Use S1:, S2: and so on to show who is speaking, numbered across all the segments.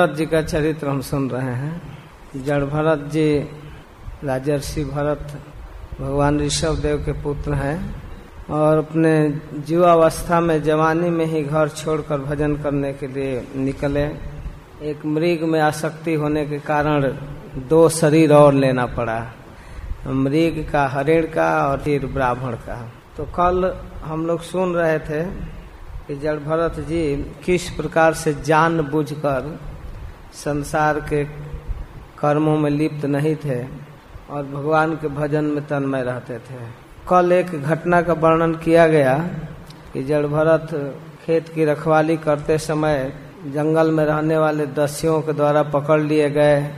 S1: भरत जी का चरित्र हम सुन रहे हैं। जड़ भरत जी, राजर्षि भरत, भगवान ऋषभ देव के पुत्र हैं और अपने जीवावस्था में जवानी में ही घर छोड़कर भजन करने के लिए निकले। एक मृग में आसक्ति होने के कारण दो शरीर और लेना पड़ा। मृग का हरिण का और फिर ब्राह्मण का। तो कल हम लोग सुन रहे थे कि जड़ भरत जी किस प्रकार से जान बूझकर संसार के कर्मों में लिप्त नहीं थे और भगवान के भजन में तन्मय रहते थे। कल एक घटना का वर्णन किया गया कि जड़ भरत खेत की रखवाली करते समय जंगल में रहने वाले दस्युओं के द्वारा पकड़ लिए गए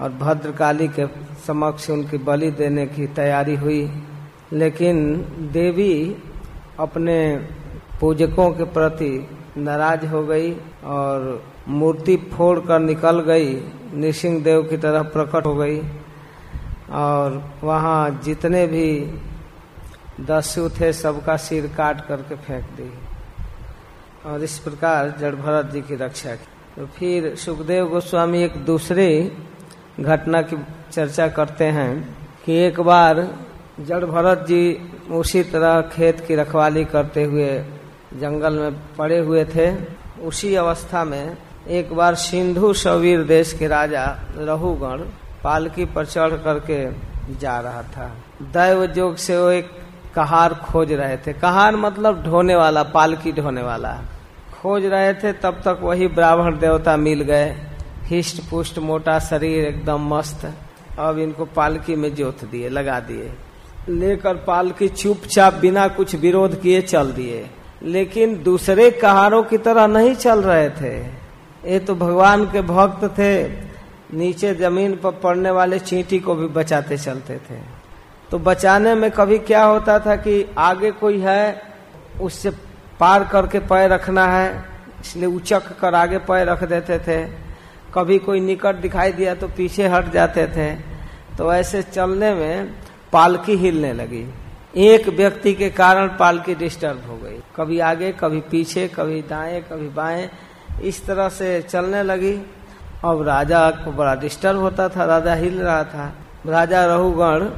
S1: और भद्रकाली के समक्ष उनकी बलि देने की तैयारी हुई। लेकिन देवी अपने पूजकों के प्रति नाराज़ हो गई और मूर्ति फोड़ कर निकल गई, नृसिंह देव की तरह प्रकट हो गई। और वहाँ जितने भी दस्यु थे, सबका सिर काट करके फेंक दी। और इस प्रकार जड़ भरत जी की रक्षा की। तो फिर सुखदेव गोस्वामी एक दूसरे घटना की चर्चा करते हैं कि एक बार जड़ भरत जी उसी तरह खेत की रखवाली करते हुए जंगल में पड़े हुए थे। उसी अवस्था में एक बार सिंधु शवीर देश के राजा रहुगण पालकी पर चढ़ करके जा रहा था। दैव जोग से वो एक कहार खोज रहे थे। कहार मतलब ढोने वाला, पालकी ढोने वाला। खोज रहे थे, तब तक वही ब्राह्मण देवता मिल गए। हिष्ट पुष्ट, मोटा शरीर, एकदम मस्त। अब इनको पालकी में जोत दिए, लगा दिए। लेकर पालकी चुपचाप बिना कुछ विरोध किए चल दिए। लेकिन दूसरे कहारों की तरह नहीं चल रहे थे। ये तो भगवान के भक्त थे, नीचे ज़मीन पर पड़ने वाले चींटी को भी बचाते चलते थे। तो बचाने में कभी क्या होता था कि आगे कोई है, उससे पार करके पैर रखना है, इसलिए उचक कर आगे पैर रख देते थे। कभी कोई निकट दिखाई दिया तो पीछे हट जाते थे। तो ऐसे चलने में पालकी हिलने लगी। एक व्यक्ति के कारण पालकी डिस्टर्ब हो गई। कभी आगे, कभी पीछे, कभी दाएँ, कभी बाएँ। इस तरह से चलने लगी। अब राजा को बड़ा डिस्टर्ब होता था, राजा हिल रहा था। राजा रहुगण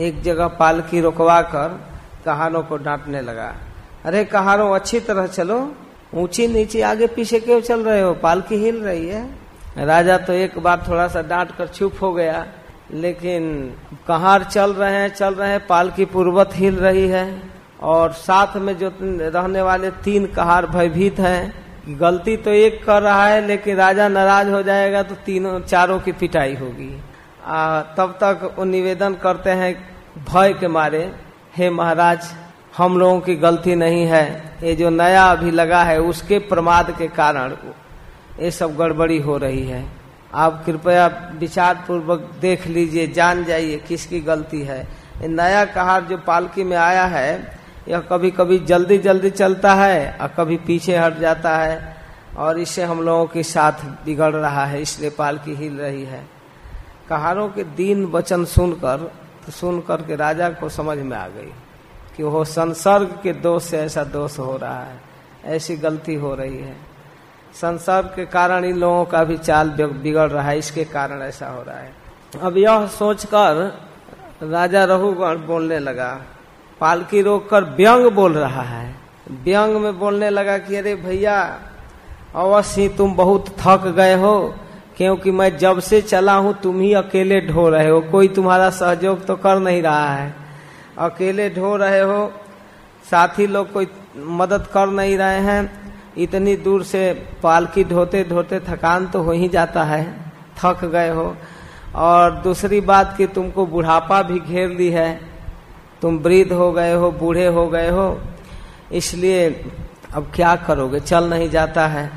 S1: एक जगह पालकी रुकवा कर कहानों को डांटने लगा। अरे, कहानों अच्छी तरह चलो। ऊँची नीचे आगे पीछे क्यों चल रहे हो? पालकी हिल रही है। राजा तो एक बार थोड़ा सा डांट कर चुप हो गया। लेकिन कहार चल रहे हैं, चल रहे हैं। पालकी पूर्वत हिल रही है। और साथ में जो रहने वाले तीन कहार भयभीत हैं गलती तो एक कर रहा है लेकिन राजा नाराज़ हो जाएगा तो तीनों चारों की पिटाई होगी। आ, तब तक वो निवेदन करते हैं भय के मारे हे महाराज हम लोगों की गलती नहीं है। ये जो नया अभी लगा है उसके प्रमाद के कारण ये सब गड़बड़ी हो रही है। आप कृपया विचार पूर्वक देख लीजिए जान जाइए किसकी गलती है। नया कहार जो पालकी में आया है यह कभी कभी जल्दी जल्दी चलता है और कभी पीछे हट जाता है और इससे हम लोगों के साथ बिगड़ रहा है इसलिए पालकी हिल रही है। कहारों के दीन वचन सुनकर तो सुन के राजा को समझ में आ गई कि वो संसर्ग के दोष से ऐसा दोष हो रहा है, ऐसी गलती हो रही है। संसर्ग के कारण इन लोगों का भी चाल बिगड़ रहा है, इसके कारण ऐसा हो रहा है। अब यह सोचकर राजा रघुगण बोलने लगा पालकी रोक कर व्यंग बोल रहा है। व्यंग में बोलने लगा कि, अरे भैया, अवश्य तुम बहुत थक गए हो, क्योंकि मैं जब से चला हूँ, तुम ही अकेले ढो रहे हो। कोई तुम्हारा सहयोग तो कर नहीं रहा है। अकेले ढो रहे हो, साथी लोग कोई मदद कर नहीं रहे हैं। इतनी दूर से पालकी ढोते ढोते थकान तो हो ही जाता है, थक गए हो। और दूसरी बात कि तुमको बुढ़ापा भी घेर ली है। तुम वृद्ध हो गए हो, बूढ़े हो गए हो, इसलिए अब क्या करोगे? चल नहीं जाता है।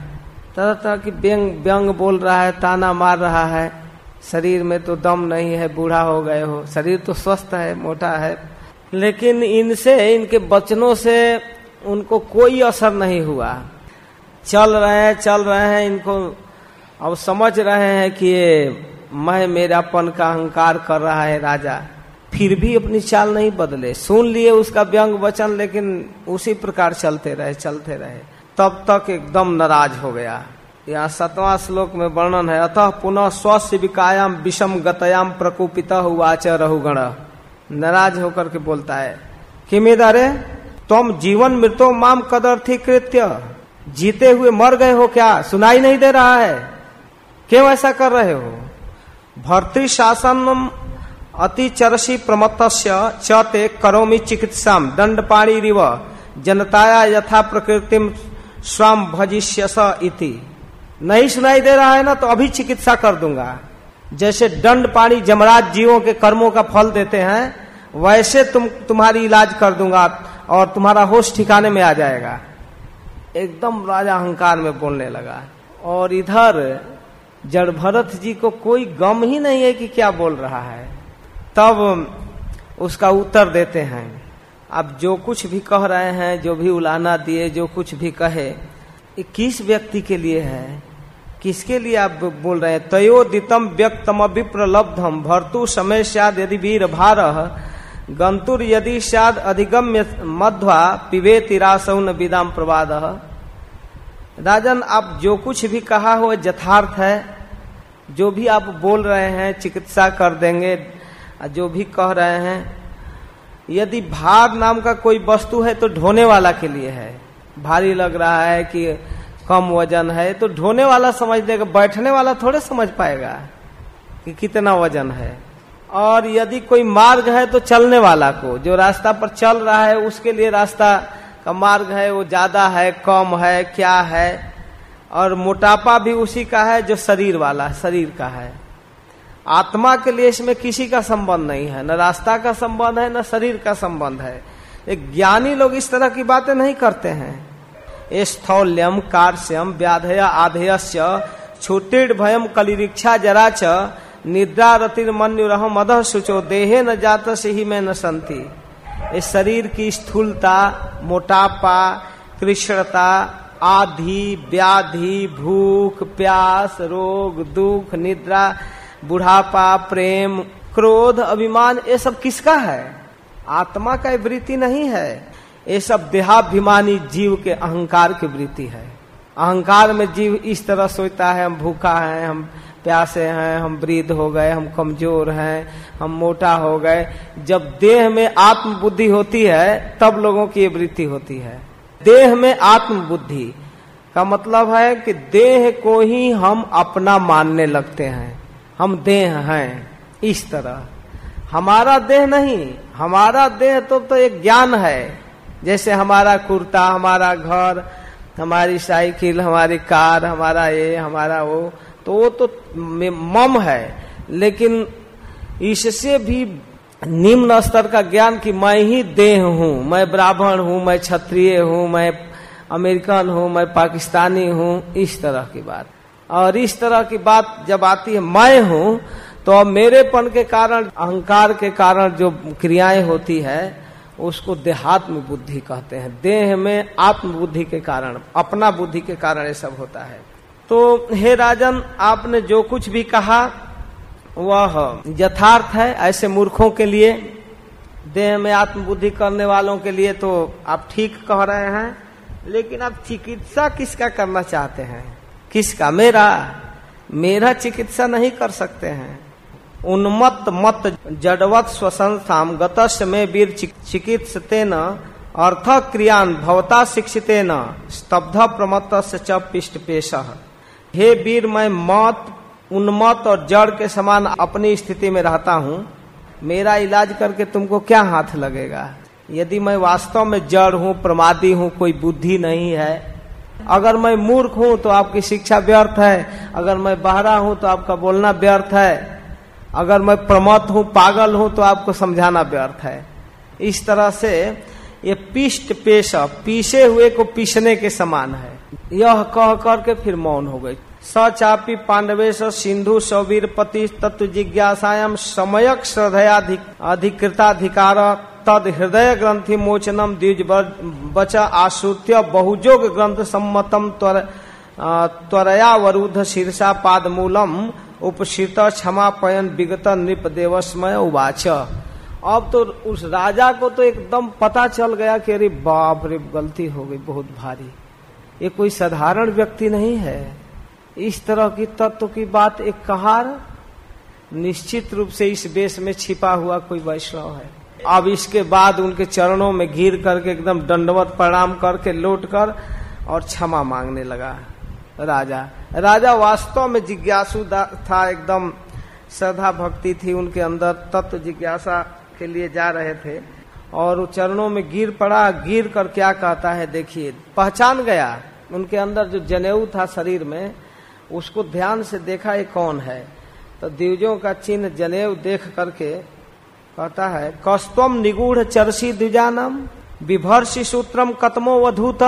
S1: तरह तरह की व्यंग व्यंग बोल रहा है, ताना मार रहा है। शरीर में तो दम नहीं है, बूढ़ा हो गए हो। शरीर तो स्वस्थ है, मोटा है। लेकिन इनसे, इनके वचनों से उनको कोई असर नहीं हुआ। चल रहे हैं, चल रहे हैं, इनको अब समझ रहे हैं कि मैं मेरापन का अहंकार कर रहा है राजा। फिर भी अपनी चाल नहीं बदले। सुन लिए उसका व्यंग वचन, लेकिन उसी प्रकार चलते रहे चलते रहे। तब तक एकदम नाराज़ हो गया। यहाँ सतवा श्लोक में वर्णन है, अतः पुनः स्वशिविकायाम विषम गतयाम प्रकोपित हुआच रहुगण नाराज़ होकर के बोलता है कि मेदारे तुम जीवन मृतो माम कदर्थी कृत्य। जीते हुए मर गए हो क्या? सुनाई नहीं दे रहा है। क्यों ऐसा कर रहे हो? भर्तृ शासन अति चरसी प्रमत्त चते करोमि चिकित्सा दंड पाणी रिव जनताया यथा प्रकृतिम स्वाम भजिष्यस इति। नहीं सुनाई दे रहा है ना तो अभी चिकित्सा कर दूँगा। जैसे दंड पाणी जमराज जीवों के कर्मों का फल देते हैं, वैसे तुम, तुम्हारी इलाज कर दूँगा और तुम्हारा होश ठिकाने में आ जाएगा। एकदम राजा अहंकार में बोलने लगा। और इधर जड़ भरत जी को कोई गम ही नहीं है कि क्या बोल रहा है। तब उसका उत्तर देते हैं। अब जो कुछ भी कह रहे हैं, जो भी उलाना दिए, जो कुछ भी कहे, ये किस व्यक्ति के लिए है? किसके लिए आप बोल रहे हैं? तयोदितम व्यक्तम विप्रलब्धम भर्तु समय सद यदि वीर भार गंतुर यदि सद अधिगम्य मध्वा पिबे तिरासौन विदाम प्रवाद। राजन, आप जो कुछ भी कहा हो यथार्थ है, जो भी आप बोल रहे हैं, चिकित्सा कर देंगे जो भी कह रहे हैं, यदि भार नाम का कोई वस्तु है तो ढोने वाला के लिए है। भारी लग रहा है कि कम वज़न है तो ढोने वाला समझ देगा, बैठने वाला थोड़े समझ पाएगा कि कितना वज़न है। और यदि कोई मार्ग है तो चलने वाला को, जो रास्ता पर चल रहा है, उसके लिए रास्ता का मार्ग है, वो ज़्यादा है, कम है, क्या है? और मोटापा भी उसी का है जो शरीर वाला, शरीर का है। आत्मा के लिए इसमें किसी का संबंध नहीं है, न रास्ता का संबंध है, न शरीर का संबंध है। एक ज्ञानी लोग इस तरह की बातें नहीं करते हैं। स्थौल्यम कार्श्यम व्याधया आधेयस्य, छुट्टिर भयम कलिरीक्षा जरा च निद्रा रतिर मन्युरह मद सुचो देहे न जात से ही मैं न संति। इस शरीर की स्थूलता, मोटापा, कृष्णता, आधि, व्याधि, भूख, प्यास, रोग, दुख, निद्रा बुढ़ापा, प्रेम, क्रोध, अभिमान, ये सब किसका है? आत्मा का वृत्ति नहीं है। ये सब देहाभिमानी जीव के अहंकार की वृत्ति है। अहंकार में जीव इस तरह सोचता है, हम भूखा है, हम प्यासे हैं, हम वृद्ध हो गए, हम कमज़ोर हैं, हम मोटा हो गए। जब देह में आत्म बुद्धि होती है, तब लोगों की ये वृत्ति होती है। देह में आत्म बुद्धि का मतलब है कि देह को ही हम अपना मानने लगते हैं। हम देह हैं, इस तरह। हमारा देह नहीं, हमारा देह तो तो एक ज्ञान है। जैसे हमारा कुर्ता, हमारा घर, हमारी साइकिल, हमारी कार, हमारा ये, हमारा वो तो वो तो मम है। लेकिन इससे भी निम्न स्तर का ज्ञान कि मैं ही देह हूँ, मैं ब्राह्मण हूँ, मैं क्षत्रिय हूँ, मैं अमेरिकन हूँ, मैं पाकिस्तानी हूँ, इस तरह की बात। और इस तरह की बात जब आती है, मैं हूँ तो अब मेरेपन के कारण, अहंकार के कारण जो क्रियाएँ होती है, उसको देहात्म बुद्धि कहते हैं। देह में आत्म बुद्धि के कारण, अपना बुद्धि के कारण ये सब होता है। तो हे राजन, आपने जो कुछ भी कहा, वह यथार्थ है ऐसे मूर्खों के लिए। देह में आत्मबुद्धि करने वालों के लिए तो आप ठीक कह रहे हैं, लेकिन आप चिकित्सा किसका करना चाहते हैं? किसका? मेरा। मेरा चिकित्सा नहीं कर सकते हैं। उन्मत्त मत जडवत स्वसंस्था गतश में वीर चिकित्सते न अर्थ क्रियान भवता शिक्षिते न स्तब्ध प्रमत्त च पिष्ट पेश हे वीर, मैं मत, उन्मत्त और जड़ के समान अपनी स्थिति में रहता हूँ। मेरा इलाज करके तुमको क्या हाथ लगेगा? यदि मैं वास्तव में जड़ हूँ, प्रमादी हूँ, कोई बुद्धि नहीं है अगर मैं मूर्ख हूँ तो आपकी शिक्षा व्यर्थ है। अगर मैं बहरा हूँ तो आपका बोलना व्यर्थ है। अगर मैं प्रमत हूँ, पागल हूँ तो आपको समझाना व्यर्थ है। इस तरह से ये पिष्ट पेश, पीसे हुए को पीसने के समान है। यह कह करके फिर मौन हो गई। सचापी पांडवेश, सिंधु सौवीर पति तत्व जिज्ञासायाम समयक श्रद्धया अधिकृताधिकार तद हृदय ग्रंथि मोचनम द्विज बच आश्रुत्य बहुजोग ग्रंथ सम्मतम त्वरया वरुद्ध शीर्षा पाद मूलम उपशीत क्षमा पयन विगत नृप देवस्मय उवाच। अब तो उस राजा को तो एकदम पता चल गया कि अरे बाप रे, गलती हो गई, बहुत भारी। ये कोई साधारण व्यक्ति नहीं है। इस तरह की तत्व की बात एक कहार निश्चित रूप से इस वेश में छिपा हुआ कोई वैष्णव है। अब इसके बाद उनके चरणों में घिर करके एकदम दंडवत प्रणाम करके लौट कर और क्षमा मांगने लगा। राजा राजा वास्तव में जिज्ञासु था, एकदम श्रद्धा भक्ति थी उनके अंदर, तत्व जिज्ञासा के लिए जा रहे थे। और वो चरणों में गिर पड़ा गिर कर क्या कहता है देखिए, पहचान गया। उनके अंदर जो जनेऊ था शरीर में, उसको ध्यान से देखा, ये कौन है? तो दिवजों का चिन्ह जनेऊ देख करके कहता है कस्तम निगूढ़ चरसी द्विजानम, विभर्षि सूत्रम कतमो वधूत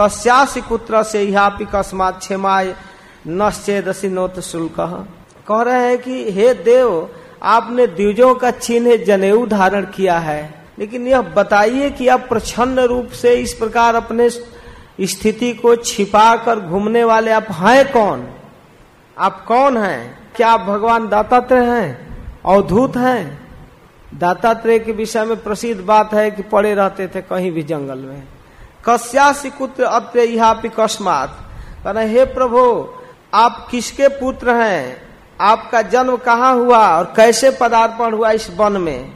S1: कश्यासी कुत्र से यहाँ कस्मात क्षेमाय नश्चेदसी नोत शुल्क। कह रहे हैं कि, हे देव, आपने द्विजों का चिन्ह जनेऊ धारण किया है, लेकिन यह बताइए कि आप प्रछन्न रूप से इस प्रकार अपने स्थिति को छिपा कर घूमने वाले आप हैं कौन? आप कौन हैं? क्या आप भगवान दातात्रेय हैं? अवधूत हैं? दातात्रेय के विषय में प्रसिद्ध बात है कि पड़े रहते थे कहीं भी जंगल में। कश्यासी पुत्र अत्र कस्मात। हे प्रभु, आप किसके पुत्र हैं? आपका जन्म कहाँ हुआ और कैसे पदार्पण हुआ इस वन में?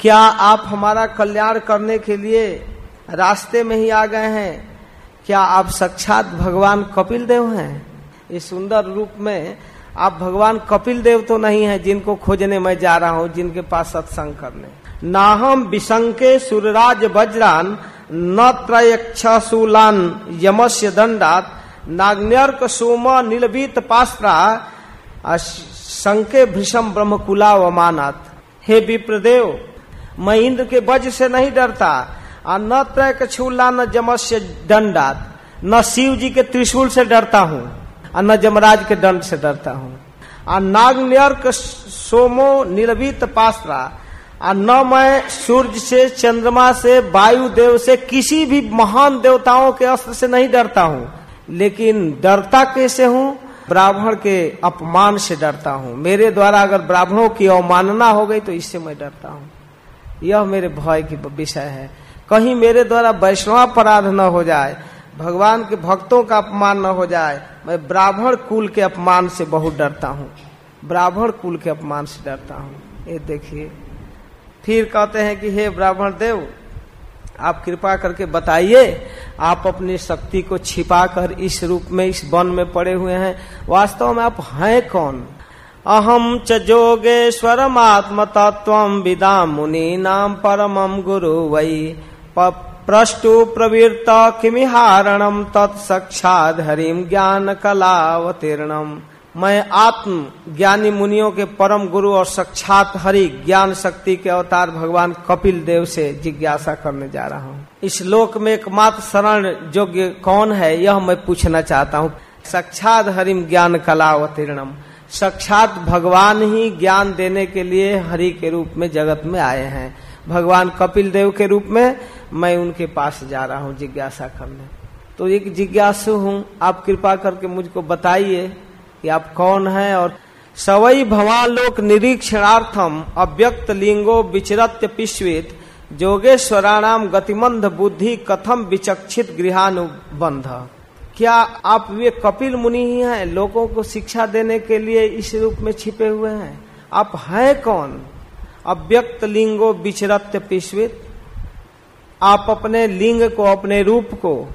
S1: क्या आप हमारा कल्याण करने के लिए रास्ते में ही आ गए हैं? क्या आप साक्षात भगवान कपिल देव हैं? इस सुंदर रूप में आप भगवान कपिल देव तो नहीं है जिनको खोजने मैं जा रहा हूँ, जिनके पास सत्संग करने। नाहम विशंके सुरराज वज्रान न त्रयक्षूलान यमस्य दंडात। नाग्न्यर्क सोम नीलवीत पास्त्रा शंके भृषम ब्रह्मकुला वमानात हे विप्रदेव, मैं इंद्र के वज से नहीं डरता और न त्रय छूला न जमस्य दंडात। न शिव जी के त्रिशूल से डरता हूँ। और न जमराज के दंड से डरता हूँ। और नाग न्यर्क सोमो निलवित पास्त्रा, और न मैं सूर्य से, चंद्रमा से वायु देव से, किसी भी महान देवताओं के अस्त्र से नहीं डरता हूँ। लेकिन डरता कैसे हूँ? ब्राह्मण के अपमान से डरता हूँ। मेरे द्वारा अगर ब्राह्मणों की अवमानना हो गई तो इससे मैं डरता हूँ। यह मेरे भय की विषय है। कहीं मेरे द्वारा वैष्णवापराध न हो जाए भगवान के भक्तों का अपमान न हो जाए। मैं ब्राह्मण कुल के अपमान से बहुत डरता हूँ। ब्राह्मण कुल के अपमान से डरता हूँ। ये देखिए। फिर कहते हैं कि, हे ब्राह्मण देव, आप कृपा करके बताइए, आप अपनी शक्ति को छिपाकर इस रूप में, इस वन में पड़े हुए हैं। वास्तव में आप हैं कौन? अहम च आत्म तत्व विदा मुनि नाम परम गुरु वही प्रष्टु प्रवृत्त किमिहारणम तत्साक्षाद हरिम ज्ञान कलावतीर्णम मैं आत्म ज्ञानी मुनियों के परम गुरु और साक्षात हरि ज्ञान शक्ति के अवतार भगवान कपिल देव से जिज्ञासा करने जा रहा हूँ। इस लोक में एकमात्र शरण योग्य कौन है, यह मैं पूछना चाहता हूँ। साक्षात हरिम ज्ञान कलावतीर्णम साक्षात भगवान ही ज्ञान देने के लिए हरि के रूप में जगत में आए हैं। भगवान कपिल देव के रूप में मैं उनके पास जा रहा हूँ जिज्ञासा करने। तो एक जिज्ञासु हूँ, आप कृपा करके मुझको बताइए कि आप कौन हैं और सवई भवालोक निरीक्षणार्थम अव्यक्त लिंगो विचरत्य पिश्वित जोगेश्वराणाम गतिमंद बुद्धि कथम विचक्षित गृहानुबंध। क्या आप वे कपिल मुनि ही हैं, लोगों को शिक्षा देने के लिए इस रूप में छिपे हुए हैं? आप हैं कौन? अव्यक्त लिंगो विचरत्य पिश्वित आप अपने लिंग को, अपने रूप को,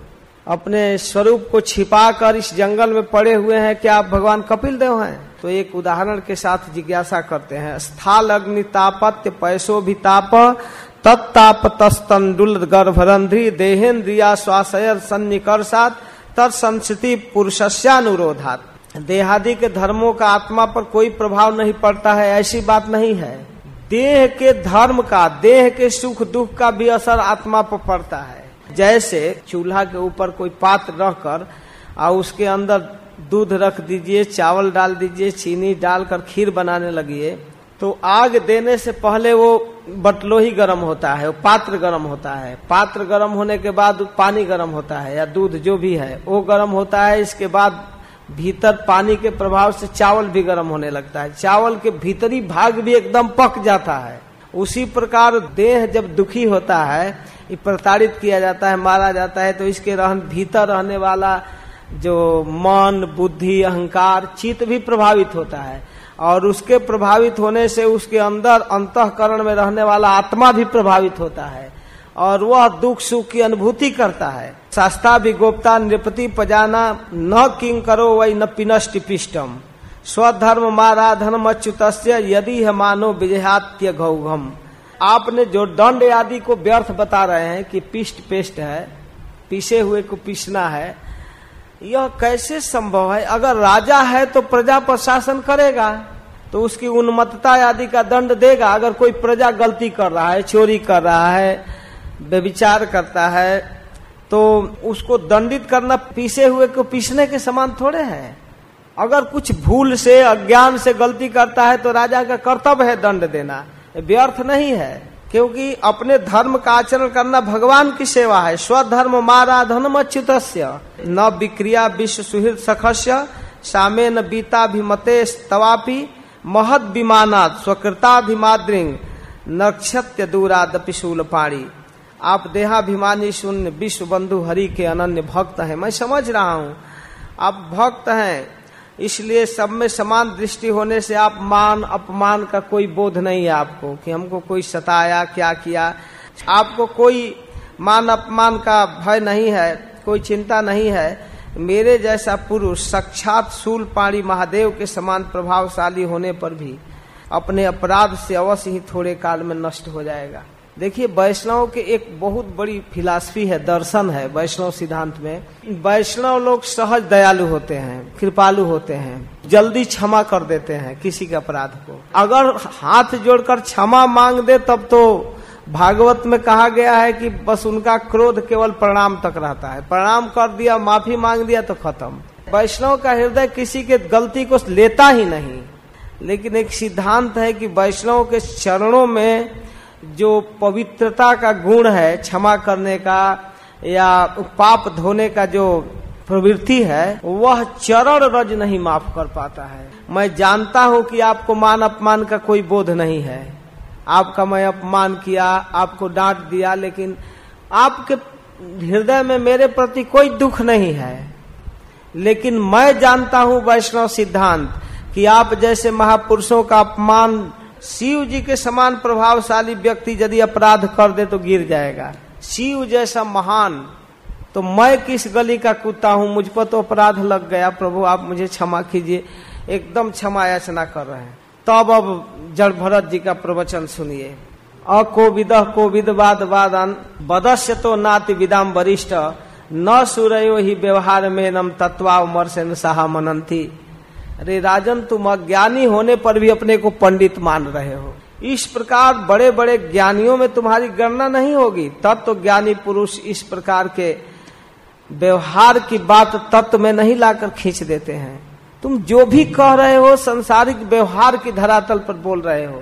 S1: अपने स्वरूप को छिपा कर इस जंगल में पड़े हुए हैं, क्या आप भगवान कपिल देव हैं? तो एक उदाहरण के साथ जिज्ञासा करते हैं। स्थाल अग्नि तापत्य पैसो भी ताप, तत्ताप तस्तुल गर्भरंध्री देहेन्द्रिया स्वाशय सन्निकर्षात तत्संस्कृति पुरुषस्यानुरोधात। देहादि के धर्मों का आत्मा पर कोई प्रभाव नहीं पड़ता है, ऐसी बात नहीं है। देह के धर्म का, देह के सुख दुख का भी असर आत्मा पर पड़ता है। जैसे चूल्हा के ऊपर कोई पात्र रखकर और उसके अंदर दूध रख दीजिए, चावल डाल दीजिए, चीनी डालकर खीर बनाने लगिए तो आग देने से पहले वो बटलो ही गर्म होता है, वो पात्र गर्म होता है। पात्र गर्म होने के बाद पानी गर्म होता है, या दूध जो भी है, वो गर्म होता है। इसके बाद भीतर पानी के प्रभाव से चावल भी गर्म होने लगता है। चावल के भीतरी भाग भी एकदम पक जाता है। उसी प्रकार देह जब दुखी होता है प्रताड़ित किया जाता है, मारा जाता है तो इसके रहन भीतर रहने वाला जो मन, बुद्धि, अहंकार, चित्त भी प्रभावित होता है। और उसके प्रभावित होने से उसके अंदर अंतकरण में रहने वाला आत्मा भी प्रभावित होता है। और वह दुख सुख की अनुभूति करता है। शास्ता भी गोप्ता नृपति पजाना न किंग करो वही न पिनष्ट पिष्टम। स्वधर्म माराधन अच्युत यदि है मानो विजयात्य घौघम। आपने जो दंड आदि को व्यर्थ बता रहे हैं कि पिष्ट पेस्ट है, पीसे हुए को पीसना है, यह कैसे संभव है? अगर राजा है तो प्रजा पर शासन करेगा तो उसकी उन्मत्तता आदि का दंड देगा। अगर कोई प्रजा गलती कर रहा है, चोरी कर रहा है व्यविचार करता है तो उसको दंडित करना पीसे हुए को पीसने के समान थोड़े है। अगर कुछ भूल से, अज्ञान से गलती करता है तो राजा का कर्तव्य है दंड देना। व्यर्थ नहीं है, क्योंकि अपने धर्म का आचरण करना भगवान की सेवा है। स्वधर्म माराधनम अच्युत न विक्रिया विश्व सुहृद सखस्य सामे न बीताभिमते तवापि महद विमानात स्वकृताधिमाद्रिंग नक्षत्य दूरादपि शूल पाड़ी आप देहाभिमानी शून्य विश्व बंधु हरि के अनन्य भक्त हैं। मैं समझ रहा हूँ। आप भक्त हैं, इसलिए सब में समान दृष्टि होने से आप मान, अपमान का कोई बोध नहीं है आपको, कि हमको कोई सताया, क्या किया। आपको कोई मान, अपमान का भय नहीं है, कोई चिंता नहीं है। मेरे जैसा पुरुष साक्षात सूल पाणी महादेव के समान प्रभावशाली होने पर भी अपने अपराध से अवश्य ही थोड़े काल में नष्ट हो जाएगा। देखिए, वैष्णव के एक बहुत बड़ी फिलासफी है, दर्शन है, वैष्णव सिद्धांत में। वैष्णव लोग सहज दयालु होते हैं, कृपालु होते हैं, जल्दी क्षमा कर देते हैं किसी के अपराध को। अगर हाथ जोड़कर क्षमा मांग दे, तब तो भागवत में कहा गया है कि बस उनका क्रोध केवल प्रणाम तक रहता है। प्रणाम कर दिया, माफ़ी मांग दिया तो खत्म। वैष्णव का हृदय किसी के गलती को लेता ही नहीं। लेकिन एक सिद्धांत है कि वैष्णव के चरणों में जो पवित्रता का गुण है, क्षमा करने का या पाप धोने का जो प्रवृत्ति है, वह चरण रज नहीं माफ़ कर पाता है। मैं जानता हूँ कि आपको मान अपमान का कोई बोध नहीं है। आपका मैं अपमान किया, आपको डांट दिया, लेकिन आपके हृदय में मेरे प्रति कोई दुख नहीं है। लेकिन मैं जानता हूँ, वैष्णव सिद्धांत, कि आप जैसे महापुरुषों का अपमान शिव जी के समान प्रभावशाली व्यक्ति यदि अपराध कर दे तो गिर जाएगा। शिव जैसा महान तो मैं किस गली का कुत्ता हूँ? मुझ पर तो अपराध लग गया। प्रभु, आप मुझे क्षमा कीजिए। एकदम क्षमा याचना कर रहे हैं। तब अब जड़ भरत जी का प्रवचन सुनिए। अकोविद कोविद वाद वादन बदस्य तो नाति विदाम वरिष्ठ, न सुरयो ही व्यवहार में नम तत्वा से सहा मनंती अरे राजन, तुम अज्ञानी होने पर भी अपने को पंडित मान रहे हो। इस प्रकार बड़े बड़े ज्ञानियों में तुम्हारी गणना नहीं होगी। तत्व तो ज्ञानी पुरुष इस प्रकार के व्यवहार की बात तत्व में नहीं लाकर खींच देते हैं। तुम जो भी कह रहे हो, संसारिक व्यवहार की धरातल पर बोल रहे हो।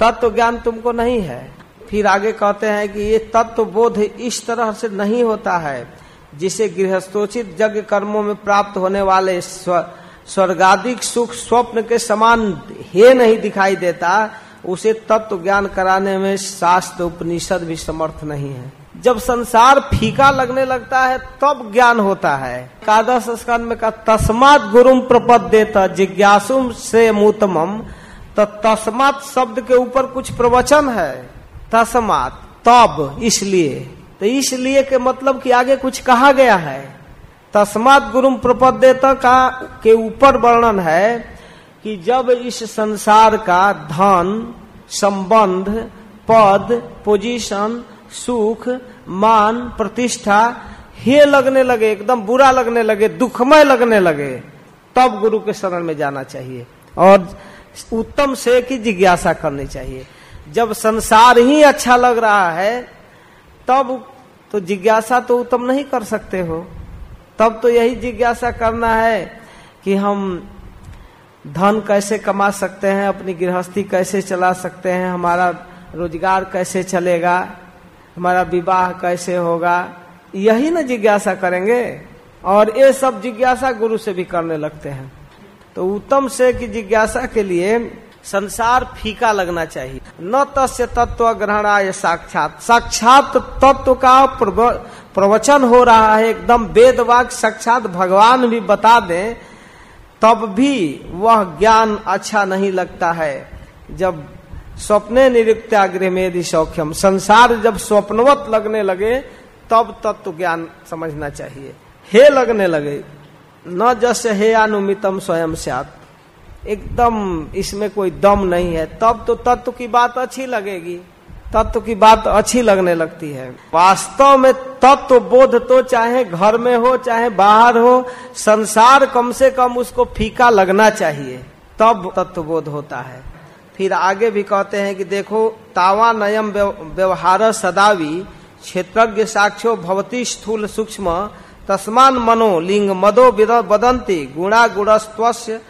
S1: तत्व ज्ञान तुमको नहीं है। फिर आगे कहते हैं कि ये तत्व बोध इस तरह से नहीं होता है, जिसे गृहस्थोचित यज्ञ कर्मों में प्राप्त होने वाले स्व स्वर्गाधिक सुख स्वप्न के समान हे नहीं दिखाई देता, उसे तत्व ज्ञान कराने में शास्त्र उपनिषद भी समर्थ नहीं है। जब संसार फीका लगने लगता है, तब ज्ञान होता है। कादश स्कंद में का तस्मात गुरुम प्रपद देता जिज्ञासुम से मुतमम तो तस्मात शब्द के ऊपर कुछ प्रवचन है। तस्मात, तब, इसलिए। तो इसलिए के मतलब कि आगे कुछ कहा गया है। तस्मात गुरुम प्रपद्यत का के ऊपर वर्णन है कि जब इस संसार का धन, संबंध, पद पोजीशन सुख, मान, प्रतिष्ठा, हे लगने लगे, एकदम बुरा लगने लगे, दुखमय लगने लगे, तब गुरु के शरण में जाना चाहिए। और उत्तम से की जिज्ञासा करनी चाहिए। जब संसार ही अच्छा लग रहा है, तब तो जिज्ञासा तो उत्तम नहीं कर सकते हो। तब तो यही जिज्ञासा करना है कि हम धन कैसे कमा सकते हैं, अपनी गृहस्थी कैसे चला सकते हैं, हमारा रोज़गार कैसे चलेगा, हमारा विवाह कैसे होगा, यही ना जिज्ञासा करेंगे। और ये सब जिज्ञासा गुरु से भी करने लगते हैं। तो उत्तम से की जिज्ञासा के लिए संसार फीका लगना चाहिए। न तस्य तत्व ग्रहणाय साक्षात। साक्षात तत्व का प्रवचन हो रहा है, एकदम वेद वाक साक्षात भगवान भी बता दें, तब भी वह ज्ञान अच्छा नहीं लगता है। जब स्वप्ने निरुक्त्याग्रह में यदि सौख्यम, संसार जब स्वप्नवत लगने लगे, तब तत्व ज्ञान समझना चाहिए। हे लगने लगे, न जस हे अनुमितम स्वयं सात एकदम इसमें कोई दम नहीं है, तब तो तत्व की बात अच्छी लगेगी। तत्व की बात अच्छी लगने लगती है। वास्तव में तत्व बोध तो चाहे घर में हो, चाहे बाहर हो, संसार कम से कम उसको फीका लगना चाहिए। तब तत्व बोध होता है। फिर आगे भी कहते हैं कि देखो, तावा नयम व्यवहार सदावी, क्षेत्रज्ञ साक्ष्यो भवती स्थूल सूक्ष्म, तस्मान मनो लिंग मदो बदंती गुणा गुणस्त्वस्य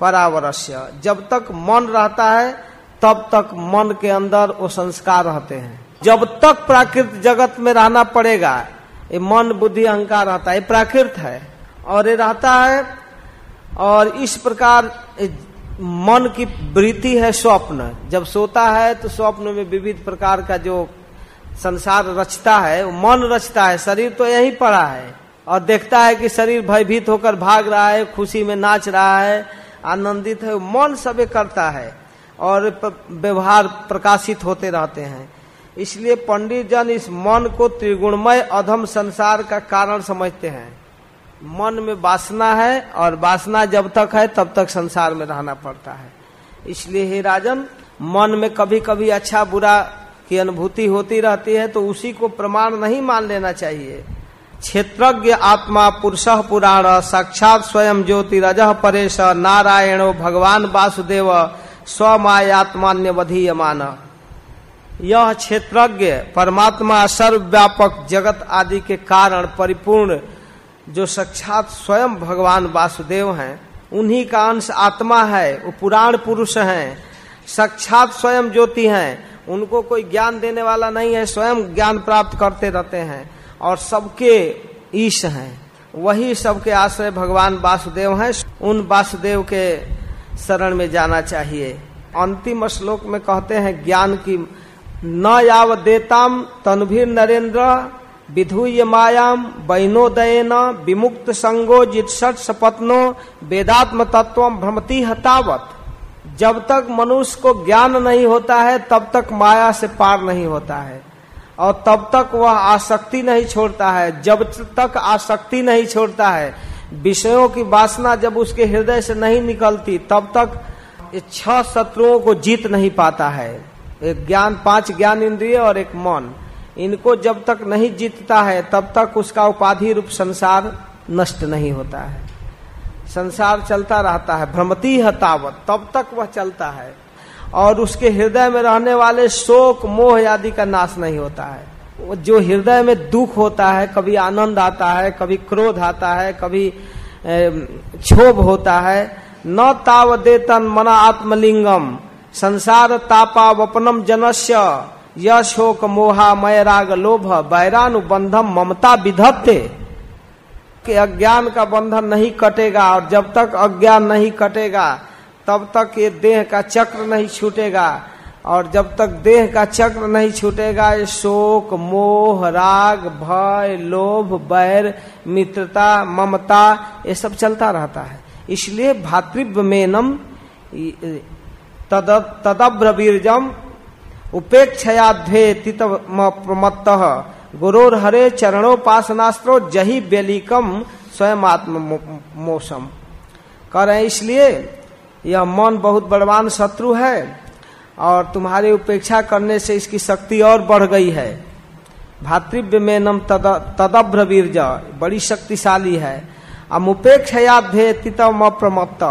S1: परावरस्य। जब तक मन रहता है तब तक मन के अंदर वो संस्कार रहते हैं। जब तक प्राकृत जगत में रहना पड़ेगा, ये मन, बुद्धि, अहंकार रहता है प्राकृत है। और ये रहता है, और इस प्रकार मन की वृत्ति है स्वप्न। जब सोता है तो स्वप्न में विविध प्रकार का जो संसार रचता है, वो मन रचता है। शरीर तो यही पड़ा है, और देखता है कि शरीर भयभीत होकर भाग रहा है, खुशी में नाच रहा है, आनंदित है मन सबे करता है। और व्यवहार प्रकाशित होते रहते हैं। इसलिए पंडित जन इस मन को त्रिगुणमय अधम संसार का कारण समझते हैं। मन में वासना है और वासना जब तक है, तब तक संसार में रहना पड़ता है। इसलिए हे राजन, मन में कभी कभी अच्छा बुरा की अनुभूति होती रहती है तो उसी को प्रमाण नहीं मान लेना चाहिए। क्षेत्रज्ञ आत्मा पुरुष पुराण, साक्षात स्वयं ज्योति रज परेश, नारायणो भगवान वासुदेव स्वमायात्मान्य मान यह क्षेत्रज्ञ, परमात्मा सर्वव्यापक जगत आदि के कारण परिपूर्ण, जो साक्षात स्वयं भगवान वासुदेव हैं, उन्हीं का अंश आत्मा है, वो पुराण पुरुष हैं, साक्षात स्वयं ज्योति हैं, उनको कोई ज्ञान देने वाला नहीं है, स्वयं ज्ञान प्राप्त करते रहते हैं, और सबके ईश हैं। वही सबके आश्रय भगवान वासुदेव हैं, उन वासुदेव के शरण में जाना चाहिए। अंतिम श्लोक में कहते हैं, ज्ञान की न याव देताम तनुभीर नरेंद्र विधुय मायाम बैनोदयन विमुक्त संगो जित सपत्नो वेदात्म तत्व भ्रमति हतावत। जब तक मनुष्य को ज्ञान नहीं होता है, तब तक माया से पार नहीं होता है। और तब तक वह आसक्ति नहीं छोड़ता है। जब तक आसक्ति नहीं छोड़ता है विषयों की वासना जब उसके हृदय से नहीं निकलती, तब तक छह शत्रुओं को जीत नहीं पाता है। एक ज्ञान, पाँच ज्ञान इंद्रिय और एक मन। इनको जब तक नहीं जीतता है, तब तक उसका उपाधि रूप संसार नष्ट नहीं होता है। संसार चलता रहता है, भ्रमती हतावत तब तक वह चलता है। और उसके हृदय में रहने वाले शोक, मोह आदि का नाश नहीं होता है। जो हृदय में दुख होता है, कभी आनंद आता है, कभी क्रोध आता है, कभी क्षोभ होता है, न ताव देतन मना आत्मलिंगम, संसार तापा वपनम जनस्य, यशोक मोहा मय राग लोभ बैरानुबंधम ममता विधत्ते। के अज्ञान का बंधन नहीं कटेगा, और जब तक अज्ञान नहीं कटेगा, तब तक ये देह का चक्र नहीं छूटेगा। और जब तक देह का चक्र नहीं छूटेगा, शोक, मोह, राग, भय, लोभ, बैर, मित्रता, ममता, ये सब चलता रहता है। इसलिए भातृव्य मेनम तदब्रवीरजम उपेक्षयाध्वे तित प्रमत्त गुरोर हरे चरणोपासनास्त्रो जही बेलिकम स्वयं आत्म मोसम। कर इसलिए, यह मन बहुत बलवान शत्रु है। और तुम्हारी उपेक्षा करने से इसकी शक्ति और बढ़ गई है। भातृव्य में नम तदभ्र बड़ी शक्तिशाली है। अब उपेक्षयाध्य तितम अप्रमत्त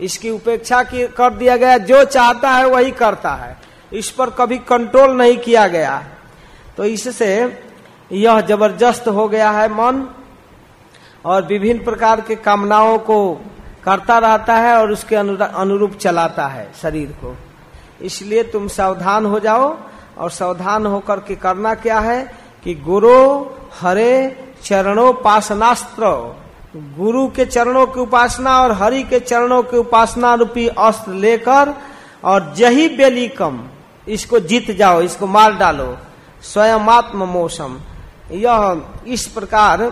S1: इसकी उपेक्षा की, कर दिया गया, जो चाहता है वही करता है। इस पर कभी कंट्रोल नहीं किया गया। तो इससे यह ज़बरदस्त हो गया है मन, और विभिन्न प्रकार के कामनाओं को करता रहता है और उसके अनुरूप चलाता है शरीर को। इसलिए तुम सावधान हो जाओ। और सावधान होकर के करना क्या है कि गुरु हरे चरणोपासनास्त्र। गुरु के चरणों की उपासना और हरि के चरणों की उपासना रूपी अस्त्र लेकर और जही बेलीकम इसको जीत जाओ, इसको मार डालो। स्वयं आत्म मोसम यह इस प्रकार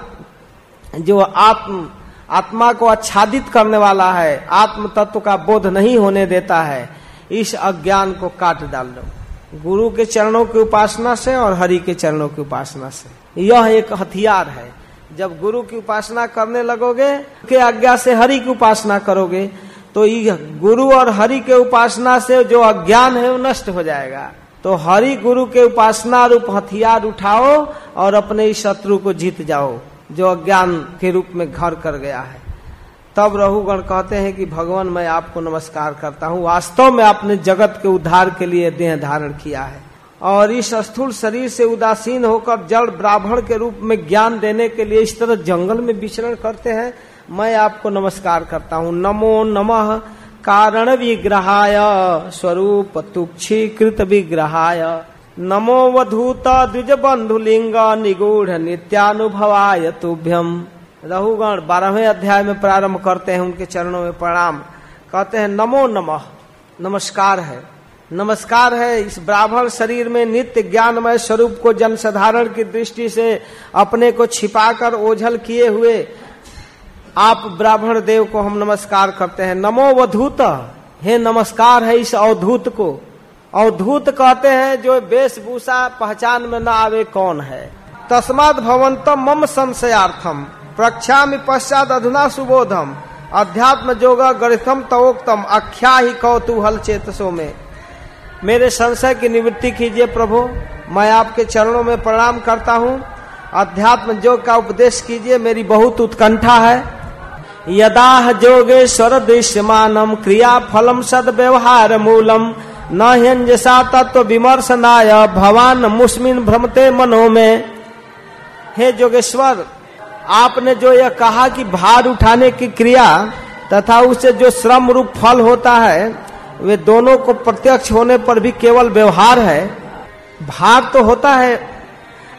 S1: जो आत्म, आत्मा को आच्छादित करने वाला है, आत्म तत्व का बोध नहीं होने देता है। इस अज्ञान को काट डाल दो। गुरु के चरणों की उपासना से और हरि के चरणों की उपासना से। यह एक हथियार है। जब गुरु की उपासना करने लगोगे, के आज्ञा से हरि की उपासना करोगे तो गुरु और हरि के उपासना से जो अज्ञान है, वो नष्ट हो जाएगा। तो हरि गुरु के उपासना रूप हथियार उठाओ और अपने इस शत्रु को जीत जाओ, जो अज्ञान के रूप में घर कर गया है। तब रहुगण कहते हैं कि भगवान, मैं आपको नमस्कार करता हूँ। वास्तव में आपने जगत के उद्धार के लिए देह धारण किया है। और इस स्थूल शरीर से उदासीन होकर जड़ ब्राह्मण के रूप में ज्ञान देने के लिए इस तरह जंगल में विचरण करते हैं, मैं आपको नमस्कार करता हूँ। नमो नमः कारण विग्रहाय, स्वरूप तुक्षी कृत विग्रहाय। नमो वधूत द्विज बंधु लिंग निगूढ़ नित्यानुभवाय तुभ्यम। रहुगण बारहवें अध्याय में प्रारंभ करते हैं उनके चरणों में प्रणाम। कहते हैं, नमो नमः। नमस्कार है। नमस्कार है, इस ब्राह्मण शरीर में नित्य ज्ञानमय स्वरूप को जनसाधारण की दृष्टि से अपने को छिपाकर ओझल किए हुए आप ब्राह्मण देव को हम नमस्कार करते हैं। नमो वधूत। हे नमस्कार है इस अवधूत को। अवधूत कहते हैं, जो वेशभूषा पहचान में न आवे कौन है। तस्माद भवंतम मम संशयार्थम। प्रक्षा पश्चात अधुना सुबोधम। अध्यात्म जोग गणितम तवोक्तम। अख्या ही कौतूहल चेतसो में। मेरे संशय की निवृत्ति कीजिए प्रभु। मैं आपके चरणों में प्रणाम करता हूँ। अध्यात्म जोग का उपदेश कीजिए। मेरी बहुत उत्कंठा है। यदा जोगेश्वर दृश्यमानम। क्रिया फलम सद व्यवहार मूलम। न हिंसा तत्व विमर्शनाय। भवान मुस्मिन भ्रमते मनो में। हे जोगेश्वर आपने जो यह कहा कि भार उठाने की क्रिया तथा उसे जो श्रम रूप फल होता है, वे दोनों को प्रत्यक्ष होने पर भी केवल व्यवहार है। भार तो होता है,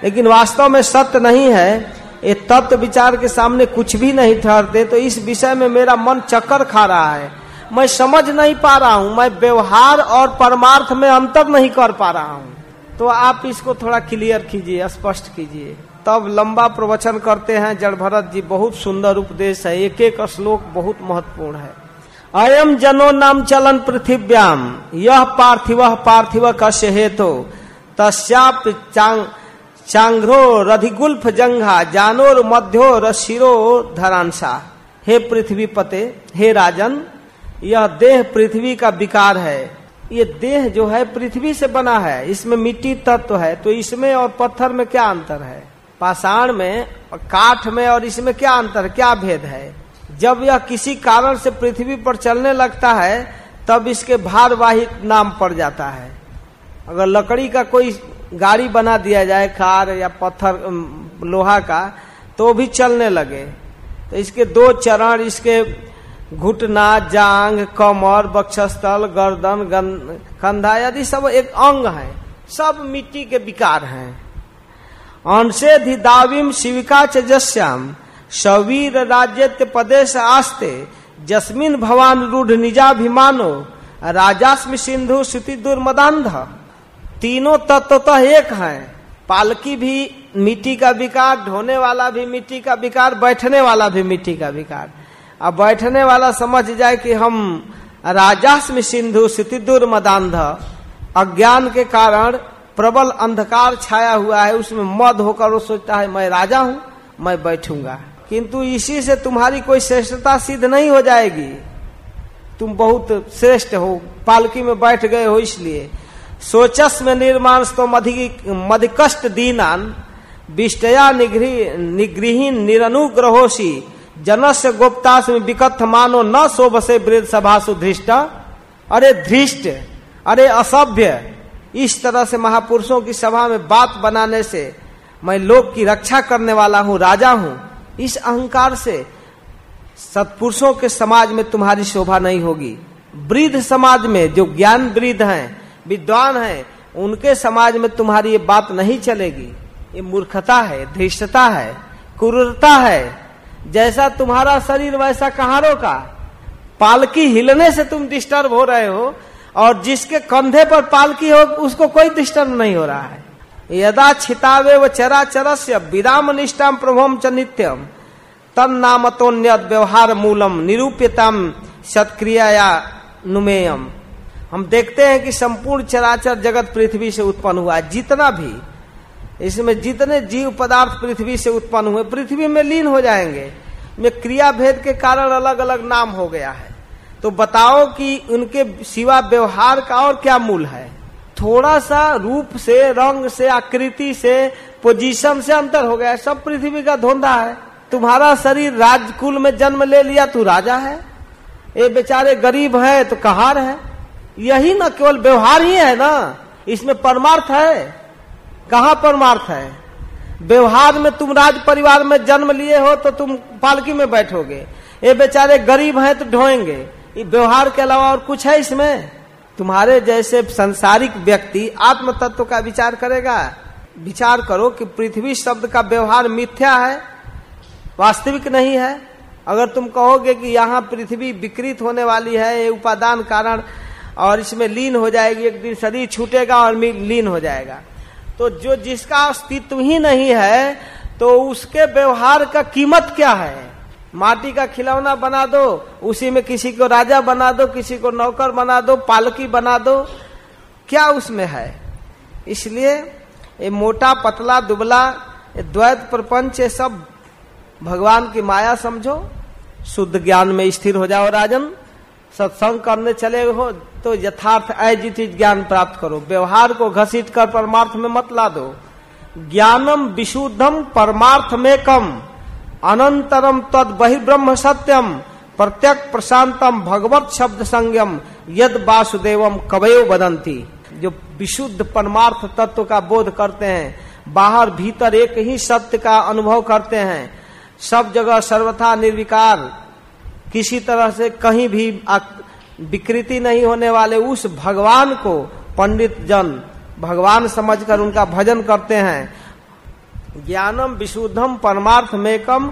S1: लेकिन वास्तव में सत्य नहीं है। ये तत्व विचार के सामने कुछ भी नहीं ठहरते तो इस विषय में मेरा मन चक्कर खा रहा है। मैं समझ नहीं पा रहा हूँ, मैं व्यवहार और परमार्थ में अंतर नहीं कर पा रहा हूँ। तो आप इसको थोड़ा क्लियर कीजिए, स्पष्ट कीजिए। तब लंबा प्रवचन करते हैं, जड़ भरत जी, बहुत सुंदर उपदेश है एक एक श्लोक बहुत महत्वपूर्ण है। अयम जनो नाम चलन पृथिव्याम, यह पार्थिव पार्थिव कश्य हेतु? तस्याप चांग चांग्रो रधिगुल्फ जंघा, जानोर मध्यो रशिरो धरांसा। हे पृथ्वी पते, हे राजन, यह देह पृथ्वी का विकार है। ये देह जो है, पृथ्वी से बना है। इसमें मिट्टी तत्व है तो इसमें और पत्थर में क्या अंतर है? पाषाण में, काठ में और इसमें क्या अंतर, क्या भेद है? जब यह किसी कारण से पृथ्वी पर चलने लगता है, तब इसके भारवाही नाम पड़ जाता है। अगर लकड़ी का कोई गाड़ी बना दिया जाए कार या पत्थर लोहा का तो भी चलने लगे। तो इसके दो चरण, इसके घुटना, जांग, कमर, बक्षस्थल, गर्दन कंधा आदि सब एक अंग है, सब मिट्टी के विकार हैं। अंशे दाविम शिविका चश्याम शवीर राज्य पदेश आस्ते, जस्मिन भवान रूढ़ निजाभिमानो, राजास्म सिंधु श्रुति दुर्मदान्ध। तीनों तत्व तो एक है। पालकी भी मिट्टी का विकार, ढोने वाला भी मिट्टी का विकार, बैठने वाला भी मिट्टी का विकार। अब बैठने वाला समझ जाए कि हम राजास्म सिंधु श्रुति दुर्मदान्ध। अज्ञान के कारण प्रबल अंधकार छाया हुआ है, उसमें मद होकर वो सोचता है, मैं राजा हूँ, मैं बैठूँगा। किंतु इसी से तुम्हारी कोई श्रेष्ठता सिद्ध नहीं हो जाएगी। तुम बहुत श्रेष्ठ हो, पालकी में बैठ गए हो इसलिए। सोचस में निर्माण तो मधिकष्ट दीनान, विष्टया निगृहीन निरनुग्रहोशी जनस्य गोप्तास में विकथ मानो न शोभसे वृद्ध सभा सुधृष्ट अरे धृष्ट, अरे असभ्य इस तरह से महापुरुषों की सभा में बात बनाने से मैं लोक की रक्षा करने वाला हूँ, राजा हूँ। इस अहंकार से सत्पुरुषों के समाज में तुम्हारी शोभा नहीं होगी। वृद्ध समाज में जो ज्ञान वृद्ध हैं, विद्वान हैं, उनके समाज में तुम्हारी ये बात नहीं चलेगी। ये मूर्खता है, धृष्टता है, क्रूरता है। जैसा तुम्हारा शरीर, वैसा कहारों का। पालकी हिलने से तुम डिस्टर्ब हो रहे हो और जिसके कंधे पर पालकी हो, उसको कोई डिस्टर्ब नहीं हो रहा है। यदा छितावे व चरा चरस्य विराम निष्ठाम प्रभुम च नित्यम तन नामतोन्य व्यवहार मूलम निरूप्यतम सत्क्रिया नुमेयम। हम देखते हैं कि संपूर्ण चराचर जगत पृथ्वी से उत्पन्न हुआ जितना भी, इसमें जितने जीव पदार्थ पृथ्वी से उत्पन्न हुए, पृथ्वी में लीन हो जाएँगे। में क्रिया भेद के कारण अलग अलग नाम हो गया है। तो बताओ कि उनके सिवा व्यवहार का और क्या मूल है? थोड़ा सा रूप से, रंग से, आकृति से पोजीशन से अंतर हो गया सब पृथ्वी का धोंधा है। तुम्हारा शरीर राजकुल में जन्म ले लिया, तू राजा है। ये बेचारे गरीब है तो कहार है। यही ना केवल व्यवहार ही है ना, इसमें परमार्थ है। कहा परमार्थ है? व्यवहार में तुम राज परिवार में जन्म लिए हो तो तुम पालकी में बैठोगे। ये बेचारे गरीब हैं तो ढोएँगे। व्यवहार के अलावा और कुछ है इसमें? तुम्हारे जैसे संसारिक व्यक्ति आत्म तत्व का विचार करेगा। विचार करो कि पृथ्वी शब्द का व्यवहार मिथ्या है, वास्तविक नहीं है। अगर तुम कहोगे कि यहाँ पृथ्वी विकृत होने वाली है, ये उपादान कारण, और इसमें लीन हो जाएगी, एक दिन शरीर छूटेगा और लीन हो जाएगा। तो जो जिसका अस्तित्व ही नहीं है तो उसके व्यवहार का कीमत क्या है? माटी का खिलौना बना दो, उसी में किसी को राजा बना दो, किसी को नौकर बना दो, पालकी बना दो। क्या उसमें है? इसलिए ये मोटा, पतला, दुबला, ये द्वैत, प्रपंच, ये सब भगवान की माया समझो। शुद्ध ज्ञान में स्थिर हो जाओ राजन। सत्संग करने चले हो तो यथार्थ अजित ज्ञान प्राप्त करो। व्यवहार को घसीट कर परमार्थ में मत ला दो ज्ञानम विशुद्धम परमार्थ में कम। अनंतरम तद बहिर्ब्रह्म सत्यम प्रत्यक प्रशांतम भगवत शब्द संयम यद वासुदेवम कवयो बदंती जो विशुद्ध परमार्थ तत्व का बोध करते हैं, बाहर भीतर एक ही सत्य का अनुभव करते हैं। सब जगह सर्वथा निर्विकार। किसी तरह से कहीं भी विकृति नहीं होने वाले उस भगवान को पंडित जन, भगवान समझकर उनका भजन करते हैं। ज्ञानम विशुद्धम परमार्थ मेकम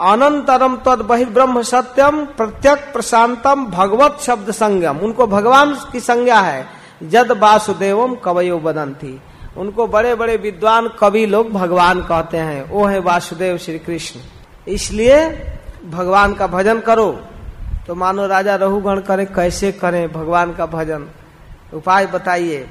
S1: अनंतरम तद बहिर्ब्रह्म सत्यम, प्रत्यक प्रशांतम भगवत शब्द संगम उनको भगवान की संज्ञा है। जद वासुदेवम कवयो बदंती उनको बड़े बड़े विद्वान कवि लोग भगवान कहते हैं। वो है वासुदेव श्री कृष्ण इसलिए भगवान का भजन करो। तो मानो राजा रहुगण करे, कैसे करें भगवान का भजन? उपाय बताइए।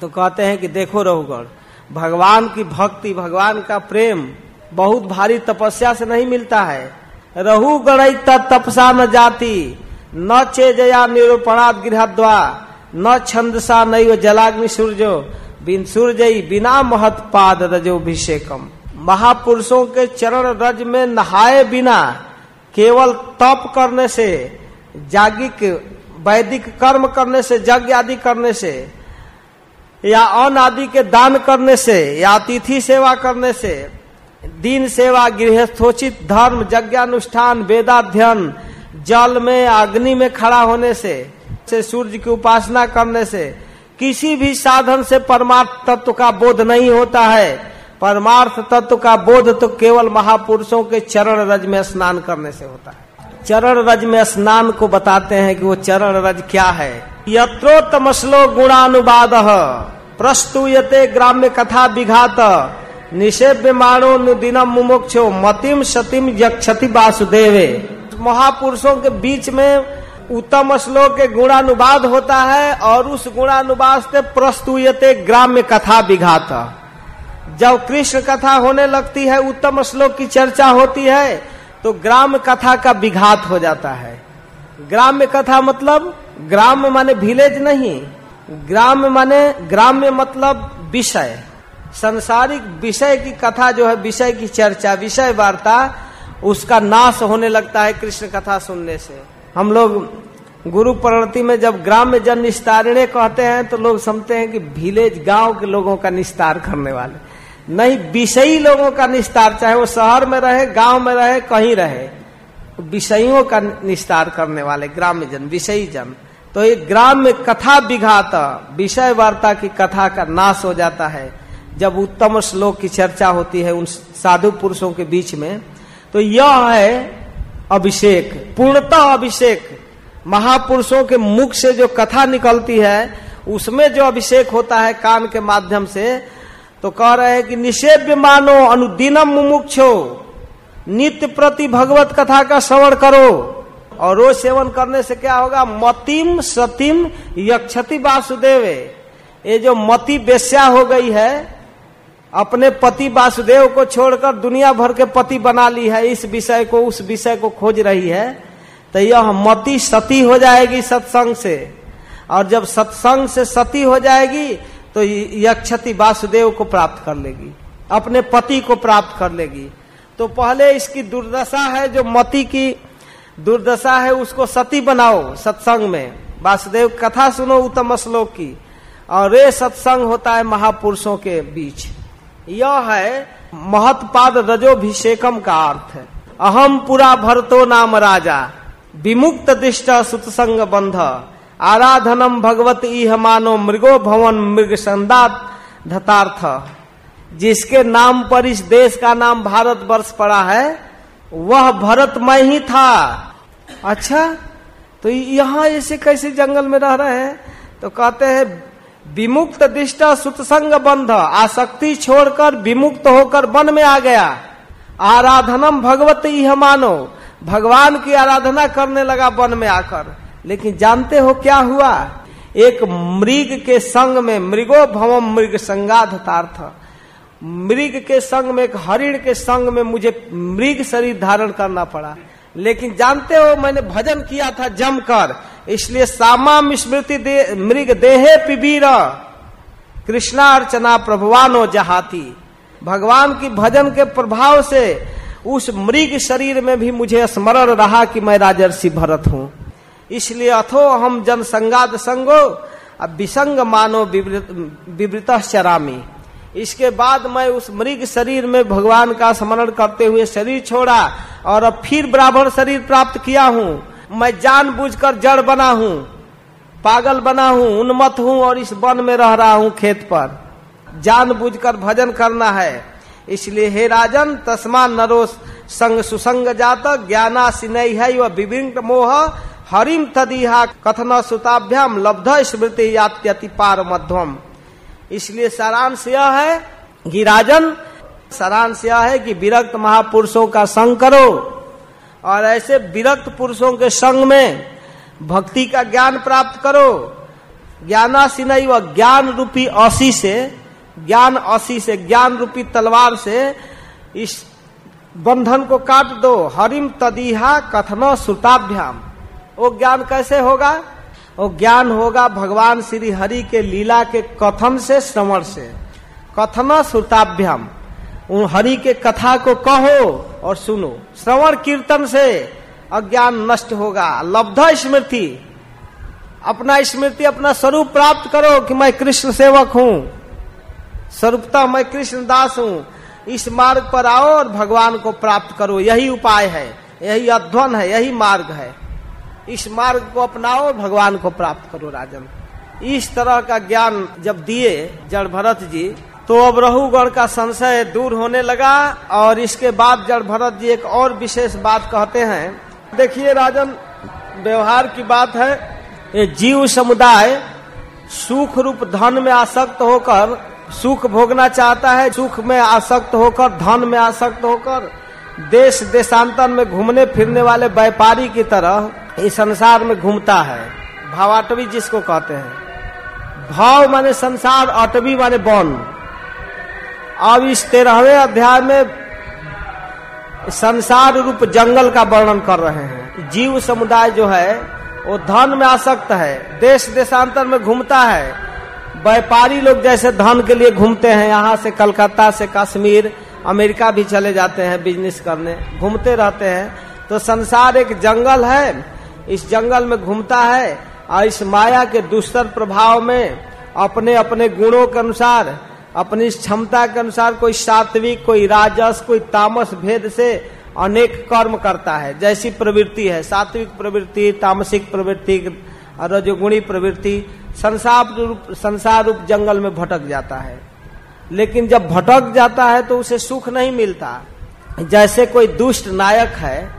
S1: तो कहते हैं कि देखो रहुगण भगवान की भक्ति, भगवान का प्रेम बहुत भारी तपस्या से नहीं मिलता है। रहु गणई तपसा न जाति, न चे जया निरूपणाद गृहद्वा, न छंदसा नई जलाग्नि सूर्यो, बिन सूर्य बिना महत पाद रजोभिषेकम महापुरुषों के चरण रज में नहाए बिना केवल तप करने से, जागिक, वैदिक कर्म करने से, यज्ञ आदि करने से या अन्न आदि के दान करने से, या अतिथि सेवा करने से, दीन सेवा गृहस्थोचित धर्म, यज्ञानुष्ठान, वेदाध्ययन, जल में, अग्नि में खड़ा होने से से सूर्य की उपासना करने से, किसी भी साधन से परमार्थ तत्व का बोध नहीं होता है। परमार्थ तत्व का बोध तो केवल महापुरुषों के चरण रज में स्नान करने से होता है। चरण रज में स्नान को बताते हैं कि वो चरण रज क्या है। यत्रोत्तमश्लो गुणानुवाद प्रस्तुयते ग्राम्य कथा विघात। निषेव्य माणो नुदिनम मुमुक्षो मतिम सतिम यक्षति वासुदेवे। महापुरुषों के बीच में उत्तम श्लोक के गुणानुवाद होता है और उस गुणानुवाद से प्रस्तुयते ग्राम्य कथा विघात। जब कृष्ण कथा होने लगती है उत्तम श्लोक की चर्चा होती है तो ग्राम कथा का विघात हो जाता है। ग्राम्य कथा मतलब ग्राम माने विलेज नहीं। ग्राम माने ग्राम्य मतलब विषय। संसारिक विषय की कथा जो है, विषय की चर्चा, विषय वार्ता, उसका नाश होने लगता है कृष्ण कथा सुनने से। हम लोग गुरु प्रणति में जब ग्राम में जन निस्तारणे कहते हैं तो लोग समझते हैं कि विलेज गाँव के लोगों का निस्तार करने वाले। नहीं, विषयी लोगों का निस्तार, चाहे वो शहर में रहे, गाँव में रहे, कहीं रहे, विषयों का निस्तार करने वाले ग्राम्य जन, विषयी जन। तो ये ग्राम में कथा विघात विषय वार्ता की कथा का नाश हो जाता है। जब उत्तम श्लोक की चर्चा होती है उन साधु पुरुषों के बीच में तो यह है अभिषेक, पूर्णतः अभिषेक। महापुरुषों के मुख से जो कथा निकलती है, उसमें जो अभिषेक होता है कान के माध्यम से तो कह रहे हैं कि निषेव्य मानो अनुदिनम मुमुक्षो, नित्य प्रति भगवत कथा का श्रवण करो। और रोज सेवन करने से क्या होगा? मतिम सतिम यक्षति वासुदेव। ये जो मति बेस्या हो गई है, अपने पति वासुदेव को छोड़कर दुनिया भर के पति बना ली है, इस विषय को, उस विषय को खोज रही है तो यह मति सती हो जाएगी सत्संग से। और जब सत्संग से सती हो जाएगी तो यक्षति वासुदेव को प्राप्त कर लेगी, अपने पति को प्राप्त कर लेगी। तो पहले इसकी दुर्दशा है जो मति की दुर्दशा है, उसको सती बनाओ सत्संग में। वासुदेव कथा सुनो उत्तम श्लोक की। और रे सत्संग होता है महापुरुषों के बीच। यह है महत्पाद रजोभिषेकम का अर्थ है। अहम पुरा भरतो नाम राजा, विमुक्त दिष्ट सुतसंग बंध, आराधनम भगवत इह मानो मृगो भवन मृग संदात धतार्थ। जिसके नाम पर इस देश का नाम भारत वर्ष पड़ा है वह भरतमय ही था। अच्छा तो यहाँ ऐसे कैसे जंगल में रह रहे हैं? तो कहते हैं, विमुक्त दिष्टा सुतसंग बंध, आसक्ति छोड़कर विमुक्त होकर वन में आ गया। आराधनम भगवत यह मानो। भगवान की आराधना करने लगा वन में आकर। लेकिन जानते हो क्या हुआ? एक मृग के संग में मृगो भवम मृग संगाधार्थ मृग के संग में एक हरिण के संग में मुझे मृग शरीर धारण करना पड़ा। लेकिन जानते हो मैंने भजन किया था जमकर। इसलिए सामा स्मृति दे, मृग देहे पिबीर। कृष्णा अर्चना प्रभुवानो जहाती। भगवान की भजन के प्रभाव से उस मृग शरीर में भी मुझे स्मरण रहा कि मैं राजर्षि भरत हूँ। इसलिए अथो हम जन संगाद संगो अब विसंग मानो विवृत चरामी इसके बाद मैं उस मृग शरीर में भगवान का स्मरण करते हुए शरीर छोड़ा और अब फिर ब्राह्मण शरीर प्राप्त किया हूँ। मैं जानबूझकर जड़ बना हूँ, पागल बना हूँ उन्मत हूँ और इस वन में रह रहा हूँ खेत पर। जानबूझकर भजन करना है। इसलिए हे राजन तस्मा नरो संग सुसंग जात ज्ञाना सिनई है वह विभिन्न मोह हरिम तदिहा कथन सुताभ्याम लब्ध स्मृति यात्यति पार मध्यम इसलिए सारांश यह है कि राजन, सारांश यह है कि विरक्त महापुरुषों का संग करो। और ऐसे विरक्त पुरुषों के संग में भक्ति का ज्ञान प्राप्त करो। ज्ञानासी वह ज्ञान रूपी औसी से, ज्ञान औसी से, ज्ञान रूपी तलवार से इस बंधन को काट दो। हरिम तदीहा कथनो श्रुताभ्याम वो ज्ञान कैसे होगा? वो ज्ञान होगा भगवान श्री हरि के लीला के कथन से, श्रवण से। कथन श्रुताभ्याम उन हरि के कथा को कहो और सुनो। श्रवण कीर्तन से अज्ञान नष्ट होगा। लब्ध स्मृति। अपना स्मृति, अपना स्वरूप प्राप्त करो कि मैं कृष्ण सेवक हूँ। स्वरूपता मैं कृष्ण दास हूँ। इस मार्ग पर आओ और भगवान को प्राप्त करो। यही उपाय है। यही अध्वन है। यही मार्ग है। इस मार्ग को अपनाओ, भगवान को प्राप्त करो राजन। इस तरह का ज्ञान जब दिए जड़ भरत जी तो अब रहुगढ़ का संशय दूर होने लगा और इसके बाद जड़ भरत जी एक और विशेष बात कहते हैं। देखिए राजन, व्यवहार की बात है, ये जीव समुदाय सुख रूप धन में आसक्त होकर सुख भोगना चाहता है, सुख में आसक्त होकर धन में आसक्त होकर। देश देशांतर में घूमने फिरने वाले व्यापारी की तरह इस संसार में घूमता है। भावाटवी जिसको कहते हैं। भाव माने संसार, अटवी माने बन। अब इस तेरहवें अध्याय में संसार रूप जंगल का वर्णन कर रहे हैं। जीव समुदाय जो है, वो धन में आसक्त है। देश देशांतर में घूमता है। व्यापारी लोग जैसे धन के लिए घूमते हैं। यहाँ से कलकत्ता से कश्मीर अमेरिका भी चले जाते हैं बिज़नेस करने, घूमते रहते हैं। तो संसार एक जंगल है, इस जंगल में घूमता है और इस माया के दुस्तर प्रभाव में अपने अपने गुणों के अनुसार, अपनी क्षमता के अनुसार कोई सात्विक, कोई राजस, कोई तामस भेद से अनेक कर्म करता है। जैसी प्रवृत्ति है, सात्विक प्रवृत्ति, तामसिक प्रवृत्ति, रजोगुणी प्रवृत्ति, संसार रूप संसार रूप जंगल में भटक जाता है। लेकिन जब भटक जाता है तो उसे सुख नहीं मिलता। जैसे कोई दुष्ट नायक है,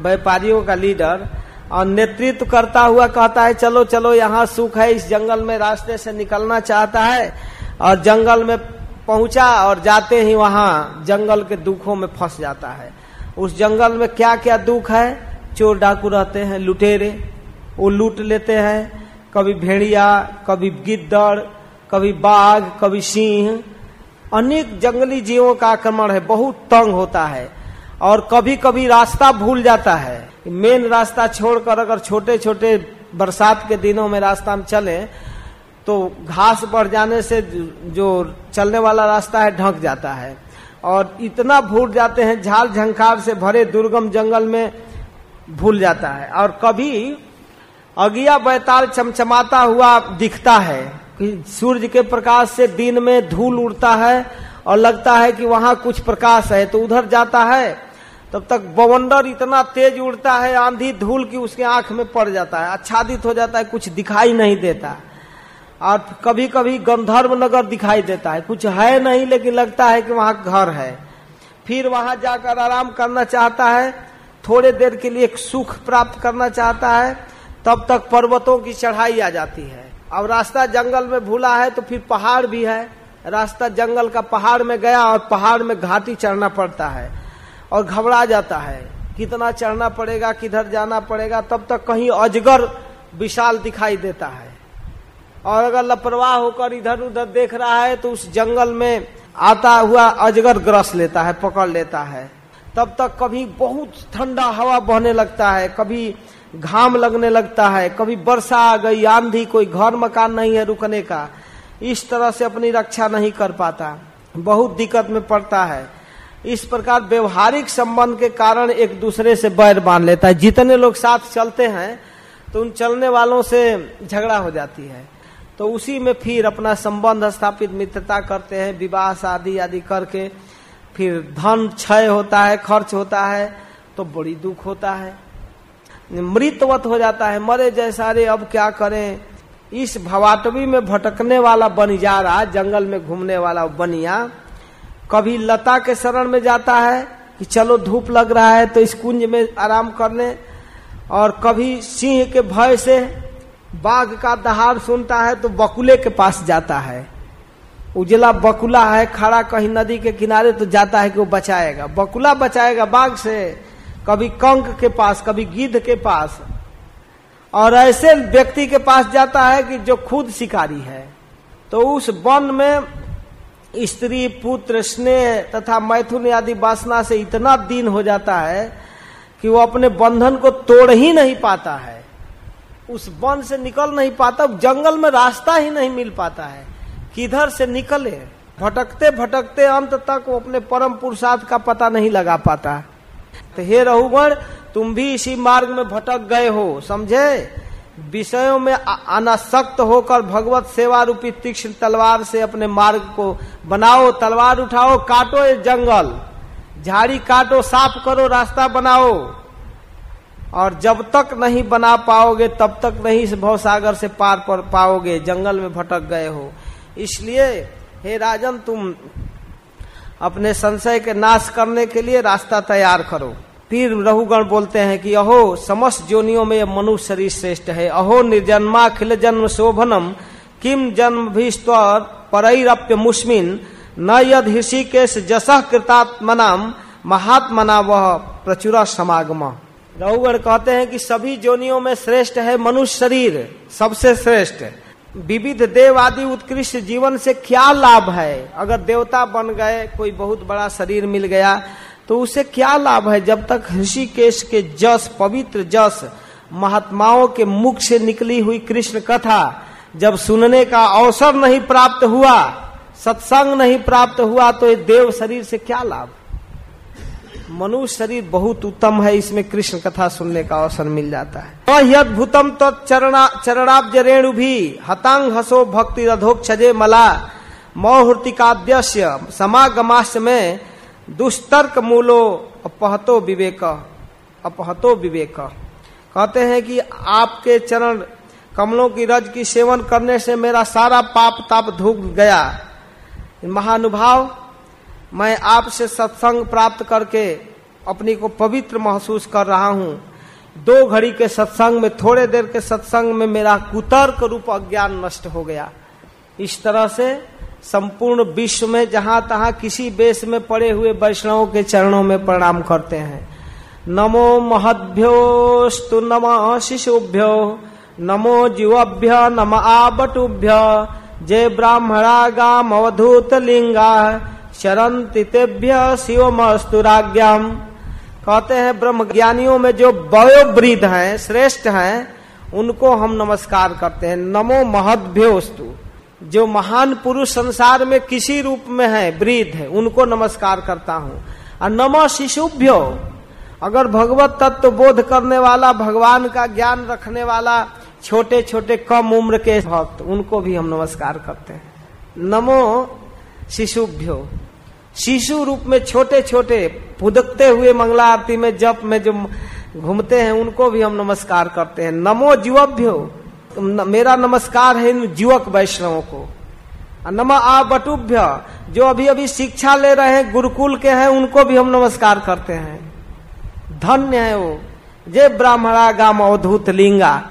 S1: व्यापारियों का लीडर, और नेतृत्व करता हुआ कहता है, चलो चलो, यहाँ सुख है, इस जंगल में रास्ते से निकलना चाहता है, और जंगल में पहुँचा और जाते ही वहाँ जंगल के दुखों में फंस जाता है। उस जंगल में क्या क्या दुख है? चोर डाकू रहते हैं, लुटेरे। वो लूट लेते हैं, कभी भेड़िया, कभी गिद्दड़, कभी बाघ, कभी सिंह। अनेक जंगली जीवों का आक्रमण है, बहुत तंग होता है और कभी कभी रास्ता भूल जाता है। मेन रास्ता छोड़कर अगर छोटे छोटे बरसात के दिनों में रास्ता में चले तो घास बढ़ जाने से जो चलने वाला रास्ता है, ढक जाता है। और इतना भूल जाते हैं, झाल झंकार से भरे दुर्गम जंगल में भूल जाता है। और कभी अगिया बैताल चमचमाता हुआ दिखता है। कि सूर्य के प्रकाश से दिन में धूल उड़ता है और लगता है कि वहाँ कुछ प्रकाश है तो उधर जाता है, तब तक बवंडर इतना तेज उड़ता है, आंधी धूल की उसके आँख में पड़ जाता है, आच्छादित हो जाता है, कुछ दिखाई नहीं देता। और कभी कभी गंधर्व नगर दिखाई देता है, कुछ है नहीं, लेकिन लगता है कि वहाँ घर है। फिर वहाँ जाकर आराम करना चाहता है, थोड़े देर के लिए सुख प्राप्त करना चाहता है, तब तक पर्वतों की चढ़ाई आ जाती है। अब रास्ता जंगल में भूला है तो फिर पहाड़ भी है। रास्ता जंगल का पहाड़ में गया और पहाड़ में घाटी चढ़ना पड़ता है और घबरा जाता है। कितना चढ़ना पड़ेगा, किधर जाना पड़ेगा, तब तक कहीं अजगर विशाल दिखाई देता है। और अगर लापरवाह होकर इधर उधर देख रहा है तो उस जंगल में आता हुआ अजगर ग्रस लेता है, पकड़ लेता है। तब तक कभी बहुत ठंडा हवा बहने लगता है, कभी घाम लगने लगता है। कभी वर्षा आ गई, आंधी, कोई घर मकान नहीं है रुकने का। इस तरह से अपनी रक्षा नहीं कर पाता। बहुत दिक्कत में पड़ता है। इस प्रकार व्यवहारिक संबंध के कारण एक दूसरे से बैर बाँध लेता है। जितने लोग साथ चलते हैं तो उन चलने वालों से झगड़ा हो जाती है। तो उसी में फिर अपना संबंध स्थापित, मित्रता करते हैं, विवाह, शादी आदि करके। फिर धन क्षय होता है, खर्च होता है तो बड़ी दुख होता है। मृतवत हो जाता है, मरे जैसा रे अब क्या करें? इस भवाटवी में भटकने वाला बनिजारा जंगल में घूमने वाला बनिया। कभी लता के शरण में जाता है कि चलो धूप लग रहा है तो इस कुंज में आराम करने, और कभी सिंह के भय से बाघ का दहाड़ सुनता है तो बकुले के पास जाता है। उजला बकुला है, खड़ा कहीं नदी के किनारे तो जाता है कि वो बचाएगा। बकुला बचाएगा बाघ से। कभी कंक के पास, कभी गिद्ध के पास। और ऐसे व्यक्ति के पास जाता है कि जो खुद शिकारी है। तो उस वन में स्त्री, पुत्र, स्नेह तथा मैथुन आदि वासना से इतना दीन हो जाता है कि वो अपने बंधन को तोड़ ही नहीं पाता है। उस वन से निकल नहीं पाता, जंगल में रास्ता ही नहीं मिल पाता है। किधर से निकले? भटकते भटकते अंत तक वो अपने परम पुरुषार्थ का पता नहीं लगा पाता। तो हे रहुगण तुम भी इसी मार्ग में भटक गए हो, समझे? विषयों में अनासक्त होकर भगवत सेवा रूपी तीक्ष्ण तलवार से अपने मार्ग को बनाओ, तलवार उठाओ, काटो ये जंगल। झाड़ी काटो, साफ़ करो, रास्ता बनाओ। और जब तक नहीं बना पाओगे, तब तक नहीं इस भवसागर से पार पर पाओगे, जंगल में भटक गए हो। इसलिए, हे राजन, तुम अपने संशय के नाश करने के लिए रास्ता तैयार करो। फिर रहुगण बोलते हैं कि, अहो, समस्त जोनियों में मनुष्य शरीर श्रेष्ठ है। अहो, निर्जन्मा खिल जन्म शोभनम, किम जन्म भी स्वर परप्य मुस्मिन, न यद ऋषिकेश जस कृतात्मनाम, महात्मना वह प्रचुरा समागम। रहुगण कहते हैं कि सभी जोनियों में श्रेष्ठ है मनुष्य शरीर, सबसे श्रेष्ठ। विविध देव आदि उत्कृष्ट जीवन से क्या लाभ है? अगर देवता बन गए, कोई बहुत बड़ा शरीर मिल गया तो उसे क्या लाभ है? जब तक ऋषिकेश के जस, पवित्र जस, महात्माओं के मुख से निकली हुई कृष्ण कथा, जब सुनने का अवसर नहीं प्राप्त हुआ, सत्संग नहीं प्राप्त हुआ तो ये देव शरीर से क्या लाभ? मनुष्य शरीर बहुत उत्तम है, इसमें कृष्ण कथा सुनने का अवसर मिल जाता है। अद्भुतम तो चरणा चरणाब्ज रेणु भी, हतांग हसो भक्ति रधोक्षजे मला, मौहूर्तिकाद्यस्य समागमाश में, दुष्तर्क मूलो, अपहतो विवेक अपहतो विवेक। कहते हैं कि आपके चरण, कमलों की रज की सेवन करने से मेरा सारा पाप ताप धूप गया। महानुभाव मैं आपसे सत्संग प्राप्त करके अपनी को पवित्र महसूस कर रहा हूँ। दो घड़ी के सत्संग में, थोड़े देर के सत्संग में मेरा कुतर्क रूप अज्ञान नष्ट हो गया। इस तरह से संपूर्ण विश्व में जहाँ तहां किसी बेस में पड़े हुए वैष्णवों के चरणों में प्रणाम करते हैं। नमो महद्योस्तु नम शिशुभ्यो, नमो जीवभ्य नम आबटुभ्य। जय ब्राह्मणा गाम अवधूत लिंगा शरंति तेभ्य शिवमस्तु राज्ञाम। कहते हैं ब्रह्म ज्ञानियों में जो वयोवृद्ध हैं, श्रेष्ठ हैं, उनको हम नमस्कार करते हैं। नमो महद्योस्तु जो महान पुरुष संसार में किसी रूप में है, वृद्ध है, उनको नमस्कार करता हूँ। और नमो शिशुभ्यो। अगर भगवत तत्व बोध करने वाला, भगवान का ज्ञान रखने वाला छोटे छोटे कम उम्र के भक्त, उनको भी हम नमस्कार करते हैं। नमो शिशुभ्यो। शिशु रूप में छोटे छोटे पुदकते हुए मंगला आरती में, जप में जो घूमते हैं, उनको भी हम नमस्कार करते हैं। नमो जीवभ्यो मेरा नमस्कार है इन युवक वैष्णवों को। नम आ बटुभ्य जो अभी अभी शिक्षा ले रहे हैं, गुरुकुल के हैं, उनको भी हम नमस्कार करते हैं। धन्य है वो। जय ब्राह्मणा गाम अवधूत लिंगा।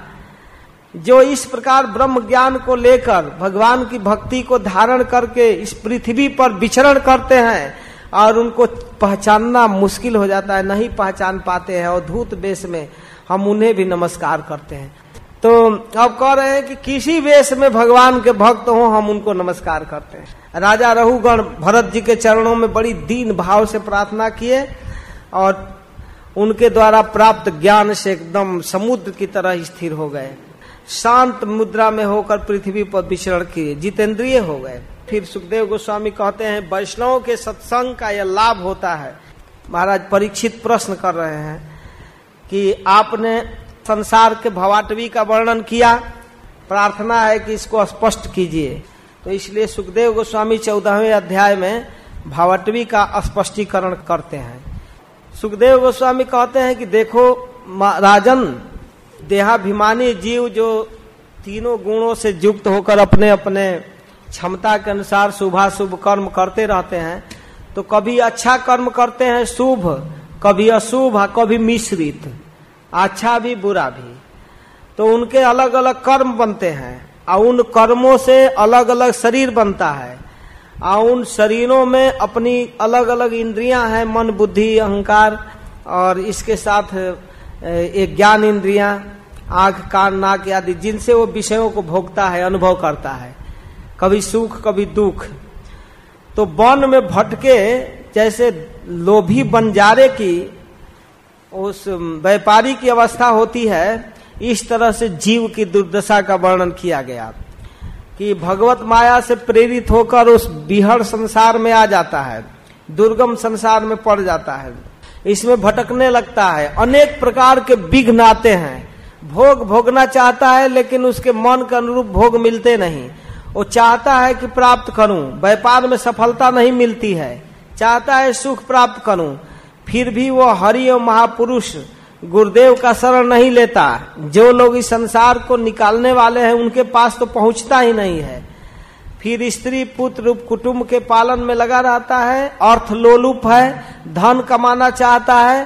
S1: जो इस प्रकार ब्रह्म ज्ञान को लेकर, भगवान की भक्ति को धारण करके इस पृथ्वी पर विचरण करते हैं, और उनको पहचानना मुश्किल हो जाता है, नहीं पहचान पाते हैं, और धूत वेश में हम उन्हें भी नमस्कार करते हैं। तो अब कह रहे हैं कि किसी वेश में भगवान के भक्त हो, हम उनको नमस्कार करते हैं। राजा रहुगण भरत जी के चरणों में बड़ी दीन भाव से प्रार्थना किए, और उनके द्वारा प्राप्त ज्ञान से एकदम समुद्र की तरह स्थिर हो गए। शांत मुद्रा में होकर पृथ्वी पर विचरण किए। जितेंद्रिय हो गए। फिर सुखदेव गोस्वामी कहते हैं, वैष्णव के सत्संग का यह लाभ होता है। महाराज परीक्षित प्रश्न कर रहे हैं कि आपने संसार के भवाटवी का वर्णन किया। प्रार्थना है कि इसको स्पष्ट कीजिए। तो इसलिए सुखदेव गोस्वामी चौदहवें अध्याय में भावटवी का स्पष्टीकरण करते हैं। सुखदेव गोस्वामी कहते हैं कि देखो राजन देहाभिमानी जीव जो तीनों गुणों से युक्त होकर अपने अपने क्षमता के अनुसार शुभाशुभ कर्म करते रहते हैं तो कभी अच्छा कर्म करते हैं शुभ, कभी अशुभ, कभी मिश्रित अच्छा भी, बुरा भी। तो उनके अलग अलग कर्म बनते हैं और उन कर्मों से अलग अलग शरीर बनता है। और उन शरीरों में अपनी अलग अलग इंद्रियाँ हैं, मन, बुद्धि, अहंकार, और इसके साथ एक ज्ञान इंद्रिया आँख कान, नाक आदि, जिनसे वो विषयों को भोगता है, अनुभव करता है। कभी सुख, कभी दुख। तो वन में भटके, जैसे लोभी बंजारे की, उस व्यापारी की अवस्था होती है, इस तरह से जीव की दुर्दशा का वर्णन किया गया। कि भगवत माया से प्रेरित होकर उस बिहड़ संसार में आ जाता है, दुर्गम संसार में पड़ जाता है। इसमें भटकने लगता है। अनेक प्रकार के विघ्न आते हैं। भोग भोगना चाहता है, लेकिन उसके मन के अनुरूप भोग मिलते नहीं। वो चाहता है कि प्राप्त करूँ। व्यापार में सफलता नहीं मिलती है। चाहता है सुख प्राप्त करूँ। फिर भी वो हरि और महापुरुष गुरुदेव का शरण नहीं लेता। जो लोग इस संसार को निकालने वाले हैं, उनके पास तो पहुँचता ही नहीं है। फिर स्त्री पुत्र कुटुंब के पालन में लगा रहता है, अर्थ लोलुप है, धन कमाना चाहता है।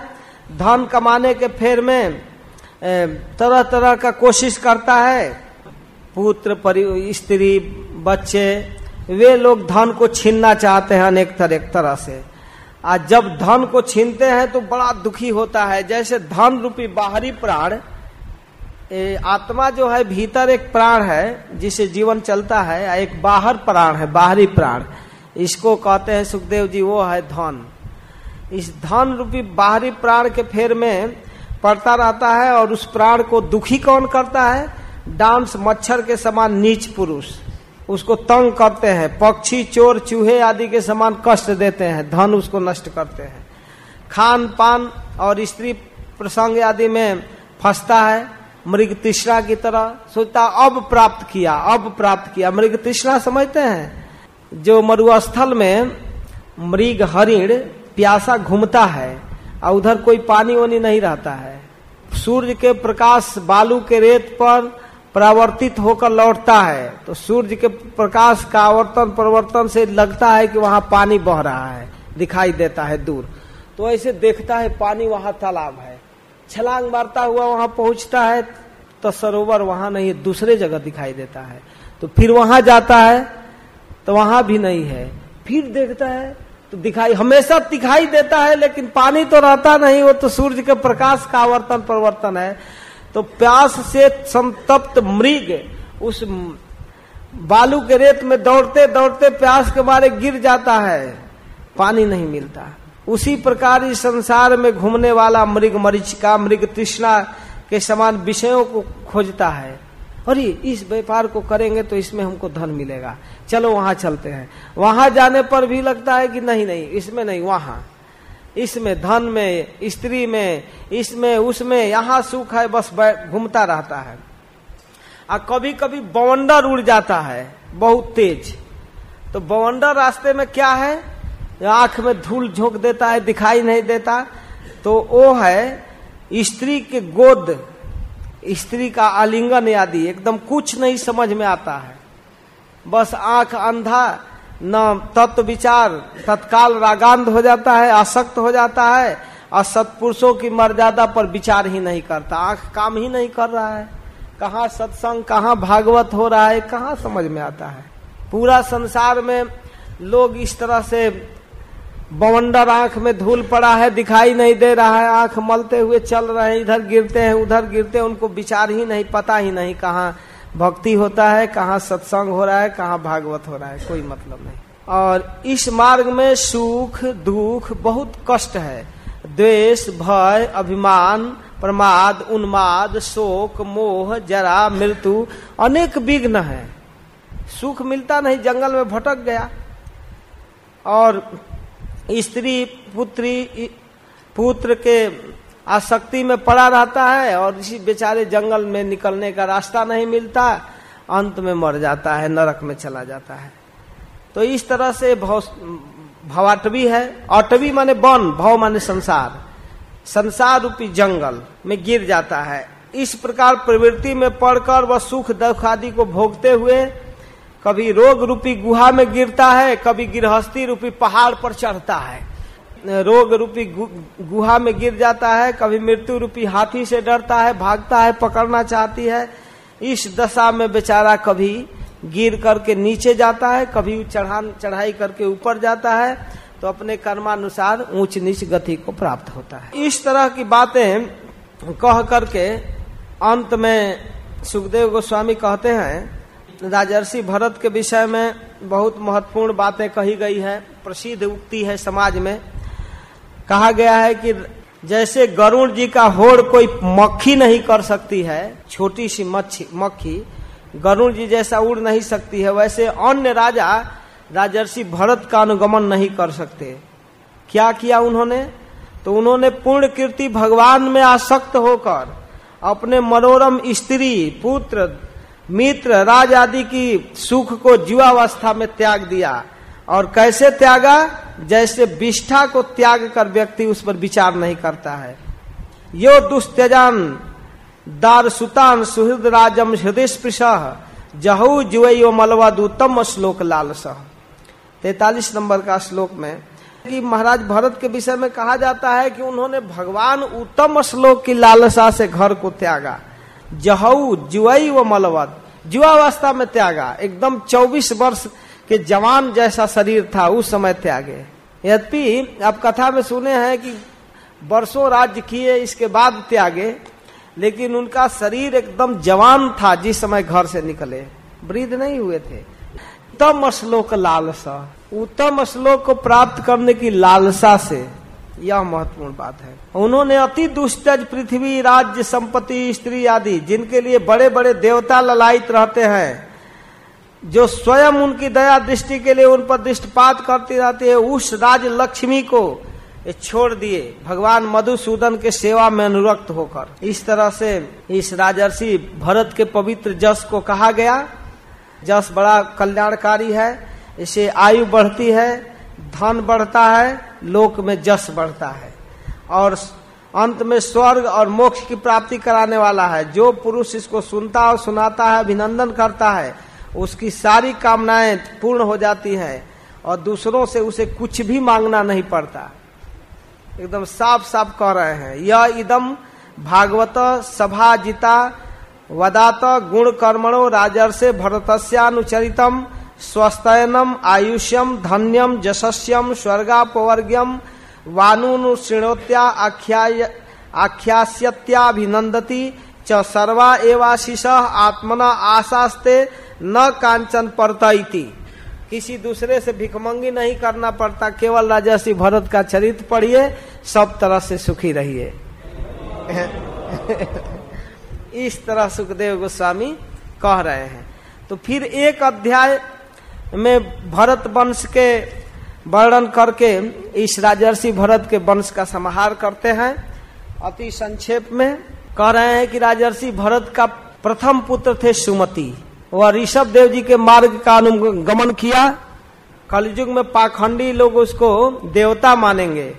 S1: धन कमाने के फेर में तरह तरह का कोशिश करता है। पुत्र स्त्री, बच्चे, वे लोग धन को छीनना चाहते हैं अनेक तरह तरह से। आज जब धन को छीनते हैं तो बड़ा दुखी होता है। जैसे धन रूपी बाहरी प्राण आत्मा जो है, भीतर एक प्राण है, जिसे जीवन चलता है एक बाहर प्राण है, बाहरी प्राण। इसको कहते हैं सुखदेव जी, वो है धन। इस धन रूपी बाहरी प्राण के फेर में पड़ता रहता है, और उस प्राण को दुखी कौन करता है? डांस मच्छर के समान नीच पुरुष। उसको तंग करते हैं, पक्षी, चोर, चूहे आदि के समान कष्ट देते हैं, धन उसको नष्ट करते हैं। खान पान और स्त्री प्रसंग आदि में फंसता है मृग तृष्णा की तरह सोचता, अब प्राप्त किया, अब प्राप्त किया। मृग तृष्णा समझते हैं? जो मरुस्थल में मृग हरिण प्यासा घूमता है और उधर कोई पानी वानी नहीं रहता है। सूर्य के प्रकाश बालू के रेत पर परावर्तित होकर लौटता है तो सूर्य के प्रकाश का आवर्तन परिवर्तन से लगता है कि वहाँ पानी बह रहा है, दिखाई देता है दूर। तो ऐसे देखता है, पानी वहाँ तालाब है। छलांग मारता हुआ वहाँ पहुँचता है तो सरोवर वहाँ नहीं, दूसरे जगह दिखाई देता है। तो फिर वहाँ जाता है तो वहाँ भी नहीं है। फिर देखता है तो दिखाई, हमेशा दिखाई देता है, लेकिन पानी तो रहता नहीं, वो तो सूर्य के प्रकाश का आवर्तन परिवर्तन है। तो प्यास से संतप्त मृग, उस बालू के रेत में दौड़ते दौड़ते प्यास के मारे गिर जाता है। पानी नहीं मिलता। उसी प्रकार इस संसार में घूमने वाला मृग मरीचिका, मृग तृष्णा के समान विषयों को खोजता है। और इस व्यापार को करेंगे तो इसमें हमको धन मिलेगा। चलो वहाँ चलते हैं। वहाँ जाने पर भी लगता है कि नहीं नहीं, इसमें नहीं, वहाँ। इसमें धन में, स्त्री में, इसमें, उसमें, यहाँ सुख है, बस घूमता रहता है। और कभी कभी बवंडर उड़ जाता है, बहुत तेज। तो बवंडर रास्ते में क्या है? आँख में धूल झोंक देता है, दिखाई नहीं देता। तो वो है, स्त्री के गोद, स्त्री का आलिंगन आदि, एकदम कुछ नहीं समझ में आता है। बस आँख अंधा, न तत्व विचार, तत्काल रागांध हो जाता है, आसक्त हो जाता है, और सत्पुरुषों की मर्यादा पर विचार ही नहीं करता। आँख काम ही नहीं कर रहा है। कहा सत्संग, कहाँ भागवत हो रहा है, कहाँ समझ में आता है। पूरा संसार में लोग इस तरह से बवंडर आँख में धूल पड़ा है, दिखाई नहीं दे रहा है, आँख मलते हुए चल रहे हैं, इधर गिरते हैं, उधर गिरते हैं, उनको विचार ही नहीं, पता ही नहीं कहाँ भक्ति होता है, कहाँ सत्संग हो रहा है, कहाँ भागवत हो रहा है, कोई मतलब नहीं। और इस मार्ग में सुख, दुख, बहुत कष्ट है। द्वेष, भय, अभिमान, प्रमाद, उन्माद, शोक, मोह, जरा, मृत्यु, अनेक विघ्न है। सुख मिलता नहीं, जंगल में भटक गया। और स्त्री, पुत्री पुत्र के आसक्ति में पड़ा रहता है और इसी बेचारे जंगल में निकलने का रास्ता नहीं मिलता, अंत में मर जाता है, नरक में चला जाता है। तो इस तरह से भव भवाटवी है। अटवी माने वन, भव माने संसार। संसार रूपी जंगल में गिर जाता है। इस प्रकार प्रवृत्ति में पड़कर वह सुख दुख आदि को भोगते हुए कभी रोग रूपी गुहा में गिरता है, कभी गृहस्थी रूपी पहाड़ पर चढ़ता है। रोग रूपी गुहा में गिर जाता है, कभी मृत्यु रूपी हाथी से डरता है, भागता है, पकड़ना चाहती है। इस दशा में बेचारा कभी गिर करके नीचे जाता है, कभी चढ़ा चढ़ाई करके ऊपर जाता है तो अपने कर्मानुसार ऊंच नीच गति को प्राप्त होता है। इस तरह की बातें कह करके अंत में सुखदेव गोस्वामी कहते हैं राजर्षि भरत के विषय में बहुत महत्वपूर्ण बातें कही गई है, प्रसिद्ध उक्ति है समाज में। कहा गया है कि जैसे गरुण जी का होड़ कोई मक्खी नहीं कर सकती है, छोटी सी मच्छी मक्खी गरुण जी जैसा उड़ नहीं सकती है, वैसे अन्य राजा राजर्षि भरत का अनुगमन नहीं कर सकते। क्या किया उन्होंने? तो उन्होंने पूर्ण कीर्ति भगवान में आसक्त होकर अपने मनोरम स्त्री, पुत्र मित्र राज आदि की सुख को जीवावस्था में त्याग दिया। और कैसे त्यागा? जैसे विष्ठा को त्याग कर व्यक्ति उस पर विचार नहीं करता है। यो दुस्त्यजान, दार सुतान, सुहृद राजम हृदय स्पृश जहू जुवो मलवादूतम श्लोक लालस। तैतालीस नंबर का श्लोक में कि महाराज, भरत के विषय में कहा जाता है कि उन्होंने भगवान उत्तम श्लोक की लालसा से घर को त्यागा। जहऊ, जुआई व मलवत। जुआवस्था में त्यागा। एकदम 24 वर्ष के जवान जैसा शरीर था, उस समय त्यागे। यद्यपि आप कथा में सुने हैं कि वर्षों राज्य किए, इसके बाद त्यागे, लेकिन उनका शरीर एकदम जवान था जिस समय घर से निकले। वृद्ध नहीं हुए थे। उत्तम श्लोक लालसा। उत्तम श्लोक को प्राप्त करने की लालसा से यह महत्वपूर्ण बात है। उन्होंने अति दुष्टज पृथ्वी, राज्य, संपत्ति, स्त्री आदि, जिनके लिए बड़े बड़े देवता ललायित रहते हैं, जो स्वयं उनकी दया दृष्टि के लिए उन पर दृष्टिपात करती रहती है, उस राज लक्ष्मी को छोड़ दिए। भगवान मधुसूदन के सेवा में अनुरक्त होकर। इस तरह से इस राजर्षि भरत के पवित्र जस को कहा गया। जस बड़ा कल्याणकारी है, इसे आयु बढ़ती है धन बढ़ता है, लोक में जस बढ़ता है। और अंत में स्वर्ग और मोक्ष की प्राप्ति कराने वाला है। जो पुरुष इसको सुनता और सुनाता है, अभिनंदन करता है, उसकी सारी कामनाएँ पूर्ण हो जाती हैं और दूसरों से उसे कुछ भी मांगना नहीं पड़ता। एकदम साफ़ साफ़ कह रहे हैं यह इदम भागवत सभाजिता वदात गुण कर्मणो राजर्षे भरतस्यानुचरितम स्वस्थयनम, आयुष्यम, धन्यम जशस्यम स्वर्गापवर्ग्यम वानुनुशृणोत्या आख्यास्यत्याभिनंदती च सर्वा एवाशीष आत्मना आशास्ते न कांचन पड़ता किसी दूसरे से भिकमंगी नहीं करना पड़ता, केवल राजसी भरत का चरित्र पढ़िए, सब तरह से सुखी रहिए। इस तरह सुखदेव गोस्वामी कह रहे हैं। तो फिर एक अध्याय में भरत वंश के वर्णन करके इस राजर्षि भरत के वंश का समाहार करते हैं। अति संक्षेप में कह रहे हैं कि राजर्षि भरत का प्रथम पुत्र थे सुमति। वह ऋषभ देव जी के मार्ग का अनुगमन किया। कलयुग में पाखंडी लोग उसको देवता मानेंगे,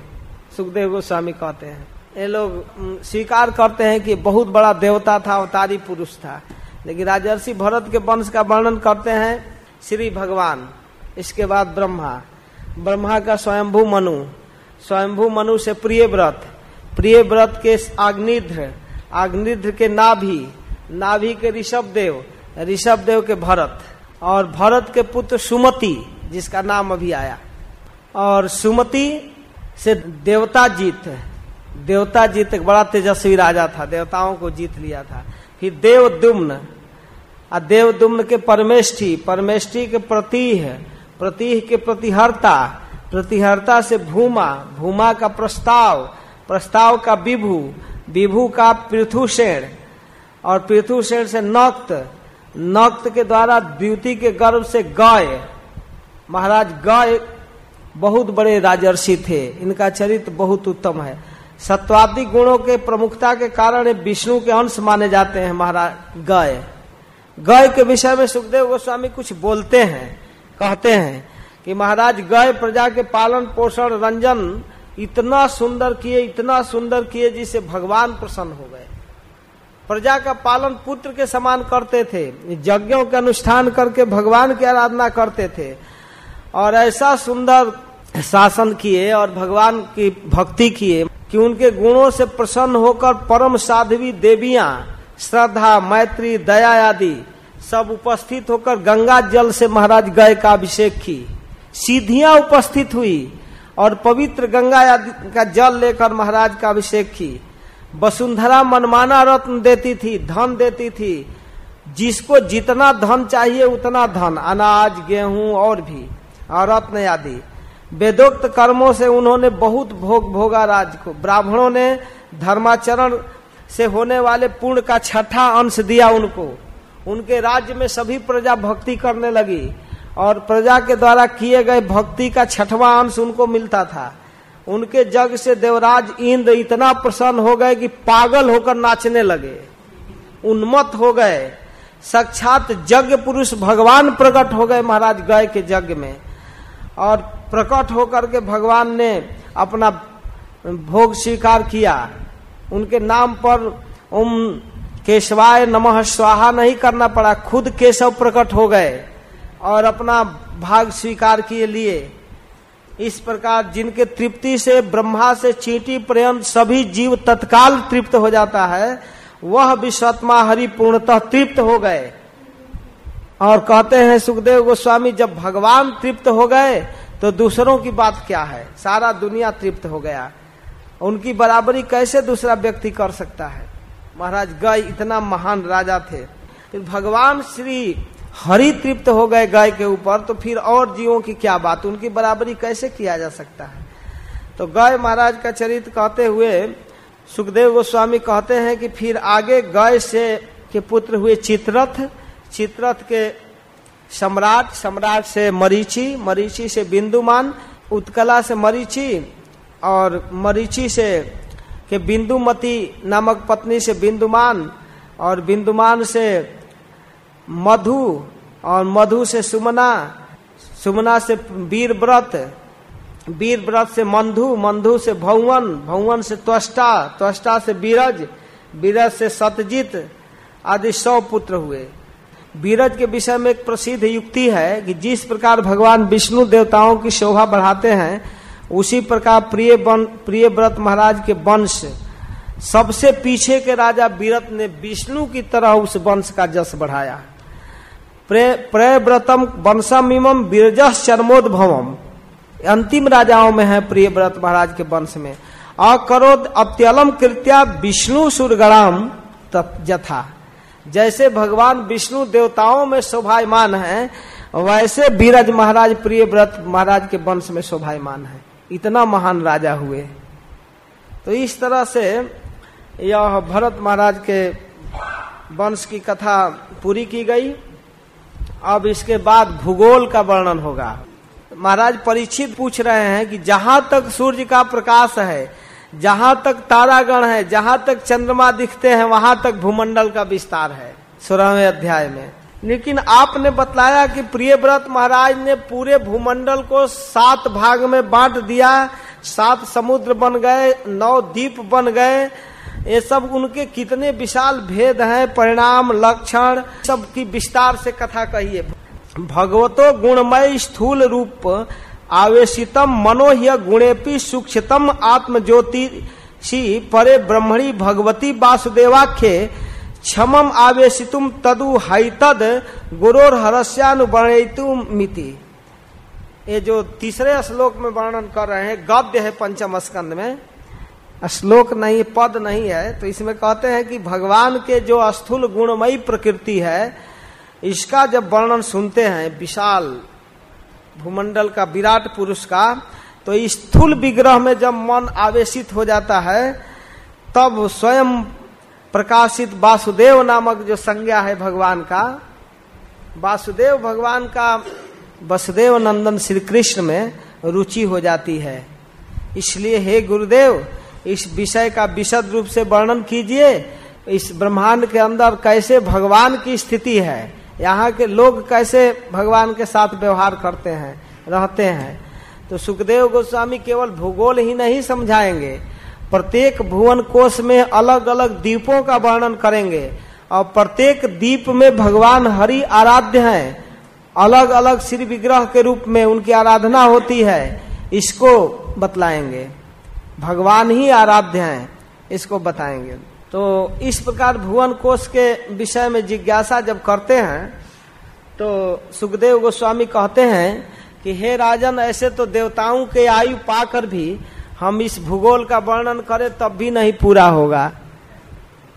S1: सुखदेव गोस्वामी कहते हैं। ये लोग स्वीकार करते हैं कि बहुत बड़ा देवता था, अवतारी पुरुष था। लेकिन राजर्षि भरत के वंश का वर्णन करते हैं श्री भगवान, इसके बाद ब्रह्मा। ब्रह्मा का स्वयंभू मनु। स्वयंभू मनु से प्रिय व्रत। प्रिय व्रत के आग्निध्र। आग्निध्र के नाभि। नाभि के ऋषभ देव ऋषभ देव के भरत। और भरत के पुत्र सुमति, जिसका नाम अभी आया। और सुमति से देवता जीत। देवता जीत एक बड़ा तेजस्वी राजा था। देवताओं को जीत लिया था। फिर देव दुम्न देव दुम्न के परमेष्ठी परमेष्ठी के प्रतीह प्रतीह के प्रतिहरता प्रतिहरता से भूमा भूमा का प्रस्ताव प्रस्ताव का विभू विभू का पृथुषेण और पृथुषेण से नक्त नक्त के द्वारा द्युति के गर्भ से गाय। महाराज, गाय बहुत बड़े राजर्षि थे, इनका चरित्र बहुत उत्तम है। सत्वादी गुणों के प्रमुखता के कारण विष्णु के अंश माने जाते हैं महाराज, गाय। गाय के विषय में सुखदेव गोस्वामी कुछ बोलते हैं, कहते हैं कि महाराज गाय प्रजा के पालन पोषण रंजन इतना सुंदर किए, इतना सुंदर किए जिसे भगवान प्रसन्न हो गए। प्रजा का पालन पुत्र के समान करते थे, यज्ञों के अनुष्ठान करके भगवान की आराधना करते थे, और ऐसा सुंदर शासन किए और भगवान की भक्ति किए कि उनके गुणों से प्रसन्न होकर परम साध्वी देवियाँ श्रद्धा, मैत्री, दया आदि सब उपस्थित होकर गंगा जल से महाराज गए का अभिषेक की। सीधियाँ उपस्थित हुई और पवित्र गंगा आदि का जल लेकर महाराज का अभिषेक की। वसुंधरा मनमाना रत्न देती थी, धन देती थी। जिसको जितना धन चाहिए उतना धन, अनाज, गेहूँ और भी, और रत्न आदि। वेदोक्त कर्मों से उन्होंने बहुत भोग भोगा राज को। ब्राह्मणों ने धर्माचरण से होने वाले पूर्ण का छठा अंश दिया उनको। उनके राज्य में सभी प्रजा भक्ति करने लगी और प्रजा के द्वारा किए गए भक्ति का छठवां अंश उनको मिलता था। उनके जग से देवराज इंद्र इतना प्रसन्न हो गए कि पागल होकर नाचने लगे। उन्मत्त हो गए। साक्षात यज्ञ पुरुष भगवान प्रकट हो गए महाराज गए के यज्ञ में। और प्रकट होकर के भगवान ने अपना भोग स्वीकार किया। उनके नाम पर ओम केशवाय नमः स्वाहा नहीं करना पड़ा। खुद केशव प्रकट हो गए और अपना भाग स्वीकार किए लिए। इस प्रकार जिनके तृप्ति से, ब्रह्मा से चींटी पर्यंत सभी जीव तत्काल तृप्त हो जाता है, वह विश्वत्मा हरि पूर्णतः तृप्त हो गए। और कहते हैं, सुखदेव गोस्वामी, जब भगवान तृप्त हो गए तो दूसरों की बात क्या है? सारा दुनिया तृप्त हो गया। उनकी बराबरी कैसे दूसरा व्यक्ति कर सकता है? महाराज, गाय इतना महान राजा थे फिर भगवान श्री हरि तृप्त हो गए गाय के ऊपर तो फिर और जीवों की क्या बात? उनकी बराबरी कैसे किया जा सकता है? तो गाय महाराज का चरित्र कहते हुए सुखदेव गोस्वामी कहते हैं कि फिर आगे गाय से के पुत्र हुए चित्रथ चित्रथ के सम्राट सम्राट से मरीची मरीची से बिंदुमान, उत्कला से मरीचि और मरीचि से के बिंदुमती नामक पत्नी से बिंदुमान और बिंदुमान से मधु और मधु से सुमना सुमना से वीर व्रत वीर व्रत से मंधु मंधु से भवन भवन से त्वष्टा त्वष्टा से बीरज बीरज से सतजित आदि सौ पुत्र हुए। बीरज के विषय में एक प्रसिद्ध युक्ति है कि जिस प्रकार भगवान विष्णु देवताओं की शोभा बढ़ाते हैं उसी प्रकार प्रिय प्रिय व्रत महाराज के वंश। सबसे पीछे के राजा बीरत ने विष्णु की तरह उस वंश का जस बढ़ाया। प्रव्रतम वंशम इमम बीरजस चरमोद्भवम। अंतिम राजाओं में है प्रिय व्रत महाराज के वंश में। अकरोद अत्यलम कृत्या विष्णु सुरगणाम जथा जैसे भगवान विष्णु देवताओं में शोभायमान है, वैसे बीरज महाराज प्रिय व्रत महाराज के वंश में शोभायमान है। इतना महान राजा हुए। तो इस तरह से यह भरत महाराज के वंश की कथा पूरी की गई। अब इसके बाद भूगोल का वर्णन होगा। महाराज परीक्षित पूछ रहे हैं कि जहाँ तक सूर्य का प्रकाश है, जहाँ तक तारागण है, जहाँ तक चंद्रमा दिखते हैं, वहाँ तक भूमंडल का विस्तार है। सोलहवें अध्याय में। लेकिन आपने बताया कि प्रिय व्रत महाराज ने पूरे भूमंडल को सात भाग में बांट दिया। सात समुद्र बन गए, नौ द्वीप बन गए। ये सब उनके कितने विशाल भेद हैं, परिणाम, लक्षण सब की विस्तार से कथा कहिए भगवतो गुणमय स्थूल रूप, आवेशितम मनोह्य गुणेपी सूक्ष्मतम आत्म ज्योति परे ब्रह्मणी भगवती वासुदेवाख्य। क्षमम आवेशितुम तदु हाइतद गुरोर हरस्यानुवर्णितुम मिति। ये जो तीसरे श्लोक में वर्णन कर रहे हैं गद्य है पंचम स्कंद में। श्लोक नहीं, पद नहीं है तो इसमें कहते हैं कि भगवान के जो स्थूल गुणमयी प्रकृति है, इसका जब वर्णन सुनते हैं, विशाल भूमंडल का विराट पुरुष का तो स्थूल विग्रह में जब मन आवेशित हो जाता है, तब स्वयं प्रकाशित वासुदेव नामक जो संज्ञा है भगवान का, वासुदेव भगवान का वसुदेव नंदन श्री कृष्ण में रुचि हो जाती है। इसलिए हे गुरुदेव, इस विषय का विशद रूप से वर्णन कीजिए। इस ब्रह्मांड के अंदर कैसे भगवान की स्थिति है, यहाँ के लोग कैसे भगवान के साथ व्यवहार करते हैं, रहते हैं। तो सुखदेव गोस्वामी केवल भूगोल ही नहीं समझाएँगे प्रत्येक भुवन कोष में अलग अलग दीपों का वर्णन करेंगे। और प्रत्येक दीप में भगवान हरि आराध्य हैं। अलग अलग श्री विग्रह के रूप में उनकी आराधना होती है। इसको बतलाएँगे। भगवान ही आराध्य हैं। इसको बताएँगे। तो इस प्रकार भुवन कोष के विषय में जिज्ञासा जब करते हैं तो सुखदेव गोस्वामी कहते हैं कि, हे राजन, ऐसे तो देवताओं के आयु पाकर भी हम इस भूगोल का वर्णन करें, तब भी नहीं पूरा होगा।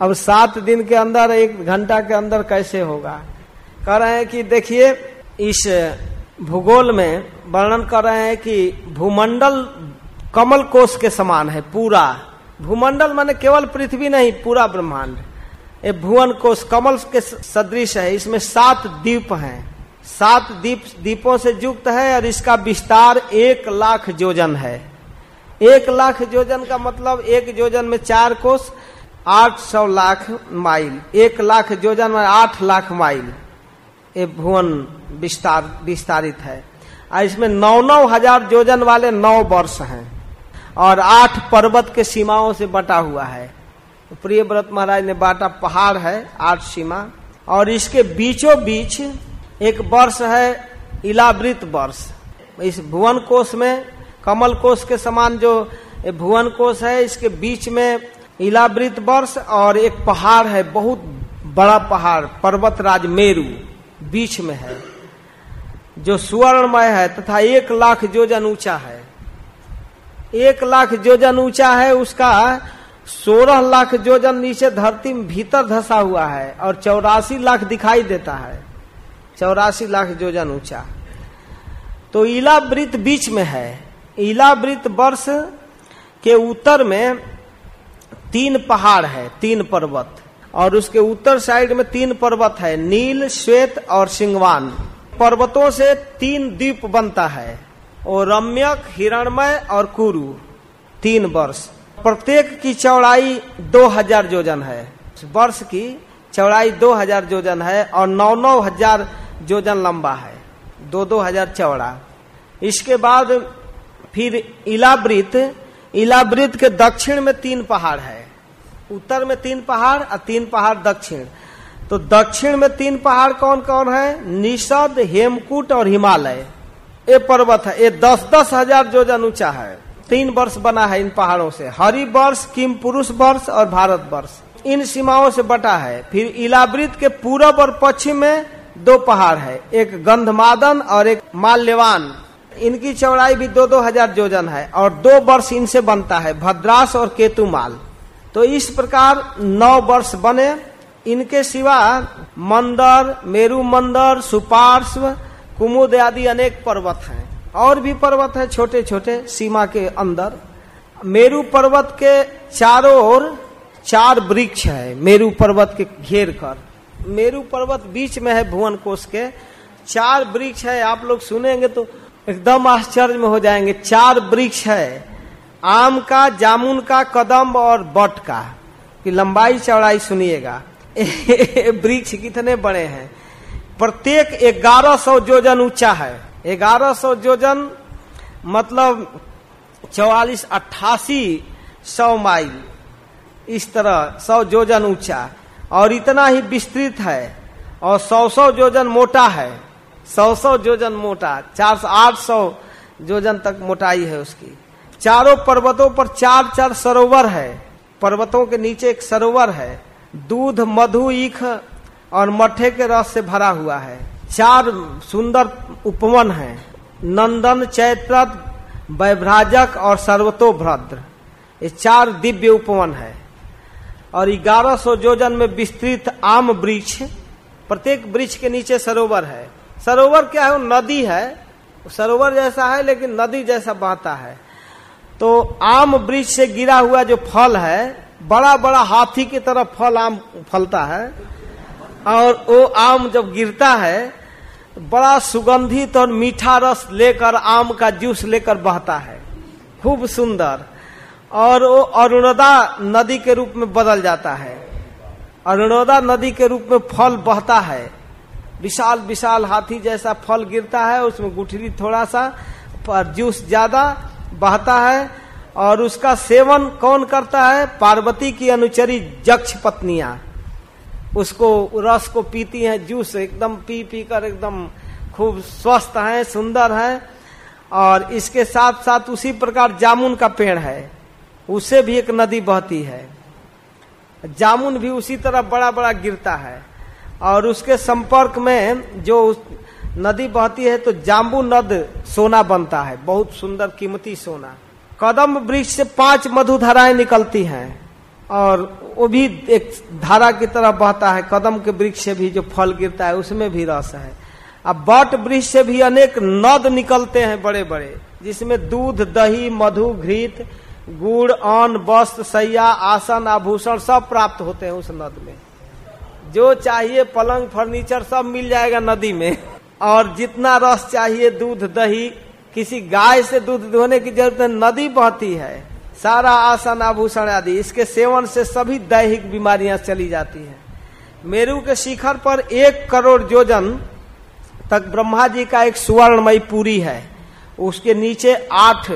S1: अब सात दिन के अंदर, एक घंटा के अंदर कैसे होगा? कह रहे हैं कि देखिए, इस भूगोल में वर्णन कर रहे हैं कि भूमंडल कमल कोष के समान है, पूरा। भूमंडल माने केवल पृथ्वी नहीं, पूरा ब्रह्मांड। ये भुवन कोष कमल के सदृश है, इसमें सात द्वीप हैं। सात द्वीप दीपों से युक्त है और इसका विस्तार एक लाख जोजन है। एक लाख जोजन का मतलब एक जोजन में चार कोष आठ सौ लाख माइल। एक लाख जोजन में आठ लाख माइल। ये भुवन विस्तार, विस्तारित है। और इसमें नौ नौ हज़ार जोजन वाले नौ वर्ष हैं। और आठ पर्वत के सीमाओं से बटा हुआ है। प्रिय व्रत महाराज ने बांटा, पहाड़ है, आठ सीमा। और इसके बीचों बीच एक वर्ष है, इलावृत वर्ष। इस भुवन कोष में कमल कोष के समान जो भुवन कोष है, इसके बीच में इलावृत वर्ष और एक पहाड़ है, बहुत बड़ा पहाड़ पर्वत राज मेरू, बीच में है, जो सुवर्णमय है तथा एक लाख जोजन ऊँचा है। एक लाख जोजन ऊँचा है, उसका सोलह लाख जोजन नीचे धरती में भीतर धसा हुआ है और चौरासी लाख दिखाई देता है। चौरासी लाख जोजन ऊँचा। तो इलावृत बीच में है। इलावृत वर्ष के उत्तर में तीन पहाड़ है, तीन पर्वत। और उसके उत्तर साइड में तीन पर्वत है, नील, श्वेत और सिंगवान। पर्वतों से तीन द्वीप बनता है और रम्यक हिरणमय और कुरु। तीन वर्ष। प्रत्येक की चौड़ाई दो हज़ार जोजन है। वर्ष की चौड़ाई दो हज़ार जोजन है और नौ नौ हज़ार जोजन लंबा है। दो दो हज़ार चौड़ा। इसके बाद फिर इलावृत इलावृत के दक्षिण में तीन पहाड़ है। उत्तर में तीन पहाड़ और तीन पहाड़ दक्षिण। तो दक्षिण में तीन पहाड़ कौन कौन है? निषद, हेमकूट और हिमालय। ये पर्वत है ये दस दस हज़ार जोजन ऊँचा है। तीन वर्ष बना है इन पहाड़ों से। हरि वर्ष, किम पुरुष वर्ष और भारत वर्ष। इन सीमाओं से बटा है। फिर इलावृत के पूरब और पश्चिम में दो पहाड़ है। एक गंधमादन और एक माल्यवान। इनकी चौड़ाई भी दो दो हज़ार जोजन है और दो वर्ष इनसे बनता है, भद्रास और केतुमाल। तो इस प्रकार नौ वर्ष बने। इनके सिवा मंदर, मेरु मंदर, सुपार्श्व, कुमुद आदि अनेक पर्वत हैं। और भी पर्वत हैं छोटे छोटे सीमा के अंदर। मेरु पर्वत के चारों ओर चार वृक्ष है, मेरु पर्वत के घेर कर। मेरु पर्वत बीच में है भुवन कोष के। चार वृक्ष है, आप लोग सुनेंगे तो एकदम आश्चर्य में हो जाएँगे। चार वृक्ष है। आम का, जामुन का कदम और बट का। की लंबाई चौड़ाई सुनिएगा। वृक्ष कितने बड़े हैं। प्रत्येक ग्यारह सौ जोजन ऊँचा है। ग्यारह सौ जोजन मतलब चौवालीस, अट्ठासी सौ माइल। इस तरह सौ जोजन ऊँचा। और इतना ही विस्तृत है। और सौ सौ जोजन मोटा है। सौ सौ जोजन मोटा, चार सौ, आठ सौ जोजन तक मोटाई है उसकी। चारों पर्वतों पर चार चार सरोवर है। पर्वतों के नीचे एक सरोवर है। दूध, मधु, ईख और मठे के रस से भरा हुआ है। चार सुंदर उपवन है। नंदन चैत्र वैभ्राजक और सर्वतोभ्रद्र ये चार दिव्य उपवन है। और ग्यारह सौ जोजन में विस्तृत आम वृक्ष, प्रत्येक वृक्ष के नीचे सरोवर है। सरोवर क्या है? वो नदी है। सरोवर जैसा है, लेकिन नदी जैसा बहता है। तो आम वृक्ष से गिरा हुआ जो फल है बड़ा बड़ा हाथी की तरह फल आम फलता है। और वो आम जब गिरता है, बड़ा सुगंधित और मीठा रस लेकर, आम का जूस लेकर बहता है। खूब सुंदर। और वो अरुणोदा नदी के रूप में बदल जाता है। अरुणोदा नदी के रूप में फल बहता है। विशाल विशाल हाथी जैसा फल गिरता है, उसमें गुठली थोड़ा सा पर जूस ज़्यादा बहता है, और उसका सेवन कौन करता है? पार्वती की अनुचरी जक्ष पत्नियाँ। उसको रस को पीती हैं, जूस एकदम पी पी कर एकदम खूब स्वस्थ है, सुंदर है, और इसके साथ साथ उसी प्रकार जामुन का पेड़ है। उससे भी एक नदी बहती है। जामुन भी उसी तरह बड़ा बड़ा गिरता है। और उसके संपर्क में जो नदी बहती है तो जाम्बू नद सोना बनता है। बहुत सुंदर कीमती सोना। कदम वृक्ष से पाँच मधुधाराएँ निकलती हैं और वो भी एक धारा की तरह बहता है। कदम के वृक्ष से भी जो फल गिरता है, उसमें भी रस है। अब बट वृक्ष से भी अनेक नद निकलते हैं बड़े बड़े जिसमें दूध, दही, मधु, घृत, गुड़, अन्न, वस्त्र, सैया, आसन, आभूषण सब प्राप्त होते हैं उस नद में। जो चाहिए पलंग, फर्नीचर सब मिल जाएगा नदी में। और जितना रस चाहिए दूध, दही, किसी गाय से दूध धोने की ज़रूरत नदी बहती है। सारा आसन, आभूषण आदि, इसके सेवन से सभी दैहिक बीमारियाँ चली जाती हैं। मेरू के शिखर पर एक करोड़ जोजन तक ब्रह्मा जी का एक सुवर्णमयी पूरी है। उसके नीचे आठ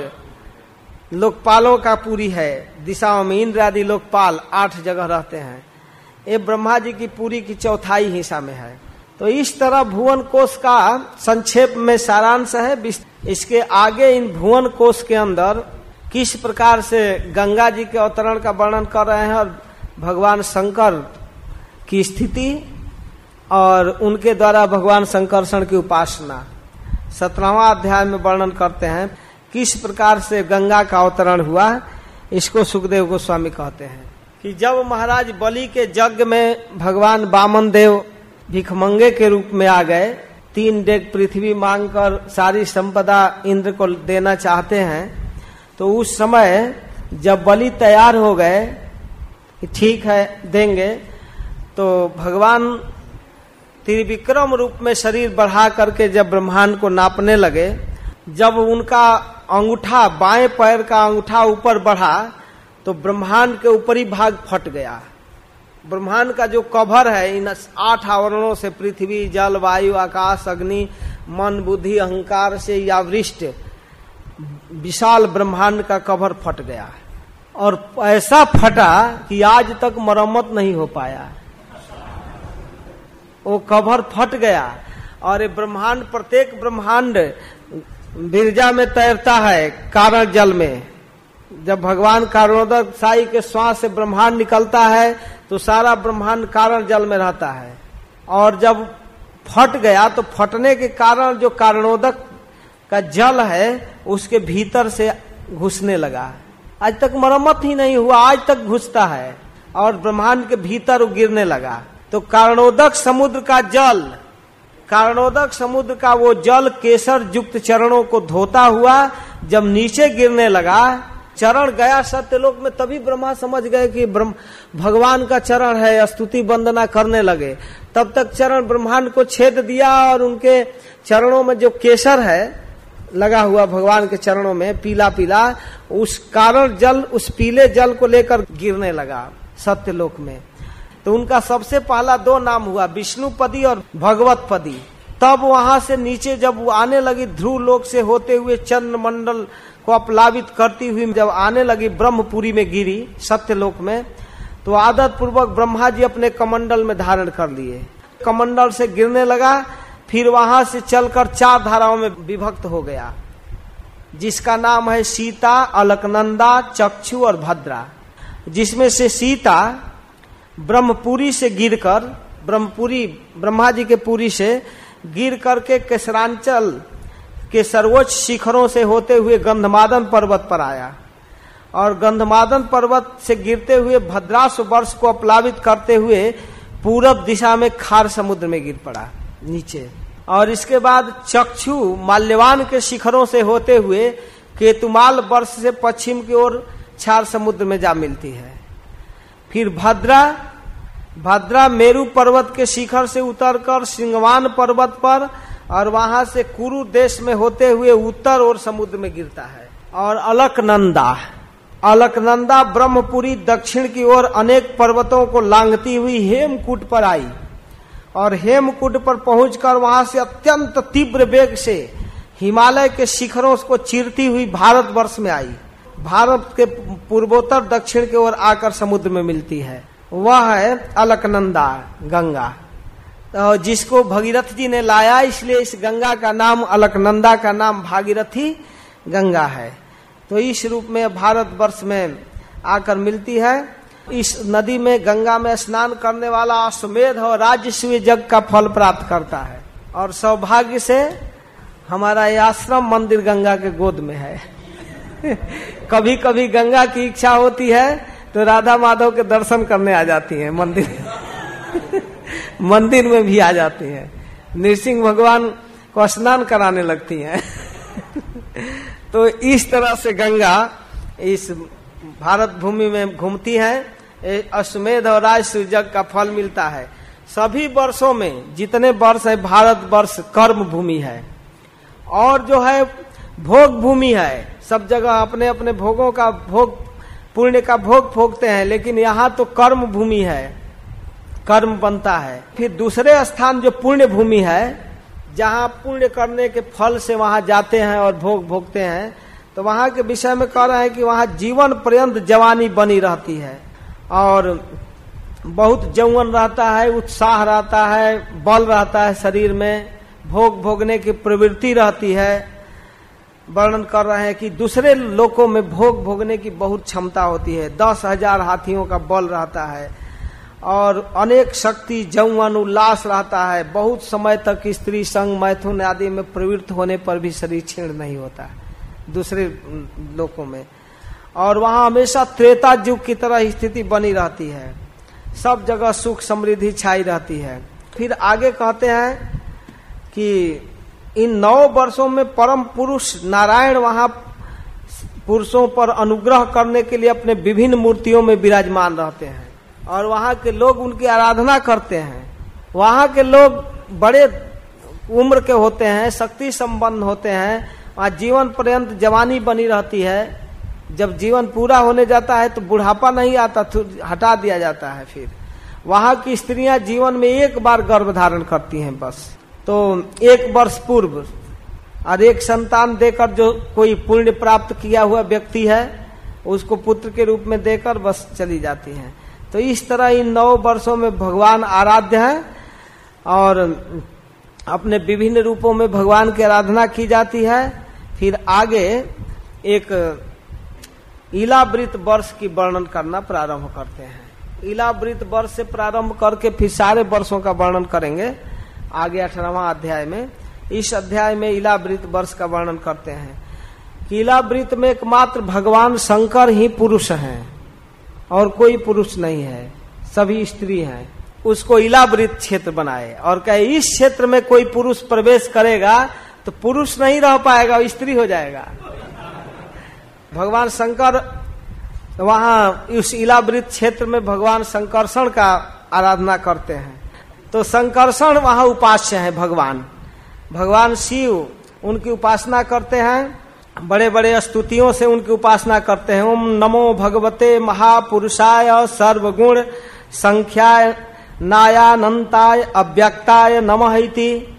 S1: लोकपालों का पूरी है। दिशाओं में इंद्र आदि लोकपाल आठ जगह रहते हैं। ये ब्रह्मा जी की पूरी की चौथाई हिस्सा में है। तो इस तरह भुवन कोष का संक्षेप में सारांश है। इसके आगे इन भुवन कोष के अंदर किस प्रकार से गंगा जी के अवतरण का वर्णन कर रहे हैं और भगवान शंकर की स्थिति और उनके द्वारा भगवान शंकरषण की उपासना। सत्रहवा अध्याय में वर्णन करते हैं, किस प्रकार से गंगा का अवतरण हुआ, इसको सुखदेव गोस्वामी कहते हैं। कि जब महाराज बलि के यज्ञ में भगवान बामन देव भिखमंगे के रूप में आ गए, तीन डेग पृथ्वी मांगकर सारी संपदा इंद्र को देना चाहते हैं तो उस समय जब बलि तैयार हो गए ठीक है, देंगे तो भगवान त्रिविक्रम रूप में शरीर बढ़ा करके जब ब्रह्मांड को नापने लगे, जब उनका अंगूठा बाएँ पैर का अंगूठा ऊपर बढ़ा तो ब्रह्मांड के ऊपरी भाग फट गया। ब्रह्मांड का जो कवर है, इन आठ आवरणों से पृथ्वी, जल, वायु, आकाश, अग्नि, मन, बुद्धि, अहंकार से या वृष्ट, विशाल ब्रह्मांड का कवर फट गया। और ऐसा फटा कि आज तक मरम्मत नहीं हो पाया। वो कवर फट गया। और ये ब्रह्मांड, प्रत्येक ब्रह्मांड बिरजा में तैरता है, कारण जल में। जब भगवान कारणोदक साई के श्वास से ब्रह्मांड निकलता है तो सारा ब्रह्मांड कारण जल में रहता है। और जब फट गया तो फटने के कारण जो कारणोदक का जल है, उसके भीतर से घुसने लगा। आज तक मरम्मत ही नहीं हुआ, आज तक घुसता है और ब्रह्मांड के भीतर गिरने लगा। तो कारणोदक समुद्र का जल, कारणोदक समुद्र का वो जल केसर युक्त चरणों को धोता हुआ, जब नीचे गिरने लगा चरण गया सत्यलोक में, तभी ब्रह्मा समझ गए कि ब्रह्म, भगवान का चरण है, स्तुति वंदना करने लगे। तब तक चरण ब्रह्मांड को छेद दिया और उनके चरणों में जो केसर है, लगा हुआ भगवान के चरणों में, पीला पीला, उस कारण जल, उस पीले जल को लेकर गिरने लगा सत्यलोक में। तो उनका सबसे पहला दो नाम हुआ, विष्णुपदी और भगवत पदी तब वहाँ से नीचे जब वो आने लगी, ध्रुव लोक से होते हुए चंद्र मंडल को अपलावित करती हुई जब आने लगी ब्रह्मपुरी में गिरी सत्यलोक में तो आदत पूर्वक ब्रह्मा जी अपने कमंडल में धारण कर लिए। कमंडल से गिरने लगा, फिर वहाँ से चलकर चार धाराओं में विभक्त हो गया, जिसका नाम है सीता, अलकनंदा, चक्षु और भद्रा। जिसमें से सीता ब्रह्मपुरी से गिरकर, ब्रह्मपुरी, ब्रह्मा जी के पुरी से गिर करके केसरांचल के सर्वोच्च शिखरों से होते हुए गंधमादन पर्वत पर आया और गंधमादन पर्वत से गिरते हुए भद्रास वर्ष को अपलावित करते हुए पूरब दिशा में खार समुद्र में गिर पड़ा नीचे। और इसके बाद चक्षु माल्यवान के शिखरों से होते हुए केतुमाल वर्ष से पश्चिम की ओर छार समुद्र में जा मिलती है। फिर भद्रा भद्रा मेरु पर्वत के शिखर से उतरकर सिंगवान पर्वत पर और वहाँ से कुरु देश में होते हुए उत्तर और समुद्र में गिरता है। और अलकनंदा। अलकनंदा ब्रह्मपुरी दक्षिण की ओर अनेक पर्वतों को लांगती हुई हेमकूट पर आई। और हेमकुंड पर पहुंचकर वहाँ से अत्यंत तीव्र वेग से हिमालय के शिखरों को चीरती हुई भारत वर्ष में आई। भारत के पूर्वोत्तर दक्षिण की ओर आकर समुद्र में मिलती है। वह है अलकनंदा गंगा। तो जिसको भगीरथ जी ने लाया, इसलिए इस गंगा का नाम अलकनंदा का नाम भागीरथी गंगा है। तो इस रूप में भारत वर्ष में आकर मिलती है। इस नदी में, गंगा में स्नान करने वाला अश्वमेध और राज्य जग का फल प्राप्त करता है। और सौभाग्य से हमारा ये आश्रम मंदिर गंगा के गोद में है। कभी कभी गंगा की इच्छा होती है तो राधा माधव के दर्शन करने आ जाती है मंदिर मंदिर में भी आ जाती हैं। नृसिंह भगवान को स्नान कराने लगती हैं। तो इस तरह से गंगा इस भारत भूमि में घूमती है। अश्वमेध और राज सूर्यक का फल मिलता है। सभी वर्षों में जितने वर्ष है, भारत वर्ष कर्म भूमि है। और जो है, भोग भूमि है। सब जगह अपने अपने भोगों का भोग, पुण्य का भोग भोगते हैं, लेकिन यहाँ तो कर्म भूमि है। कर्म बनता है। फिर दूसरे स्थान जो पुण्य भूमि है, जहाँ पुण्य करने के फल से वहाँ जाते हैं और भोग भोगते हैं तो वहाँ के विषय में कह रहे हैं कि वहाँ जीवन पर्यंत जवानी बनी रहती है। और बहुत जौवन रहता है, उत्साह रहता है, बल रहता है शरीर में, भोग भोगने की प्रवृत्ति रहती है। वर्णन कर रहे हैं कि दूसरे लोकों में भोग भोगने की बहुत क्षमता होती है। दस हज़ार हाथियों का बल रहता है। और अनेक शक्ति जौवन उल्लास रहता है। बहुत समय तक स्त्री संग मैथुन आदि में प्रवृत्त होने पर भी शरीर छीण नहीं होता है, दूसरे लोकों में। और वहाँ हमेशा त्रेता युग की तरह स्थिति बनी रहती है। सब जगह सुख समृद्धि छाई रहती है। फिर आगे कहते हैं कि इन नौ वर्षों में परम पुरुष नारायण वहाँ पुरुषों पर अनुग्रह करने के लिए अपने विभिन्न मूर्तियों में विराजमान रहते हैं। और वहाँ के लोग उनकी आराधना करते हैं। वहाँ के लोग बड़े उम्र के होते हैं, शक्ति संबंध होते हैं। वहाँ जीवन पर्यंत जवानी बनी रहती है। जब जीवन पूरा होने जाता है तो बुढ़ापा नहीं आता तो हटा दिया जाता है फिर। वहाँ की स्त्रियाँ जीवन में एक बार गर्भ धारण करती हैं बस। तो एक वर्ष पूर्व और एक संतान देकर जो कोई पुण्य प्राप्त किया हुआ व्यक्ति है, उसको पुत्र के रूप में देकर बस चली जाती हैं। तो इस तरह इन नौ वर्षों में भगवान आराध्य है और अपने विभिन्न रूपों में भगवान की आराधना की जाती है। फिर आगे एक इलावृत वर्ष की वर्णन करना प्रारंभ करते हैं। इलावृत वर्ष से प्रारंभ करके फिर सारे वर्षों का वर्णन करेंगे। आगे अठारहवा अध्याय में इस अध्याय में इलावृत वर्ष का वर्णन करते हैं इलावृत में एकमात्र भगवान शंकर ही पुरुष हैं। और कोई पुरुष नहीं है, सभी स्त्री हैं। उसको इलावृत क्षेत्र बनाए और कहे, इस क्षेत्र में कोई पुरुष प्रवेश करेगा तो पुरुष नहीं रह पाएगा, स्त्री हो जाएगा। भगवान शंकर, वहाँ उस इलावृत क्षेत्र में भगवान शंकरषण का आराधना करते हैं। तो शंकरषण वहाँ उपास्य है, भगवान। भगवान शिव, उनकी उपासना करते हैं। बड़े बड़े स्तुतियों से उनकी उपासना करते हैं। ओम नमो भगवते महापुरुषाय सर्वगुण संख्याय नायानंताय अव्यक्ताय नमः इति।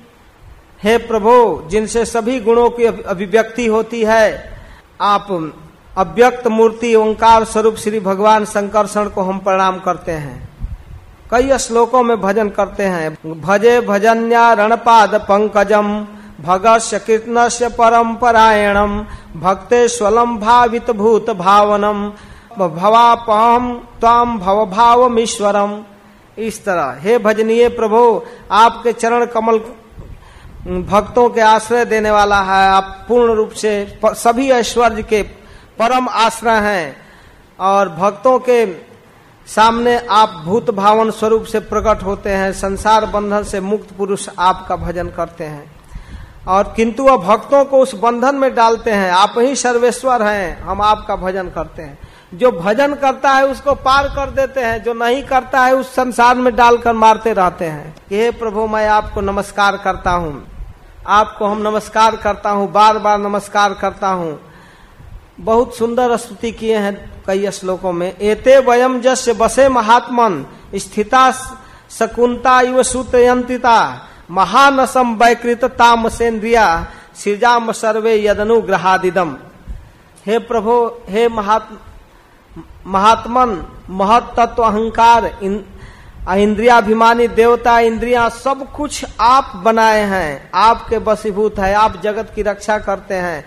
S1: हे प्रभु, जिनसे सभी गुणों की अभिव्यक्ति होती है, आप अव्यक्त मूर्ति ओंकार स्वरूप श्री भगवान शंकरषण को हम प्रणाम करते हैं। कई श्लोकों में भजन करते हैं। भजे भजन्या रणपाद पंकजम। भगस्य परायणम भक्ते स्वलम भावित भूत भावनम भवापहम ताम भव इस तरह। हे भजनीय प्रभु, आपके चरण कमल भक्तों के आश्रय देने वाला है। आप पूर्ण रूप से सभी ऐश्वर्य के परम आश्रय हैं और भक्तों के सामने आप भूत भावन स्वरूप से प्रकट होते हैं। संसार बंधन से मुक्त पुरुष आपका भजन करते हैं। और किंतु वह भक्तों को उस बंधन में डालते हैं। आप ही सर्वेश्वर हैं, हम आपका भजन करते हैं। जो भजन करता है, उसको पार कर देते हैं, जो नहीं करता है, उस संसार में डालकर मारते रहते हैं। हे प्रभु, मैं आपको नमस्कार करता हूँ। आपको हम नमस्कार करता हूँ बार बार नमस्कार करता हूँ। बहुत सुंदर स्तुति किए हैं कई श्लोकों में। एते वयम जस्य बसे महात्मन, स्थिता शकुंता युव सूत्रयंतिता महानसम वैकृत तामसेन्द्रिया, सृजाम सर्वे यदनुग्रहादिदम हे प्रभु, हे महात्मा महात्मन महत तत्व अहंकार इंद्रियाभिमानी देवता, इंद्रिया, सब कुछ आप बनाए हैं। आपके बसीभूत है, आप जगत की रक्षा करते हैं।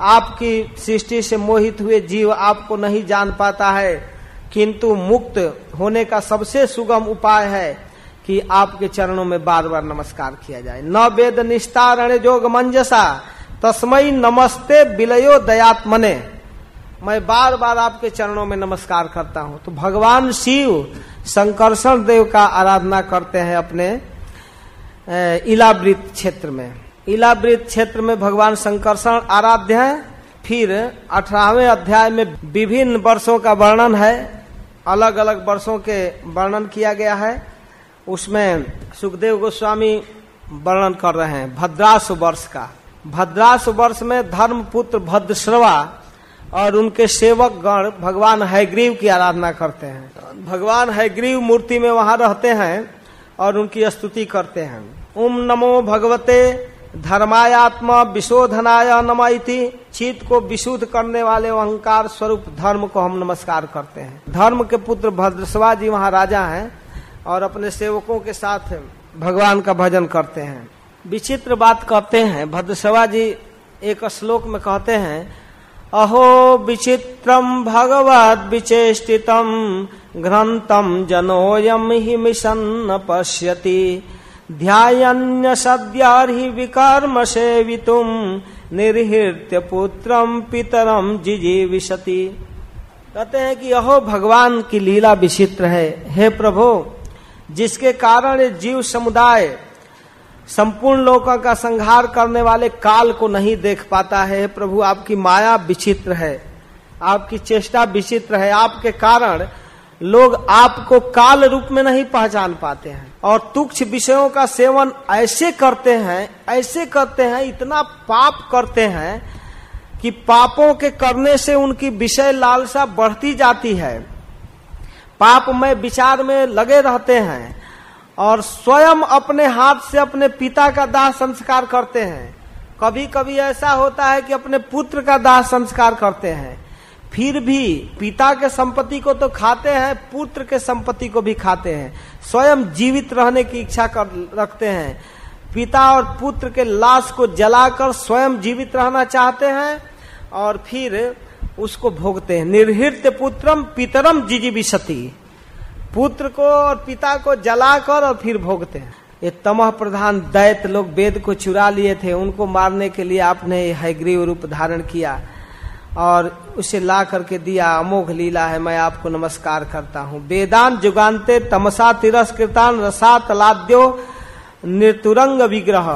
S1: आपकी सृष्टि से मोहित हुए जीव आपको नहीं जान पाता है। किंतु मुक्त होने का सबसे सुगम उपाय है। कि आपके चरणों में बार बार नमस्कार किया जाए। न वेद निस्तारण जोग मंजसा तस्मय नमस्ते बिलयो दयात्मने। मैं बार बार आपके चरणों में नमस्कार करता हूँ। तो भगवान शिव शंकरषण देव का आराधना करते हैं अपने इलावृत क्षेत्र में। इलावृत क्षेत्र में भगवान शंकरषण आराध्य है। फिर अठारहवें अध्याय में विभिन्न वर्षों का वर्णन है। अलग अलग वर्षों के वर्णन किया गया है। उसमें सुखदेव गोस्वामी वर्णन कर रहे हैं, भद्रास वर्ष का। भद्रास वर्ष में धर्म पुत्र भद्रश्रवा और उनके सेवक गण भगवान हैग्रीव की आराधना करते हैं। भगवान हैग्रीव मूर्ति में वहाँ रहते हैं और उनकी स्तुति करते हैं। ओम नमो भगवते धर्मायात्मा विशोधनाय नमति चित को विशुद्ध करने वाले अहंकार स्वरूप धर्म को हम नमस्कार करते हैं। धर्म के पुत्र भद्रसवा जी वहाँ राजा हैं। और अपने सेवकों के साथ भगवान का भजन करते हैं। विचित्र बात कहते हैं भद्रसवा जी एक श्लोक में कहते हैं, अहो विचित्रम भगवद विचेष्टितम घ्रंतम जनोयम ही मिशन न पश्यति। ध्यान्य सद्यार्हि विकर्म सेवितुम निर्हृत्य पुत्रम पितरम जिजीविशति कहते हैं कि अहो भगवान की लीला विचित्र है। हे प्रभु जिसके कारण जीव समुदाय संपूर्ण लोगों का संहार करने वाले काल को नहीं देख पाता है। प्रभु, आपकी माया विचित्र है, आपकी चेष्टा विचित्र है। आपके कारण लोग आपको काल रूप में नहीं पहचान पाते हैं और तुक्ष विषयों का सेवन ऐसे करते हैं, ऐसे करते हैं, इतना पाप करते हैं कि पापों के करने से उनकी विषय लालसा बढ़ती जाती है। पाप में, विचार में लगे रहते हैं और स्वयं अपने हाथ से अपने पिता का दाह संस्कार करते हैं। कभी कभी ऐसा होता है कि अपने पुत्र का दाह संस्कार करते हैं। फिर भी पिता के संपत्ति को तो खाते हैं, पुत्र के संपत्ति को भी खाते हैं। स्वयं जीवित रहने की इच्छा कर, रखते हैं। पिता और पुत्र के लाश को जलाकर स्वयं जीवित रहना चाहते हैं और फिर उसको भोगते हैं। निर्हृत पुत्रम पितरम जिजीविशति पुत्र को और पिता को जलाकर और फिर भोगते हैं। ये तमह प्रधान दैत लोग वेद को चुरा लिए थे। उनको मारने के लिए आपने हैग्रीव रूप धारण किया और उसे ला करके दिया। अमोघ लीला है। मैं आपको नमस्कार करता हूँ। वेदांत जुगानते तमसा तिरस्कृतान रसा तलाद्यो निर्तुरंग विग्रह।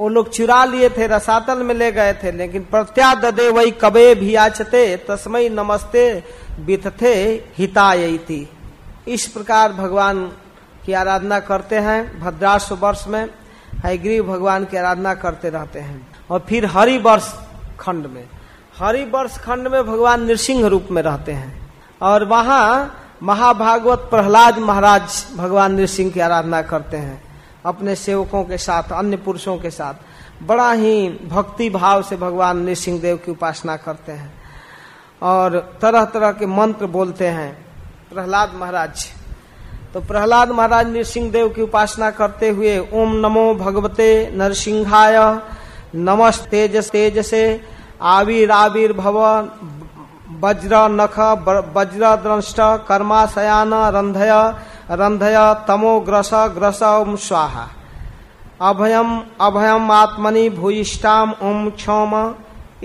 S1: वो लोग चुरा लिए थे, रसातल में ले गए थे, लेकिन प्रत्यादे वही कबे भी आचते तस्मय नमस्ते बिथथे हितायती। इस प्रकार भगवान की आराधना करते हैं भद्राश वर्ष में हयग्रीव भगवान की आराधना करते रहते हैं। और फिर हरि वर्ष खंड में। हरि वर्ष खंड में भगवान नृसिंह रूप में रहते हैं। और वहाँ महाभागवत प्रहलाद महाराज भगवान नृसिंह की आराधना करते हैं। अपने सेवकों के साथ, अन्य पुरुषों के साथ। बड़ा ही भक्ति भाव से भगवान नृसिंह देव की उपासना करते हैं। और तरह तरह के मंत्र बोलते हैं। प्रहलाद महाराज। तो प्रहलाद महाराज नृसिंह देव की उपासना करते हुए, ओम नमो भगवते नरसिंहाय नमस तेज तेज से आविर आविर भव वज्र नख वज्र द्रष्ट कर्माशयान रंधय रंधय तमो ग्रस ग्रस ओम स्वाहा। अभयम अभयम आत्मनि भूयिष्ठाम ओम क्षम।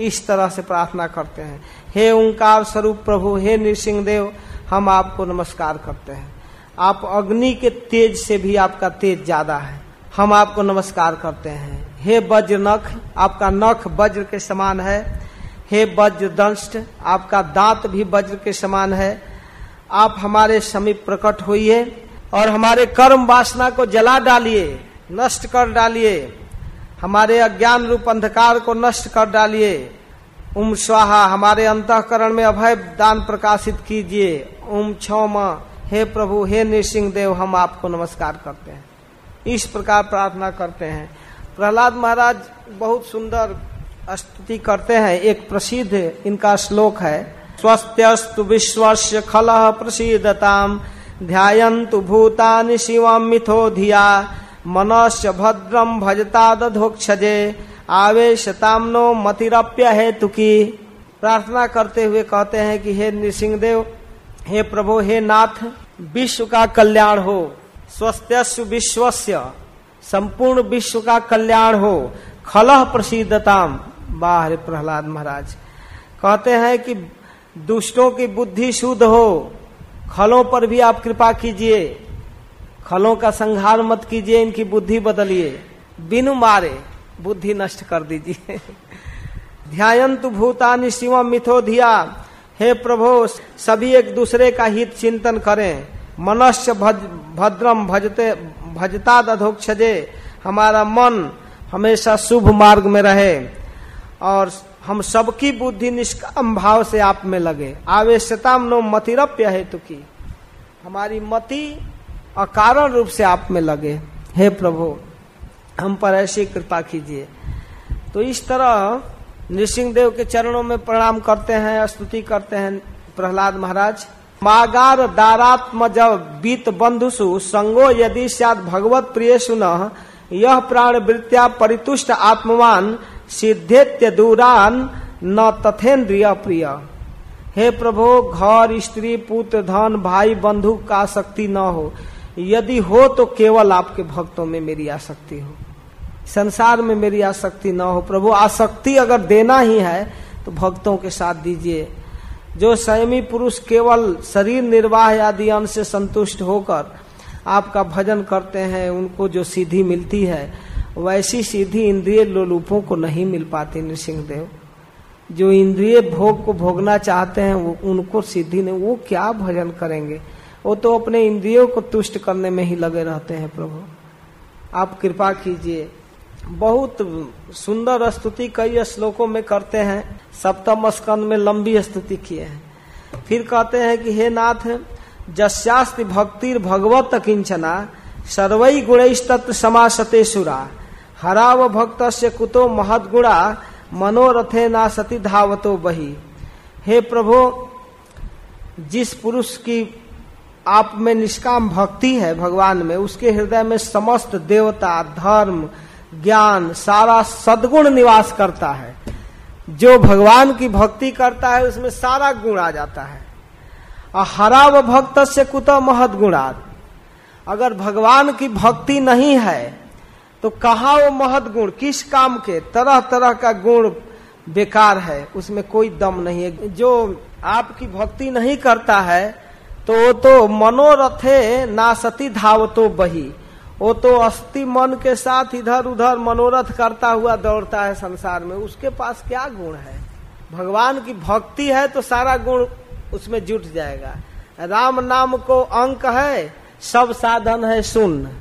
S1: इस तरह से प्रार्थना करते हैं। हे ओंकार स्वरूप प्रभु, हे नृसिंह देव हम आपको नमस्कार करते हैं। आप अग्नि के तेज से भी आपका तेज ज़्यादा है। हम आपको नमस्कार करते हैं। हे वज्र नख आपका नख वज्र के समान है। हे वज्र दंष्ट आपका दांत भी वज्र के समान है। आप हमारे समीप प्रकट होइए और हमारे कर्म वासना को जला डालिए, नष्ट कर डालिए। हमारे अज्ञान रूप अंधकार को नष्ट कर डालिए। उम स्वाहा, हमारे अंतकरण में अभय दान प्रकाशित कीजिए। उम क्षम, हे प्रभु, हे नृसिंह देव हम आपको नमस्कार करते हैं। इस प्रकार प्रार्थना करते हैं। प्रहलाद महाराज बहुत सुंदर स्तुति करते हैं। एक प्रसिद्ध इनका श्लोक है स्वस्थस्तु विश्वस्य खल प्रसिद्धताम ध्यायन्तु भूतानि शिवम मिथो धिया। मनस्य भद्रम भजता दधोक्षजे। आवेशताम नो मतिरप्य हेतु की प्रार्थना करते हुए कहते हैं कि हे नृसिंह देव हे प्रभु, हे नाथ, विश्व का कल्याण हो। स्वस्थ विश्वस्य, संपूर्ण विश्व का कल्याण हो। खलह प्रसिद्धताम बाहर प्रहलाद महाराज। कहते हैं कि दुष्टों की बुद्धि शुद्ध हो, खलों पर भी आप कृपा कीजिए, खलों का संहार मत कीजिए, इनकी बुद्धि बदलिए, बिनु मारे बुद्धि नष्ट कर दीजिए। ध्यायंतु भूतानि शिवम मिथो धिया, हे प्रभु, सभी एक दूसरे का हित चिंतन करें। मनुष्य भद्रम भजते भजता दधोक्षजे हमारा मन हमेशा शुभ मार्ग में रहे। और हम सबकी बुद्धि निष्काम भाव से आप में लगे। आवेशता नो मतिरप्य हेतु की। हमारी मति अकारण रूप से आप में लगे। हे प्रभु, हम पर ऐसी कृपा कीजिए। तो इस तरह नृसिंह देव के चरणों में प्रणाम करते हैं, स्तुति करते हैं प्रहलाद महाराज। मागार दारात्म जब बीत बंधुसु, संगो यदि सद भगवत प्रिय सुन यह प्राण वृत्या परितुष्ट आत्मवान सिद्धेत्य दूरान न तथेन्द्रिय प्रिय। हे प्रभु, घर, स्त्री, पुत्र, धन, भाई, बंधु का आसक्ति न हो। यदि हो तो केवल आपके भक्तों में मेरी आसक्ति हो। संसार में मेरी आसक्ति न हो। प्रभु, आसक्ति अगर देना ही है तो भक्तों के साथ दीजिए। जो संयमी पुरुष केवल शरीर निर्वाह आदि अंश से संतुष्ट होकर आपका भजन करते हैं, उनको जो सीधी मिलती है वैसी सीधी इंद्रिय लोलुपों को नहीं मिल पाती नृसिंह देव जो इंद्रिय भोग को भोगना चाहते हैं, वो उनको सिद्धि नहीं। वो क्या भजन करेंगे? वो तो अपने इंद्रियों को तुष्ट करने में ही लगे रहते हैं, प्रभु। आप कृपा कीजिए। बहुत सुंदर स्तुति कई श्लोकों में करते हैं। सप्तम स्कंद में लंबी स्तुति किए हैं। फिर कहते हैं कि, हे नाथ, जस्यास्ति भक्तिर भगवत किंचना सर्वई गुण समासते सुरा। हराव भक्त से कुतो महदगुणा मनोरथे ना सती धावतो बही। हे प्रभु, जिस पुरुष की आप में निष्काम भक्ति है भगवान में, उसके हृदय में समस्त देवता, धर्म, ज्ञान, सारा सदगुण निवास करता है। जो भगवान की भक्ति करता है, उसमें सारा गुण आ जाता है। और हरा व भक्त से कुत महद गुणात अगर भगवान की भक्ति नहीं है तो कहा वो महद गुण, किस काम के? तरह तरह का गुण बेकार है, उसमें कोई दम नहीं है। जो आपकी भक्ति नहीं करता है तो वो तो मनोरथे ना सती धाव तो बही। वो तो अस्थि मन के साथ इधर उधर मनोरथ करता हुआ दौड़ता है संसार में। उसके पास क्या गुण है? भगवान की भक्ति है तो सारा गुण उसमें जुट जाएगा। राम नाम को अंक है, सब साधन है शून्य।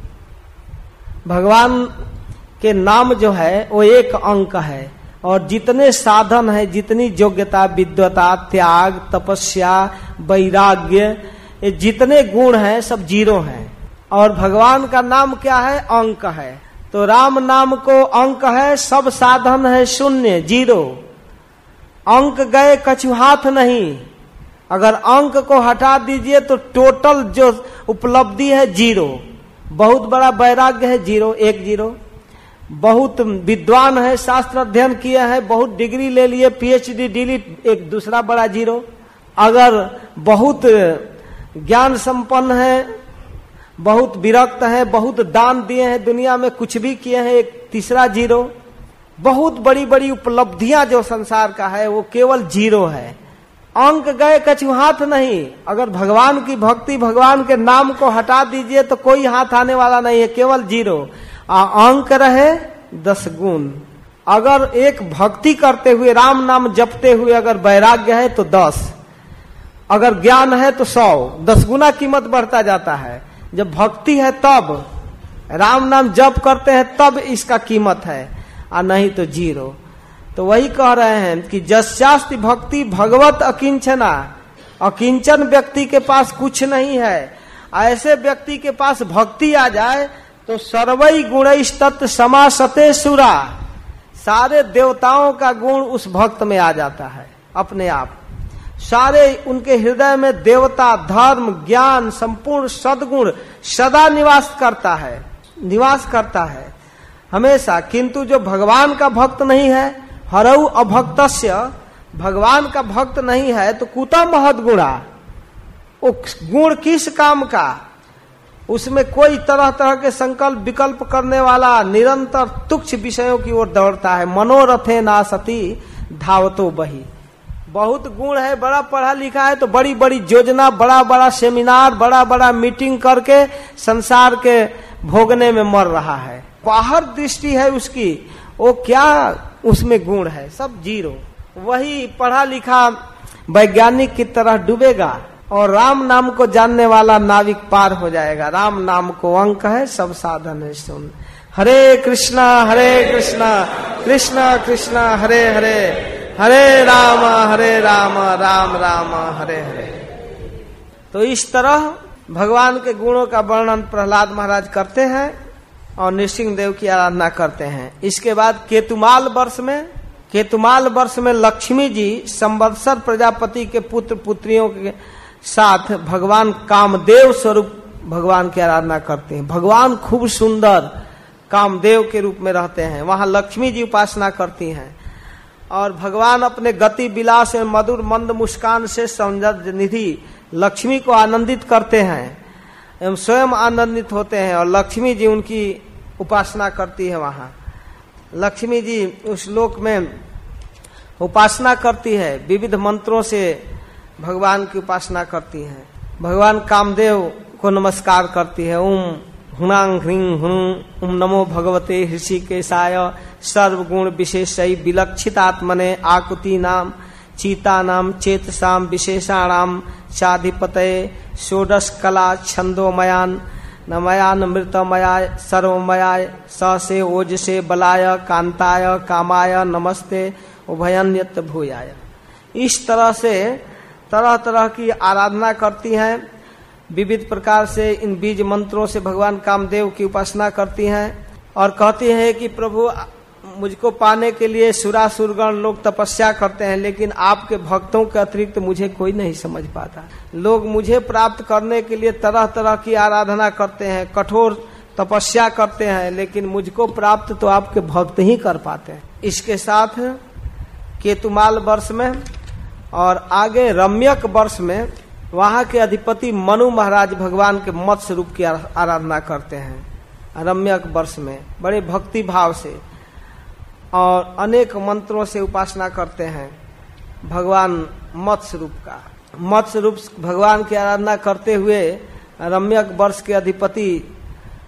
S1: भगवान के नाम जो है, वो एक अंक है। और जितने साधन है, जितनी योग्यता, विद्वता, त्याग, तपस्या, वैराग्य, ये जितने गुण हैं, सब ज़ीरो हैं। और भगवान का नाम क्या है? अंक है। तो राम नाम को अंक है, सब साधन है, शून्य, ज़ीरो। अंक गए, कछु हाथ नहीं। अगर अंक को हटा दीजिए तो टोटल जो उपलब्धि है, ज़ीरो। बहुत बड़ा वैराग्य है, ज़ीरो, एक ज़ीरो। बहुत विद्वान है, शास्त्र अध्ययन किया है, बहुत डिग्री ले लिए, पीएचडी डिलीट, एक दूसरा बड़ा ज़ीरो। अगर बहुत ज्ञान संपन्न है, बहुत विरक्त है, बहुत दान दिए हैं दुनिया में, कुछ भी किए हैं, एक तीसरा ज़ीरो। बहुत बड़ी बड़ी उपलब्धियाँ जो संसार का है, वो केवल ज़ीरो है। अंक गए, कछु हाथ नहीं। अगर भगवान की भक्ति भगवान के नाम को हटा दीजिए तो कोई हाथ आने वाला नहीं है, केवल ज़ीरो। आ, अंक रहे, दस गुण। अगर एक भक्ति करते हुए, राम नाम जपते हुए अगर वैराग्य है तो दस। अगर ज्ञान है तो सौ। दस गुना कीमत बढ़ता जाता है। जब भक्ति है, तब। राम नाम जप करते हैं, तब इसका कीमत है। और नहीं तो ज़ीरो। तो वही कह रहे हैं कि जस्यास्ति भक्ति भगवत अकिंचना। अकिंचन व्यक्ति के पास कुछ नहीं है। ऐसे व्यक्ति के पास भक्ति आ जाए तो सर्वई गुण तत्व समासते सुरा। सारे देवताओं का गुण उस भक्त में आ जाता है, अपने आप। सारे उनके हृदय में देवता, धर्म, ज्ञान, संपूर्ण सदगुण सदा निवास करता है, निवास करता है। हमेशा, किंतु जो भगवान का भक्त नहीं है हरऊ अभक्त भगवान का भक्त नहीं है तो कुता महद गुणा? वो गुण किस काम का? उसमें कोई तरह तरह के संकल्प, विकल्प करने वाला निरंतर तुक्ष विषयों की ओर दौड़ता है। मनोरथे ना सती, धावतो बही। बहुत गुण है, बड़ा पढ़ा लिखा है तो बड़ी बड़ी योजना बड़ा बड़ा सेमिनार बड़ा बड़ा मीटिंग करके संसार के भोगने में मर रहा है। बाहर दृष्टि है उसकी वो क्या उसमें गुण है? सब ज़ीरो। वही पढ़ा लिखा वैज्ञानिक की तरह डूबेगा और राम नाम को जानने वाला नाविक पार हो जाएगा। राम नाम को अंक है, सब साधन है, सुन। हरे कृष्णा हरे कृष्णा कृष्णा कृष्णा, हरे हरे। हरे राम हरे राम राम राम, हरे हरे। तो इस तरह भगवान के गुणों का वर्णन प्रहलाद महाराज करते हैं। और नृसिंह देव की आराधना करते हैं। इसके बाद केतुमाल वर्ष में, केतुमाल वर्ष में लक्ष्मी जी संवत्सर प्रजापति के पुत्र पुत्रियों के साथ भगवान कामदेव स्वरूप भगवान की आराधना करते हैं। भगवान खूब सुंदर कामदेव के रूप में रहते हैं। वहाँ लक्ष्मी जी उपासना करती हैं। और भगवान अपने गति विलास एवं मधुर मंद मुस्कान से सौंदर्य निधि लक्ष्मी को आनंदित करते हैं। एवं स्वयं आनंदित होते हैं और लक्ष्मी जी उनकी उपासना करती है वहाँ। लक्ष्मी जी उस लोक में उपासना करती है, विविध मंत्रों से भगवान की उपासना करती है। भगवान कामदेव को नमस्कार करती है, ओम हुणांग ह्रीं हुं ओम नमो भगवते ऋषि के साय सर्वगुण विशेष विलक्षित आत्मने आकुति नाम चीता नाम चेतसाम विशेषाणाम चाधिपतये षोडश कला छंदोमयान नमयान, मृतमयाय, सर्वमयाय ओज से बलाय कांताय कामाय, नमस्ते, उभयन्यत भूयाय। इस तरह से तरह तरह की आराधना करती हैं। विविध प्रकार से इन बीज मंत्रों से भगवान कामदेव की उपासना करती हैं और कहती हैं कि प्रभु मुझको पाने के लिए सुरासुरगण लोग तपस्या करते हैं, लेकिन आपके भक्तों के अतिरिक्त तो मुझे कोई नहीं समझ पाता। लोग मुझे प्राप्त करने के लिए तरह तरह की आराधना करते हैं, कठोर तपस्या करते हैं, लेकिन मुझको प्राप्त तो आपके भक्त ही कर पाते हैं। इसके साथ केतुमाल वर्ष में और आगे रम्यक वर्ष में वहाँ के अधिपति मनु महाराज भगवान के मत्स्य रूप की आराधना करते हैं। रम्यक वर्ष में, बड़े भक्ति भाव से। और अनेक मंत्रों से उपासना करते हैं। भगवान मत्स्य रूप का। मत्स्य रूप भगवान की आराधना करते हुए रम्यक वर्ष के अधिपति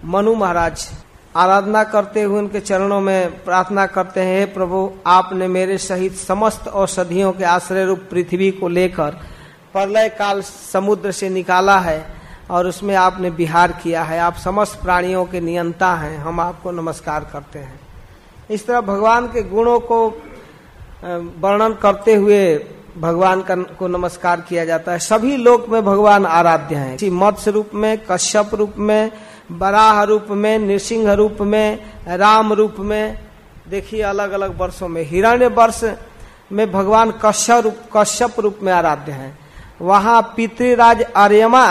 S1: मनु महाराज आराधना करते हुए उनके चरणों में प्रार्थना करते हैं, हे प्रभु, आपने मेरे सहित समस्त औषधियों के आश्रय रूप पृथ्वी को लेकर प्रलय काल समुद्र से निकाला है और उसमें आपने बिहार किया है। आप समस्त प्राणियों के नियंता हैं। हम आपको नमस्कार करते हैं। इस तरह भगवान के गुणों को वर्णन करते हुए भगवान का, को नमस्कार किया जाता है। सभी लोक में भगवान आराध्य हैं। मत्स्य रूप में, कश्यप रूप में, बराह रूप में, नृसिंह रूप में, राम रूप में, देखिए अलग अलग वर्षों में। हिरण्य वर्ष में भगवान कश्यप रूप कश्यप रूप में आराध्य हैं। वहाँ पितृराज आर्यमा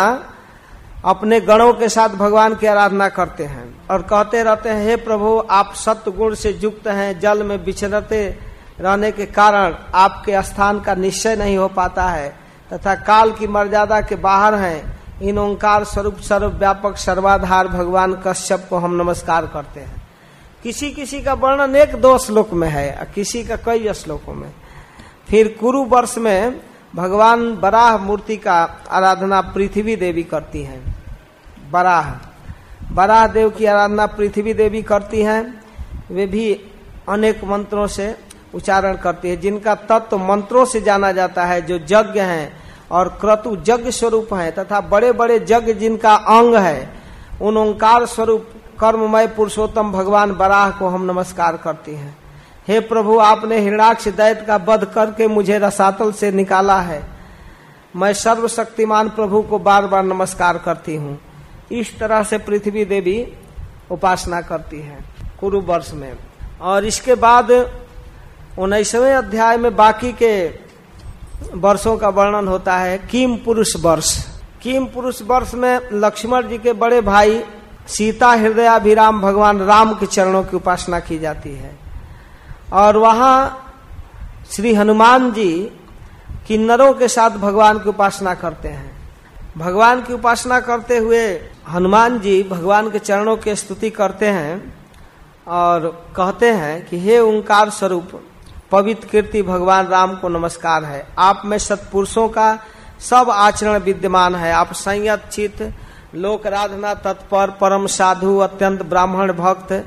S1: अपने गणों के साथ भगवान की आराधना करते हैं और कहते रहते हैं, हे प्रभु, आप सत्य गुण से युक्त हैं, जल में विचरते रहने के कारण आपके स्थान का निश्चय नहीं हो पाता है तथा काल की मर्यादा के बाहर हैं। इन ओंकार स्वरूप सर्व व्यापक सर्वाधार भगवान कश्यप को हम नमस्कार करते हैं। किसी किसी का वर्णन एक दो श्लोक में है, किसी का कई श्लोकों में। फिर कुरु वर्ष में भगवान बराह मूर्ति का आराधना पृथ्वी देवी करती हैं। बराह। बराह देव की आराधना पृथ्वी देवी करती हैं। वे भी अनेक मंत्रों से उच्चारण करती है, जिनका तत्व मंत्रों से जाना जाता है, जो यज्ञ हैं और क्रतु यज्ञ स्वरूप है, तथा बड़े बड़े यज्ञ जिनका अंग है, उन ओंकार स्वरूप कर्ममय पुरुषोत्तम भगवान बराह को हम नमस्कार करते हैं। हे प्रभु, आपने हिरणाक्ष दैत का वध करके मुझे रसातल से निकाला है। मैं सर्वशक्तिमान प्रभु को बार बार नमस्कार करती हूँ। इस तरह से पृथ्वी देवी उपासना करती है कुरु वर्ष में। और इसके बाद उन्नीसवें अध्याय में बाकी के वर्षों का वर्णन होता है, किम पुरुष वर्ष। किम पुरुष वर्ष में लक्ष्मण जी के बड़े भाई सीता हृदयाभिराम भगवान राम के चरणों की उपासना की जाती है। और वहाँ श्री हनुमान जी किन्नरों के साथ भगवान की उपासना करते हैं। भगवान की उपासना करते हुए हनुमान जी भगवान के चरणों की स्तुति करते हैं और कहते हैं कि, हे ओंकार स्वरूप, पवित्र कीर्ति भगवान राम को नमस्कार है। आप में सत्पुरुषों का सब आचरण विद्यमान है। आप संयत, चित, लोक राधना तत्पर, परम साधु, अत्यंत ब्राह्मण, भक्त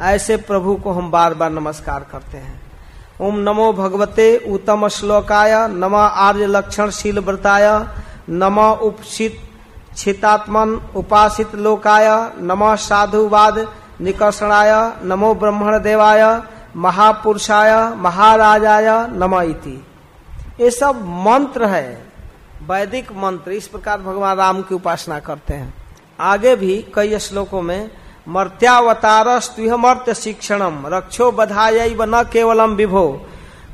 S1: ऐसे प्रभु को हम बार बार नमस्कार करते हैं। ओम नमो भगवते उत्तम श्लोकाय, नम आर्य लक्षण शील व्रताय, नम उपसित छितात्मन उपासित लोकाय, नम साधुवाद निकर्षणाय, नमो ब्रह्मण देवाय, महापुरुषाय, महाराजाय, नम इति। ये सब मंत्र है। वैदिक मंत्र, इस प्रकार भगवान राम की उपासना करते हैं। आगे भी कई श्लोकों में मर्त्यावतार स्तुहमर्त्य शिक्षणम रक्षो बधाई न केवलम विभो।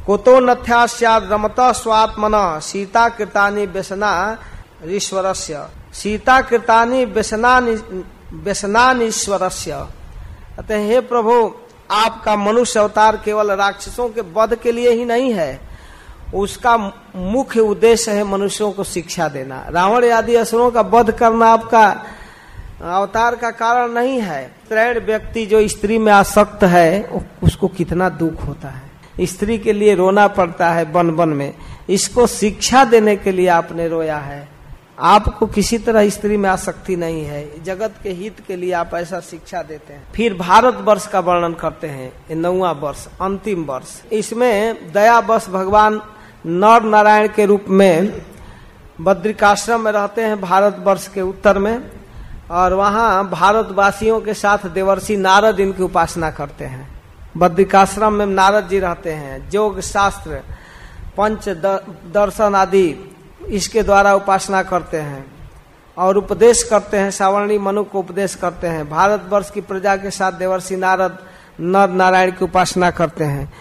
S1: कुतो नथ्या रमत स्वात्मन। सीता कृतानी व्यसना ईश्वरस्य। सीता कृतानी व्यसना व्यसनानीश्वरस्य। अतः हे प्रभु, आपका मनुष्य अवतार केवल राक्षसों के वध के लिए ही नहीं है। उसका मुख्य उद्देश्य है मनुष्यों को शिक्षा देना। रावण आदि असुरों का वध करना आपका अवतार का कारण नहीं है। त्रैण व्यक्ति जो स्त्री में आसक्त है, उसको कितना दुख होता है। स्त्री के लिए रोना पड़ता है बन बन में। इसको शिक्षा देने के लिए आपने रोया है। आपको किसी तरह स्त्री में आसक्ति नहीं है। जगत के हित के लिए आप ऐसा शिक्षा देते हैं। फिर भारत वर्ष का वर्णन करते हैं। नौवा वर्ष, अंतिम वर्ष। इसमें दया वर्ष भगवान नर नारायण के रूप में बद्रिकाश्रम में रहते हैं। भारत वर्ष के उत्तर में। और वहाँ भारतवासियों के साथ देवर्षि नारद इनकी उपासना करते हैं। बद्रिकाश्रम में नारद जी रहते हैं। योग शास्त्र, पंच दर्शन आदि इसके द्वारा उपासना करते हैं। और उपदेश करते हैं, सावर्णी मनु को उपदेश करते हैं। भारत वर्ष की प्रजा के साथ देवर्षि नारद, नर नारायण की उपासना करते हैं।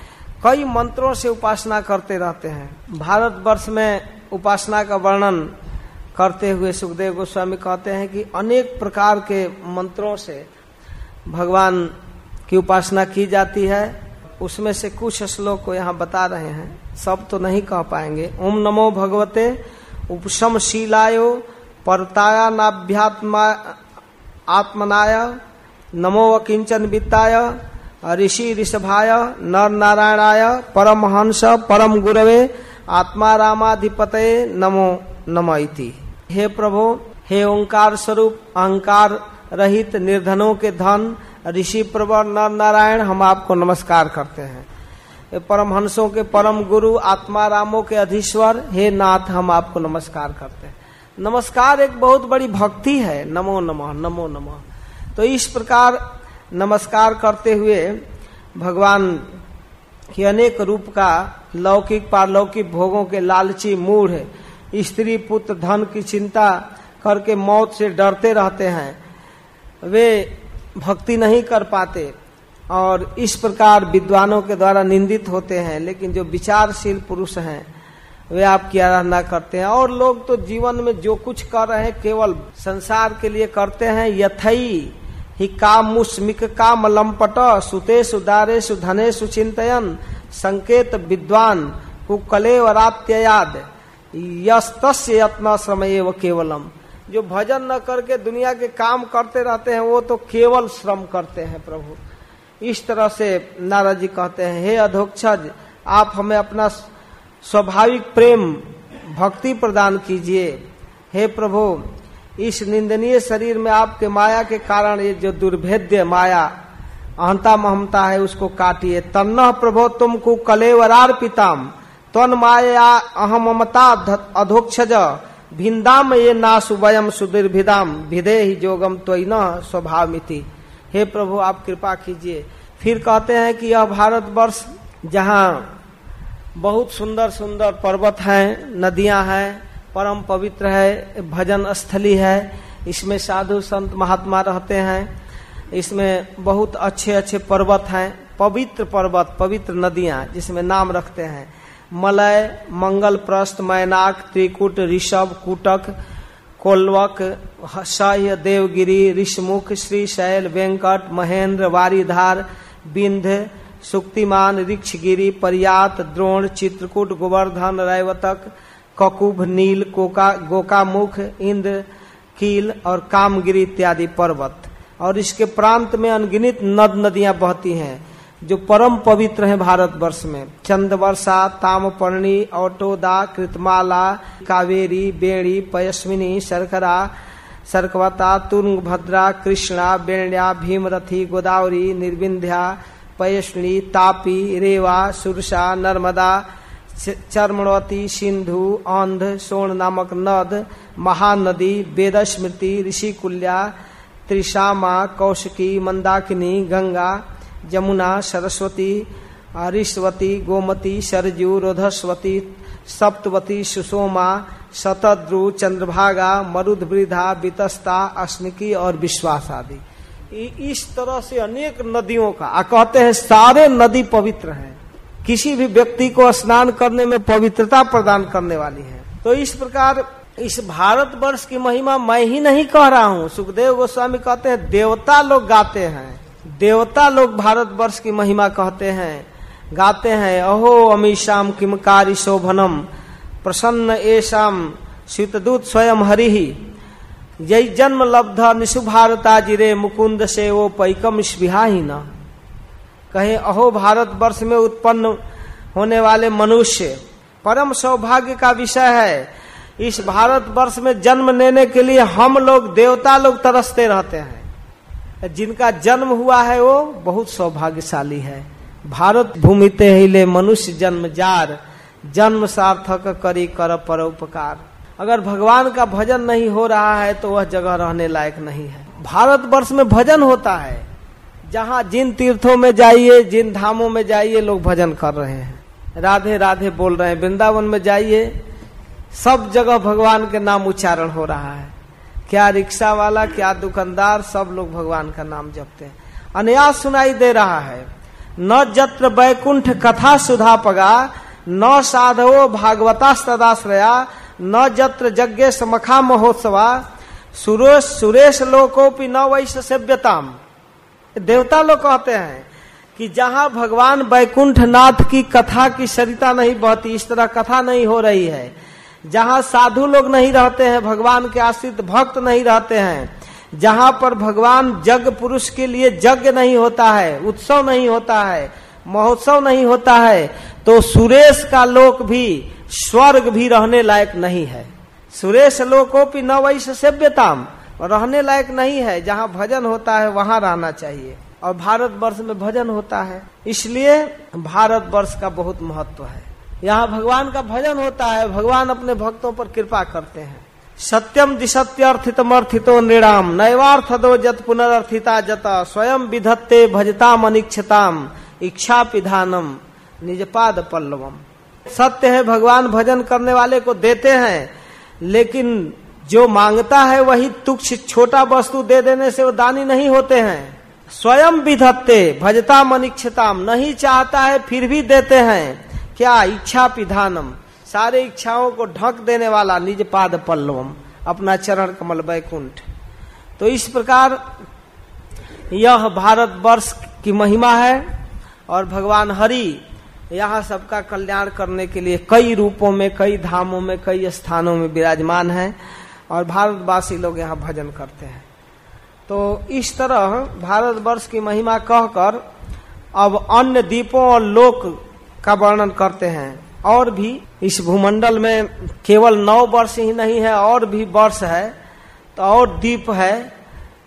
S1: कई मंत्रों से उपासना करते रहते हैं। भारत वर्ष में उपासना का वर्णन करते हुए सुखदेव गोस्वामी कहते हैं कि अनेक प्रकार के मंत्रों से भगवान की उपासना की जाती है। उसमें से कुछ श्लोक को यहाँ बता रहे हैं। सब तो नहीं कह पाएँगे। ओम नमो भगवते उपशम शीलायो परताया नाभ्यात्मा आत्मनाय नमो किंचन वित्ताय ऋषि ऋषभाय नर नारायणाय परमहंस परम गुरवे आत्मा रामाधिपते नमो नम इति। हे प्रभु, हे ओंकार स्वरूप, अहंकार रहित निर्धनों के धन, ऋषि प्रवर नर नारायण हम आपको नमस्कार करते हैं। परम हंसों के परम गुरु, आत्मा रामों के अधीश्वर, हे नाथ हम आपको नमस्कार करते हैं। नमस्कार एक बहुत बड़ी भक्ति है। नमो नमः नमो नमः। तो इस प्रकार नमस्कार करते हुए भगवान के अनेक रूप का लौकिक, पारलौकिक भोगों के लालची मूढ़ स्त्री पुत्र धन की चिंता करके मौत से डरते रहते हैं। वे भक्ति नहीं कर पाते और इस प्रकार विद्वानों के द्वारा निंदित होते हैं, लेकिन जो विचारशील पुरुष हैं, वे आपकी आराधना करते हैं। और लोग तो जीवन में जो कुछ कर रहे हैं, केवल संसार के लिए करते हैं। यथई ही काम मुस्मिक काम लंपट सुते सुदारे सुधने सुचिंतन संकेत विद्वान कुकले वरात्ययाद यस्त यत्न समय व केवलम। जो भजन न करके दुनिया के काम करते रहते हैं, वो तो केवल श्रम करते हैं प्रभु। इस तरह से नारद जी कहते हैं, हे अधोक्षज, आप हमें अपना स्वाभाविक प्रेम, भक्ति प्रदान कीजिए। हे प्रभु, इस निंदनीय शरीर में आपके माया के कारण ये जो दुर्भेद्य माया अहंता महमता है, उसको काटिए। तन्न प्रभो तुमको कलेवरार पिताम तन माया अहमता अधोक्षज। भिन्दाम ये ना सुवयम सुदीर्भिदाम। भिदे ही जोगम तो न स्वभाव मिति हे प्रभु, आप कृपा कीजिए। फिर कहते हैं कि यह भारत वर्ष जहाँ बहुत सुंदर सुंदर पर्वत हैं, नदियाँ हैं, परम पवित्र है, भजन स्थली है, इसमें साधु संत महात्मा रहते हैं, इसमें बहुत अच्छे अच्छे पर्वत हैं, पवित्र पर्वत, पवित्र नदियाँ, जिसमें नाम रखते हैं। मलय मंगल प्रस्त मैनाक, त्रिकुट, ऋषभ, कुटक, कोलवक सह्य देवगिरी, ऋषमुख श्री शैल वेंकट, महेंद्र, वारीधार, बिंध, सुक्तिमान, ऋक्षगिरी, पर्यात, द्रोण, चित्रकूट, गोवर्धन, रैवतक, ककुभ, नील, कोका, गोकामुख, इंद्र, कील और कामगिरी इत्यादि पर्वत। और इसके प्रांत में अनगिनित नद नदियाँ बहती हैं। जो परम पवित्र है भारत वर्ष में। चंदवर्षा तामपर्णी औटोदा, कृतमाला, कावेरी, बेड़ी, पयस्विनी सरकवता तुंग भद्रा कृष्णा बेण्या भीमरथी, गोदावरी, निर्विंध्या, पयस्विनी, तापी, रेवा, सुरसा, नर्मदा चर्मणवती सिंधु, औंध सोन नामक नद, महानदी वेद स्मृति ऋषिकुल्या त्रिशामा कौशिकी, मंदाकिनी, गंगा जमुना, सरस्वती, आरिस्वती, गोमती, सरजू रोधस्वती सप्तवती सुषोमा शतद्रु, चंद्रभागा मरुद वृद्धा वितस्ता, अस्निकी और विश्वास आदि। इस तरह से अनेक नदियों का, आ, कहते हैं सारे नदी पवित्र हैं। किसी भी व्यक्ति को स्नान करने में पवित्रता प्रदान करने वाली है। तो इस प्रकार, इस भारत वर्ष की महिमा मैं ही नहीं कह रहा हूँ। सुखदेव गोस्वामी कहते हैं, देवता लोग गाते हैं। देवता लोग भारत वर्ष की महिमा कहते हैं, गाते हैं, अहो अमीशाम किमकारी शोभनम, प्रसन्न एशाम शीतदूत स्वयं हरि। जय जन्म लब्ध निशु भारता जिरे मुकुंद से वो पैकम स्विहा न। कहे, अहो भारत वर्ष में उत्पन्न होने वाले मनुष्य, परम सौभाग्य का विषय है। इस भारत वर्ष में जन्म लेने के लिए हम लोग देवता लोग तरसते रहते हैं। जिनका जन्म हुआ है, वो बहुत सौभाग्यशाली है। भारत भूमि ते हिले मनुष्य जन्म जार, जन्म सार्थक करी कर पर उपकार। अगर भगवान का भजन नहीं हो रहा है तो वह जगह रहने लायक नहीं है। भारत वर्ष में भजन होता है। जहाँ जिन तीर्थों में जाइए, जिन धामों में जाइए, लोग भजन कर रहे हैं। राधे राधे बोल रहे हैं, वृंदावन में जाइए। सब जगह भगवान के नाम उच्चारण हो रहा है। क्या रिक्शा वाला क्या दुकानदार, सब लोग भगवान का नाम जपते हैं। अनयास सुनाई दे रहा है। न जत्र बैकुंठ कथा सुधा पगा, न साधवो भागवता सदाश्रया न जत्र यज्ञ समखा महोत्सवा सुरेश सुरेश लोकोपि न वैश्य सभ्यताम देवता लोग कहते हैं कि जहाँ भगवान बैकुंठ नाथ की कथा की सरिता नहीं बहती, इस तरह कथा नहीं हो रही है। जहाँ साधु लोग नहीं रहते हैं, भगवान के आश्रित भक्त नहीं रहते हैं, जहाँ पर भगवान जग पुरुष के लिए यज्ञ नहीं होता है, उत्सव नहीं होता है, महोत्सव नहीं होता है तो सुरेश का लोक भी, स्वर्ग भी रहने लायक नहीं है। सुरेश लोकोपि न वैश्य सभ्यताम रहने लायक नहीं है, जहाँ भजन होता है, वहाँ रहना चाहिए। और भारत वर्ष में भजन होता है। इसलिए भारत वर्ष का बहुत महत्व है। यहाँ भगवान का भजन होता है, भगवान अपने भक्तों पर कृपा करते हैं। सत्यम दिशत्यर्थितमर्थितो नृणाम नैवार्थ दो जत पुनर्थिता जता, स्वयं विधत्ते भजताम अनिक्षताम इच्छा पिधानम निजपाद पल्लवम। सत्य है, भगवान भजन करने वाले को देते हैं, लेकिन जो माँगता है वही तुक्ष छोटा वस्तु दे देने से वो दानी नहीं होते हैं। स्वयं विधत्ते भजता मनिक्षताम नहीं चाहता है फिर भी देते हैं। क्या इच्छा पिधानम? सारे इच्छाओं को ढक देने वाला निज पाद पल्लवम, अपना चरण कमल बैकुंठ तो इस प्रकार यह भारत वर्ष की महिमा है और भगवान हरि यहाँ सबका कल्याण करने के लिए कई रूपों में, कई धामों में, कई स्थानों में विराजमान है और भारतवासी लोग यहाँ भजन करते हैं। तो इस तरह भारतवर्ष की महिमा कहकर अब अन्य द्वीपों और लोक का वर्णन करते हैं। और भी इस भूमंडल में केवल नौ वर्ष ही नहीं है, और भी वर्ष है तो और द्वीप है।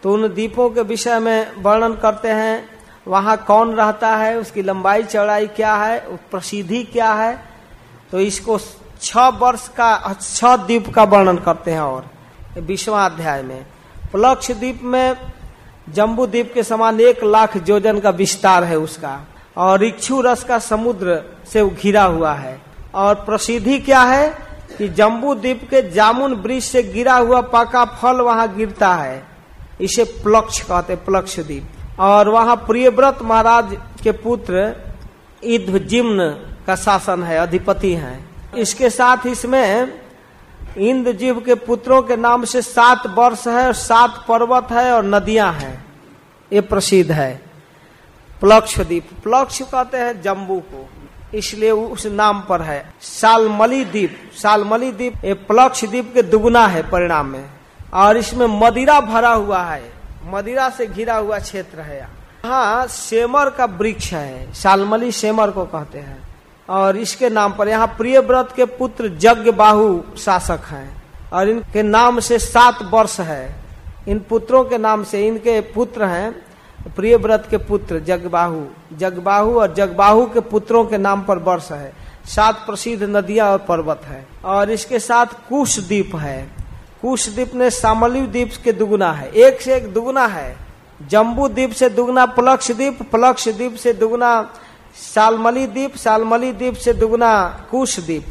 S1: तो उन द्वीपों के विषय में वर्णन करते हैं, वहाँ कौन रहता है, उसकी लंबाई, चौड़ाई क्या है, प्रसिद्धि क्या है। तो इसको छ वर्ष का, छ द्वीप का वर्णन करते हैं और विश्वा अध्याय में। प्लक्ष द्वीप में जम्बू द्वीप के समान एक लाख जोजन का विस्तार है उसका। और इक्षु रस का समुद्र से घिरा हुआ है। और प्रसिद्धि क्या है कि जम्बू द्वीप के जामुन वृक्ष से गिरा हुआ पका फल वहाँ गिरता है। इसे प्लक्ष कहते प्लक्ष द्वीप। और वहाँ प्रियव्रत महाराज के पुत्र जिम्न का शासन है, अधिपति है। इसके साथ इसमें इंद्रजीव के पुत्रों के नाम से सात वर्ष है और सात पर्वत है और नदियाँ हैं। ये प्रसिद्ध है। प्लक्ष द्वीप प्लक्ष कहते हैं जम्बू को। इसलिए उस नाम पर है। सालमली द्वीप। सालमली द्वीप ये प्लक्ष द्वीप के दुगुना है परिणाम में। और इसमें मदिरा भरा हुआ है। मदिरा से घिरा हुआ क्षेत्र है यहाँ। सेमर का वृक्ष है। सालमली सेमर को कहते हैं। और इसके नाम पर यहाँ प्रिय व्रत के पुत्र जग बाहु शासक हैं। और इनके नाम से सात वर्ष है। इन पुत्रों के नाम से इनके पुत्र हैं प्रिय व्रत के पुत्र जगबाहु जगबाहु और जगबाहु के पुत्रों के नाम पर वर्ष है। सात प्रसिद्ध नदियाँ और पर्वत है। और इसके साथ कुश द्वीप है। कुश द्वीप ने सामलू द्वीप के दुगुना है। एक से एक दुगुना है। जम्बू द्वीप से दुगुना, प्लक्ष द्वीप प्लक्ष द्वीप से दुगुना, सालमली द्वीप सालमली द्वीप से दुगुना, कुश द्वीप।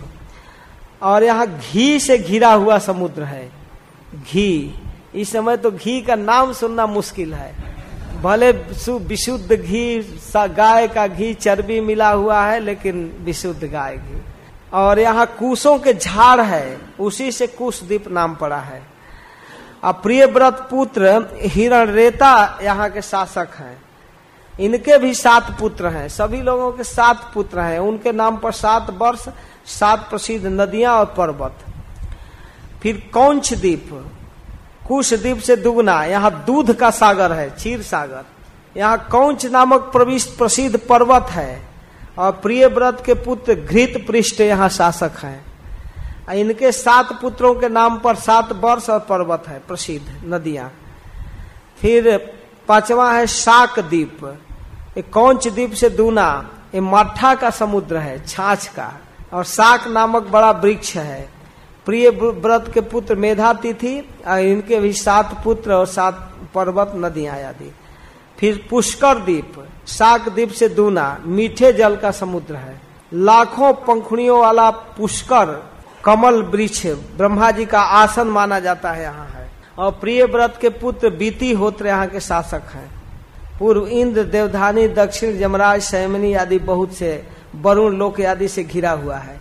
S1: और यहाँ घी से घिरा हुआ समुद्र है। घी। इस समय तो घी का नाम सुनना मुश्किल है। भले विशुद्ध घी गाय का घी चर्बी मिला हुआ है, लेकिन विशुद्ध गाय घी। और यहाँ कुशों के झाड़ है, उसी से कुश नाम पड़ा है। अब प्रिय व्रत पुत्र हिरण रेता यहाँ के शासक हैं। इनके भी सात पुत्र हैं। सभी लोगों के सात पुत्र हैं। उनके नाम पर सात वर्ष, सात प्रसिद्ध नदियाँ और पर्वत। फिर कौंच द्वीप कुश द्वीप से दुगना। यहाँ दूध का सागर है, क्षीर सागर। यहाँ कौच नामक प्रविष्ट प्रसिद्ध पर्वत है। और प्रिय व्रत के पुत्र घृत पृष्ठ यहाँ शासक है। इनके सात पुत्रों के नाम पर सात वर्ष और पर्वत है, प्रसिद्ध नदियाँ। फिर पांचवा है शाक द्वीप कौच द्वीप से दूना। ये मठा का समुद्र है, छाछ का। और शाक नामक बड़ा वृक्ष है। प्रिय व्रत के पुत्र मेधा तिथि और इनके भी सात पुत्र और सात पर्वत नदियाँ आदि फिर पुष्कर द्वीप शाक द्वीप से दूना, मीठे जल का समुद्र है। लाखों पंखुड़ियों वाला पुष्कर कमल वृक्ष ब्रह्मा जी का आसन माना जाता है यहाँ है। और प्रिय व्रत के पुत्र बीती होत्र यहाँ के शासक हैं। पूर्व इंद्र, देवधानी, दक्षिण जमराज, सैमनी आदि बहुत से वरुण लोक आदि से घिरा हुआ है।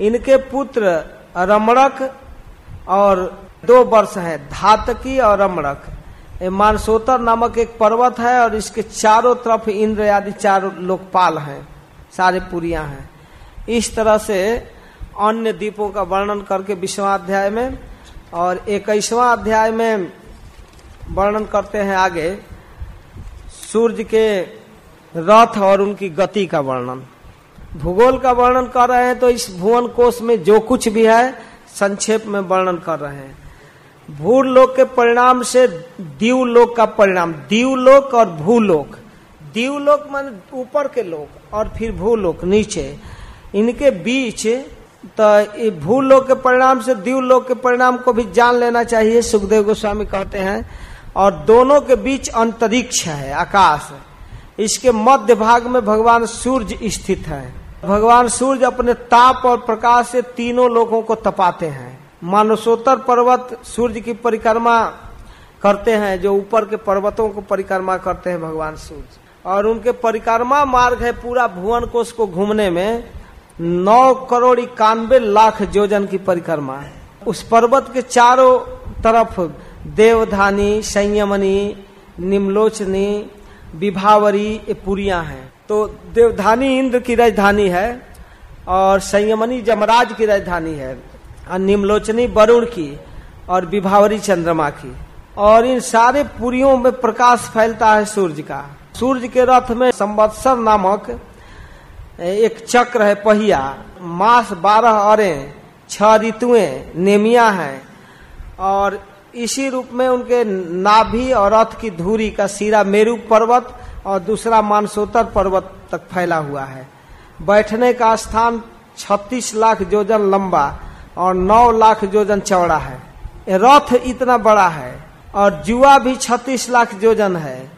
S1: इनके पुत्र रमणक और दो वर्ष है, धातकी और रमणक। मानसोतर नामक एक पर्वत है और इसके चारों तरफ़ इंद्र आदि चार लोकपाल हैं, सारे पुरिया हैं। इस तरह से अन्य द्वीपों का वर्णन करके विश्वाध्याय में और इक्कीसवां अध्याय में वर्णन करते हैं आगे, सूर्य के रथ और उनकी गति का वर्णन। भूगोल का वर्णन कर रहे हैं तो इस भुवन कोष में जो कुछ भी है, संक्षेप में वर्णन कर रहे हैं। भूलोक के परिणाम से दीवलोक का परिणाम। दीवलोक और भूलोक। दीवलोक मान ऊपर के लोक और फिर भूलोक नीचे। इनके बीच तो भूलोक के परिणाम से दीवलोक के परिणाम को भी जान लेना चाहिए, सुखदेव गोस्वामी कहते हैं। और दोनों के बीच अंतरिक्ष है, आकाश। इसके मध्य भाग में भगवान सूर्य स्थित है। भगवान सूर्य अपने ताप और प्रकाश से तीनों लोगों को तपाते हैं। मानसोत्तर पर्वत सूर्य की परिक्रमा करते हैं, जो ऊपर के पर्वतों को परिक्रमा करते हैं भगवान सूर्य। और उनके परिक्रमा मार्ग है पूरा भुवन कोष को घूमने में। नौ करोड़ इक्यानवे लाख जोजन की परिक्रमा। है उस पर्वत के चारों तरफ़ देवधानी, संयमनी, निम्लोचनी, विभावरी ये पुरिया हैं। तो देवधानी इंद्र की राजधानी है और संयमनी जमराज की राजधानी है और निम्लोचनी वरुण की और विभावरी चंद्रमा की। और इन सारे पुरियों में प्रकाश फैलता है सूर्य का। सूर्य के रथ में संवत्सर नामक एक चक्र है पहिया। मास बारह अरे छह ऋतुएँ, नेमिया है। और इसी रूप में उनके नाभि और रथ की धूरी का सिरा मेरू पर्वत और दूसरा मानसोत्तर पर्वत तक फैला हुआ है। बैठने का स्थान 36 लाख जोजन लंबा और 9 लाख जोजन चौड़ा है। रथ इतना बड़ा है और जुआ भी 36 लाख जोजन है।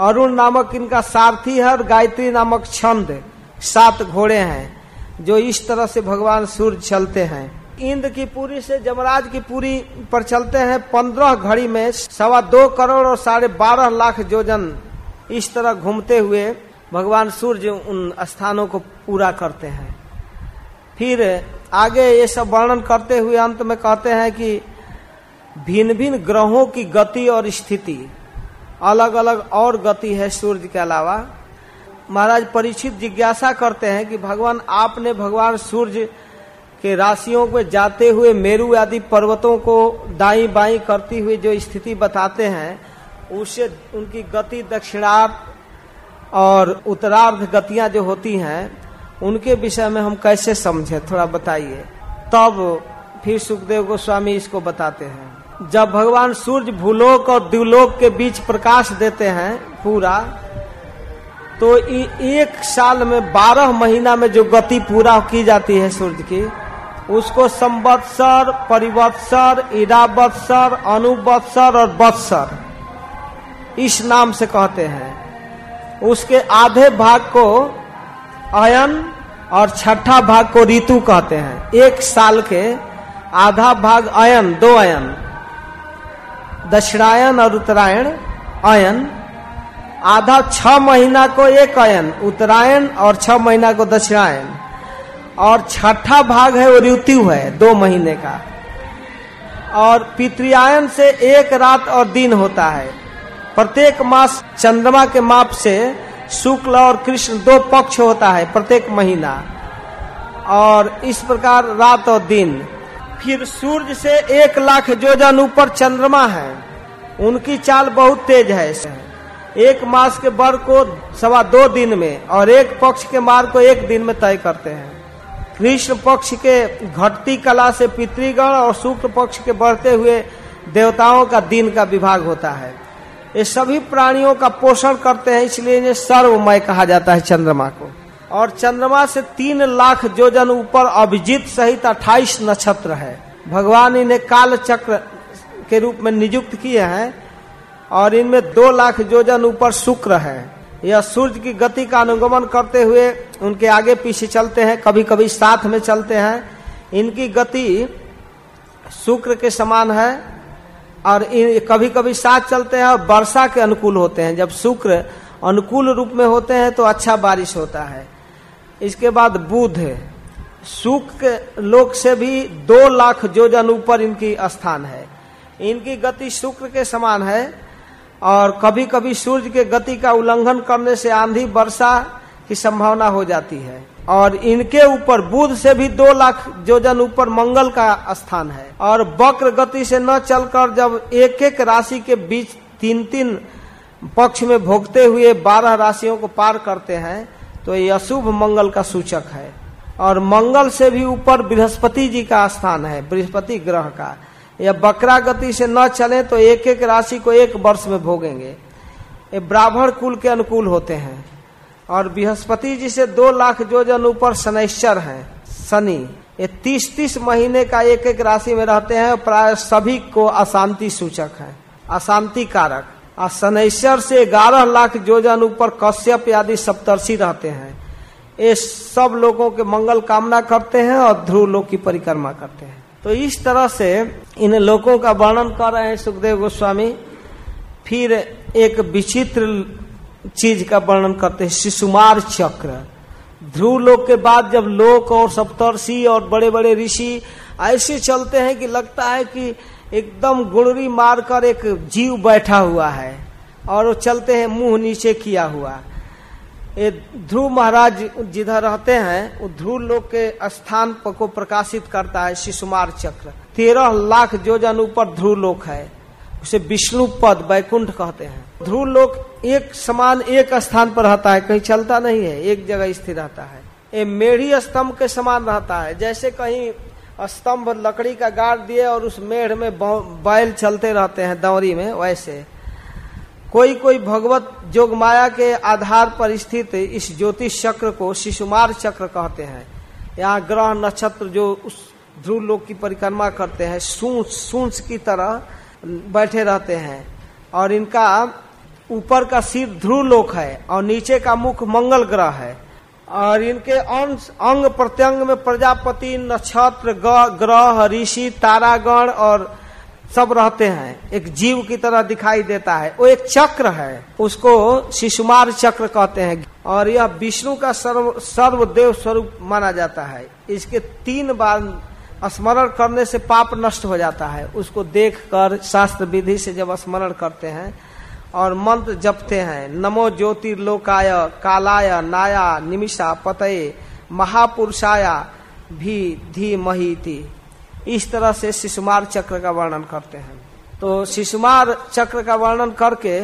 S1: अरुण नामक इनका सारथी है और गायत्री नामक छंद सात घोड़े हैं, जो इस तरह से भगवान सूर्य चलते हैं। इंद्र की पूरी से जमराज की पूरी पर चलते हैं। पंद्रह घड़ी में सवा दो करोड़ और साढ़े बारह लाख जोजन इस तरह घूमते हुए भगवान सूर्य उन स्थानों को पूरा करते हैं। फिर आगे ये सब वर्णन करते हुए अंत में कहते हैं कि भिन्न भिन्न ग्रहों की गति और स्थिति अलग अलग और गति है सूर्य के अलावा। महाराज परीक्षित जिज्ञासा करते हैं कि भगवान, आपने भगवान सूर्य के राशियों को जाते हुए मेरू आदि पर्वतों को दाई बाई करती हुई जो स्थिति बताते हैं उससे उनकी गति दक्षिणार्थ और उत्तरार्ध गतियाँ जो होती हैं, उनके विषय में हम कैसे समझे? थोड़ा बताइए। तब फिर सुखदेव गोस्वामी इसको बताते हैं। जब भगवान सूर्य भूलोक और द्व्यूलोक के बीच प्रकाश देते हैं पूरा तो एक साल में बारह महीना में जो गति पूरा की जाती है सूर्य की, उसको संवत्सर, परिवत्सर, इरावत्सर, अनुवत्सर और वत्सर। इस नाम से कहते हैं। उसके आधे भाग को अयन और छठा भाग को ऋतु कहते हैं। एक साल के आधा भाग अयन, दो अयन। दक्षिणायन और उत्तरायण अयन। आधा छ महीना को एक अयन, उत्तरायण और छ महीना को दक्षिणायन। और छठा भाग है वो ऋतु है, दो महीने का। और पितृयायन से एक रात और दिन होता है। प्रत्येक मास चंद्रमा के माप से शुक्ल और कृष्ण दो पक्ष होता है, प्रत्येक महीना। और इस प्रकार रात और दिन। फिर सूर्य से एक लाख जोजन ऊपर चंद्रमा है, उनकी चाल बहुत तेज है। एक मास के बर को सवा दो दिन में और एक पक्ष के मार को एक दिन में तय करते हैं। कृष्ण पक्ष के घटती कला से पितृगण और शुक्ल पक्ष के बढ़ते हुए देवताओं का दिन का विभाग होता है। ये सभी प्राणियों का पोषण करते हैं, इसलिए इन्हें सर्वमय कहा जाता है चंद्रमा को। और चंद्रमा से तीन लाख जोजन ऊपर अभिजीत सहित अट्ठाईस नक्षत्र है। भगवान इन्हें काल चक्र के रूप में नियुक्त किए हैं, और इनमें दो लाख जोजन ऊपर शुक्र है। यह सूर्य की गति का अनुगमन करते हुए उनके आगे पीछे चलते हैं कभी कभी साथ में चलते हैं। इनकी गति शुक्र के समान है और कभी कभी साथ चलते हैं और वर्षा के अनुकूल होते हैं। जब शुक्र अनुकूल रूप में होते हैं तो अच्छा बारिश होता है। इसके बाद बुध शुक्र लोक से भी दो लाख जोजन ऊपर इनकी स्थान है। इनकी गति शुक्र के समान है और कभी कभी सूर्य के गति का उल्लंघन करने से आंधी, वर्षा की संभावना हो जाती है। और इनके ऊपर बुध से भी दो लाख जोजन ऊपर मंगल का स्थान है। और वक्र गति से न चलकर जब एक एक राशि के बीच तीन तीन पक्ष में भोगते हुए बारह राशियों को पार करते हैं तो ये अशुभ मंगल का सूचक है। और मंगल से भी ऊपर बृहस्पति जी का स्थान है, बृहस्पति ग्रह का। यह बकरा गति से न चले तो एक एक राशि को एक वर्ष में भोगेंगे। ये ब्राह्मण कुल के अनुकूल होते हैं। और बृहस्पति जी से दो लाख जोजन ऊपर शनैश्चर हैं। शनि, ये तीस तीस महीने का एक एक राशि में रहते हैं, प्राय सभी को अशांति सूचक है, अशांति कारक। और शनैश्वर से ग्यारह लाख जोजन ऊपर कश्यप आदि सप्तर्षि रहते हैं। ये सब लोगों के मंगल कामना करते हैं और ध्रुव लोग की परिक्रमा करते हैं। तो इस तरह से इन लोगों का वर्णन कर रहे हैं सुखदेव गोस्वामी। फिर एक विचित्र चीज़ का वर्णन करते हैं शिशुमार चक्र। ध्रुव लोक के बाद जब लोक और सप्तर्षि और बड़े बड़े ऋषि ऐसे चलते हैं कि लगता है कि एकदम गुणरी मारकर एक जीव बैठा हुआ है और वो चलते हैं, मुँह नीचे किया हुआ। ये ध्रुव महाराज जिधर रहते हैं, वो ध्रुव लोक के स्थान को प्रकाशित करता है शिशुमार चक्र। तेरह लाख जोजन ऊपर ध्रुव लोक है, उसे विष्णु पद बैकुंठ कहते हैं। ध्रुव लोक एक समान एक स्थान पर रहता है, कहीं चलता नहीं है, एक जगह स्थिर रहता है। ये मेढ़ी स्तंभ के समान रहता है, जैसे कहीं स्तंभ लकड़ी का गाड़ दिए और उस मेढ़ में बैल चलते रहते हैं दौरी में, वैसे। कोई कोई भगवत जोग माया के आधार पर स्थित इस ज्योतिष चक्र को शिशुमार चक्र कहते हैं। यहाँ ग्रह नक्षत्र जो उस ध्रुव लोक की परिक्रमा करते हैं, सूच सूच की तरह बैठे रहते हैं। और इनका ऊपर का सिर ध्रुव लोक है और नीचे का मुख मंगल ग्रह है। और इनके अंश, अंग प्रत्यंग में प्रजापति, नक्षत्र ग्रह, ऋषि, तारागण और सब रहते हैं। एक जीव की तरह दिखाई देता है। वो एक चक्र है। उसको शिशुमार चक्र कहते हैं। और यह विष्णु का सर्व, सर्वदेव स्वरूप माना जाता है। इसके तीन बार स्मरण करने से पाप नष्ट हो जाता है। उसको देखकर शास्त्र विधि से जब स्मरण करते हैं और मंत्र जपते हैं। नमो ज्योतिर्लोकाय, कालाय, नाया, निमिषा, पतये, महापुरुषाया, भी धी महीति इस तरह से शिशुमार चक्र का वर्णन करते हैं। तो शिशुमार चक्र का वर्णन करके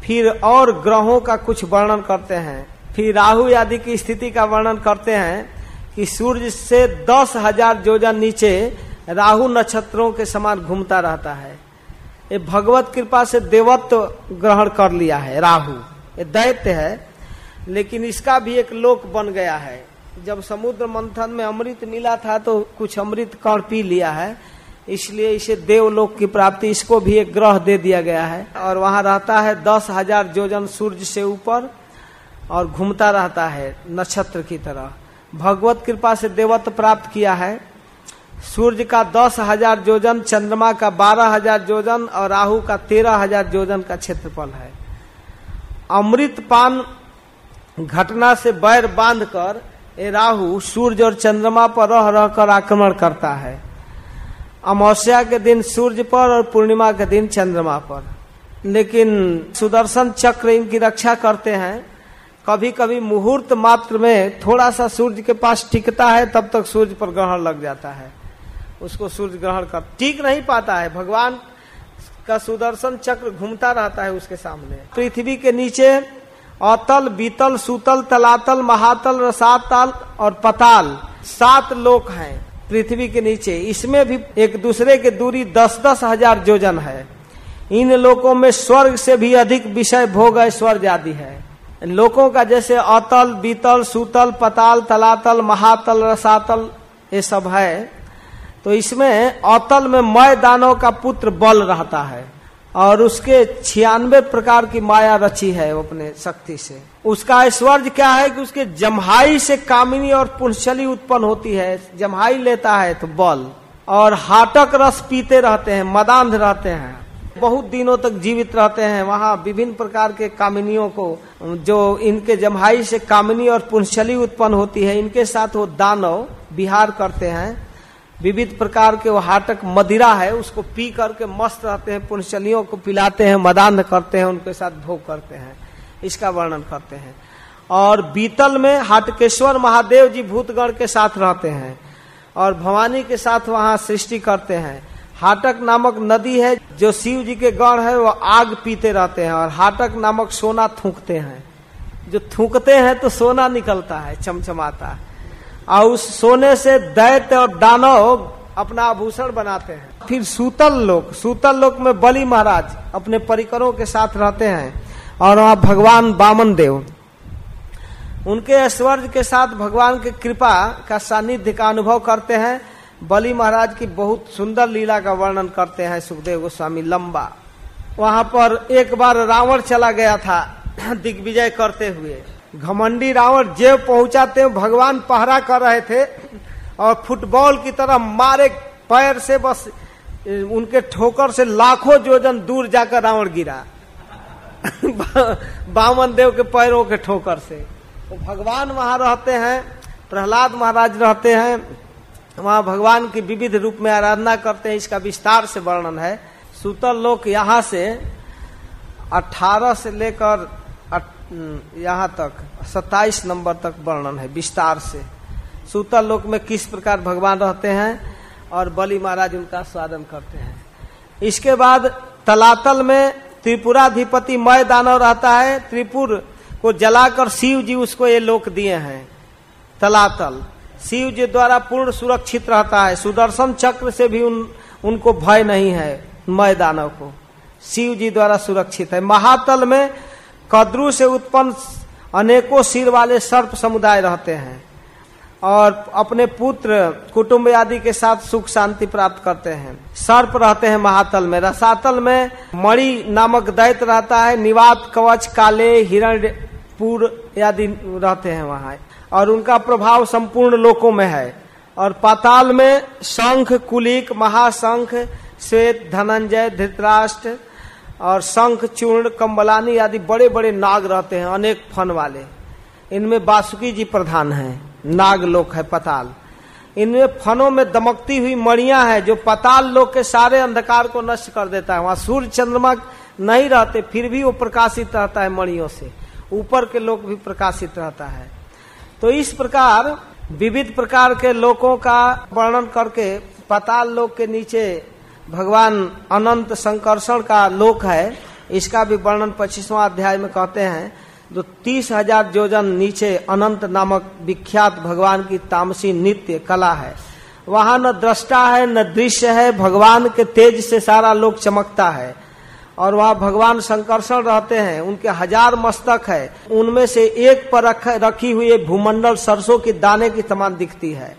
S1: फिर और ग्रहों का कुछ वर्णन करते हैं। फिर राहु आदि की स्थिति का वर्णन करते हैं कि सूर्य से दस हज़ार जोजन नीचे राहु नक्षत्रों के समान घूमता रहता है। ये भगवत कृपा से देवत्व ग्रहण कर लिया है, राहु। ये दैत्य है, लेकिन इसका भी एक लोक बन गया है। जब समुद्र मंथन में अमृत मिला था तो कुछ अमृत कण पी लिया है। इसलिए इसे देवलोक की प्राप्ति, इसको भी एक ग्रह दे दिया गया है। और वहाँ रहता है दस हज़ार जोजन सूर्य से ऊपर और घूमता रहता है नक्षत्र की तरह। भगवत कृपा से देवत्व प्राप्त किया है। सूर्य का दस हज़ार जोजन, चंद्रमा का बारह हज़ार जोजन और राहु का तेरह हज़ार जोजन का क्षेत्रफल है। अमृत पान घटना से बैर बांधकर ये राहु सूर्य और चंद्रमा पर रह रहकर आक्रमण करता है। अमावस्या के दिन सूर्य पर और पूर्णिमा के दिन चंद्रमा पर। लेकिन सुदर्शन चक्र इनकी रक्षा करते हैं। कभी कभी मुहूर्त मात्र में थोड़ा सा सूर्य के पास टिकता है, तब तक सूर्य पर ग्रहण लग जाता है। उसको सूर्य ग्रहण कर टिक नहीं पाता है। भगवान का सुदर्शन चक्र घूमता रहता है उसके सामने। पृथ्वी के नीचे अतल, बीतल, सुतल, तलातल, महातल, रसातल और पताल सात लोक हैं पृथ्वी के नीचे। इसमें भी एक दूसरे के दूरी दस दस हज़ार जोजन है। इन लोकों में स्वर्ग से भी अधिक विषय भोग ऐश्वर्य आदि है। लोकों का जैसे अतल, बीतल, सुतल, पताल, तलातल, महातल, रसातल, ये सब है। तो इसमें अतल में मय दानव का पुत्र बल रहता है और उसके छियानवे प्रकार की माया रची है अपने शक्ति से। उसका ऐश्वर्य क्या है कि उसके जमहाई से कामिनी और पुंशली उत्पन्न होती है। जमहाई लेता है तो बल। और हाटक रस पीते रहते हैं मदांध रहते हैं। बहुत दिनों तक जीवित रहते हैं। वहाँ विभिन्न प्रकार के कामिनियों को, जो इनके जमहाई से कामिनी और पुंशली उत्पन्न होती है, इनके साथ वो दानव बिहार करते हैं। विविध प्रकार के वो हाटक मदिरा है, उसको पी करके मस्त रहते हैं पुण्यचलियों को पिलाते हैं, मदान करते हैं, उनके साथ भोग करते हैं, इसका वर्णन करते हैं। और बीतल में हाटकेश्वर महादेव जी भूतगण के साथ रहते हैं और भवानी के साथ वहाँ सृष्टि करते हैं। हाटक नामक नदी है, जो शिव जी के गढ़ है, वो आग पीते रहते हैं और हाटक नामक सोना थूकते हैं। जो थूकते हैं तो सोना निकलता है, चमचमाता है। और उस सोने से दैत्य और दानव अपना आभूषण बनाते हैं। फिर सूतल लोक सूतल लोक में बलि महाराज अपने परिकरों के साथ रहते हैं और वहाँ भगवान बामन देव। उनके ऐश्वर्य के साथ भगवान की कृपा का सानिध्य का अनुभव करते हैं। बलि महाराज की बहुत सुंदर लीला का वर्णन करते हैं सुखदेव गोस्वामी लंबा। वहाँ पर एक बार रावण चला गया था, दिग्विजय करते हुए। घमंडी रावण जेव पहुंचाते भगवान पहरा कर रहे थे और फुटबॉल की तरह मारे पैर से बस उनके ठोकर से लाखों जोजन दूर जाकर रावण गिरा। बामन देव के पैरों के ठोकर से। तो भगवान वहाँ रहते हैं, प्रहलाद महाराज रहते हैं, वहाँ भगवान की विविध रूप में आराधना करते हैं, इसका विस्तार से वर्णन है। सूतल लोक यहाँ से 18 से लेकर यहाँ तक। 27 नंबर तक वर्णन है, विस्तार से। सूतल लोक में किस प्रकार भगवान रहते हैं और बलि महाराज उनका स्वागत करते हैं। इसके बाद तलातल में त्रिपुराधिपति मय दानव रहता है, त्रिपुर को जलाकर शिव जी उसको ये लोक दिए हैं। तलातल। शिव जी द्वारा पूर्ण सुरक्षित रहता है, सुदर्शन चक्र से भी उन, उनको भय नहीं है मय दानव को। शिव जी द्वारा सुरक्षित है। महातल में कद्रु से उत्पन्न अनेकों सिर वाले सर्प समुदाय रहते हैं और अपने पुत्र, कुटुंब आदि के साथ सुख शांति प्राप्त करते हैं। सर्प रहते हैं महातल में। रसातल में मणि नामक दैत रहता है। निवात, कवच, काले हिरणपुर आदि रहते हैं वहाँ। और उनका प्रभाव संपूर्ण लोकों में है। और पाताल में शंख, कुलिक, महाशंख, श्वेत, धनंजय, धृतराष्ट्र और शंख, चूर्ण कम्बलानी आदि बड़े बड़े नाग रहते हैं, अनेक फन वाले। इनमें बासुकी जी प्रधान हैं, नाग लोक है पताल। इनमें फनों में दमकती हुई मणिया है, जो पताल लोक के सारे अंधकार को नष्ट कर देता है। वहाँ सूर्य चंद्रमा नहीं रहते, फिर भी वो प्रकाशित रहता है मणियों से। ऊपर के लोक भी प्रकाशित रहता है। तो इस प्रकार, विविध प्रकार के लोकों का वर्णन करके पताल लोक के नीचे भगवान अनंत संकर्षण का लोक है। इसका भी वर्णन पच्चीसवां अध्याय में कहते हैं जो तीस हज़ार जोजन नीचे अनंत नामक विख्यात भगवान की तामसी नित्य कला है। वहाँ न दृष्टा है न दृश्य है भगवान के तेज से सारा लोक चमकता है। और वहाँ भगवान संकर्षण रहते हैं उनके हज़ार मस्तक है। उनमें से एक पर रख, रखी हुई भूमंडल सरसों की दाने की समान दिखती है।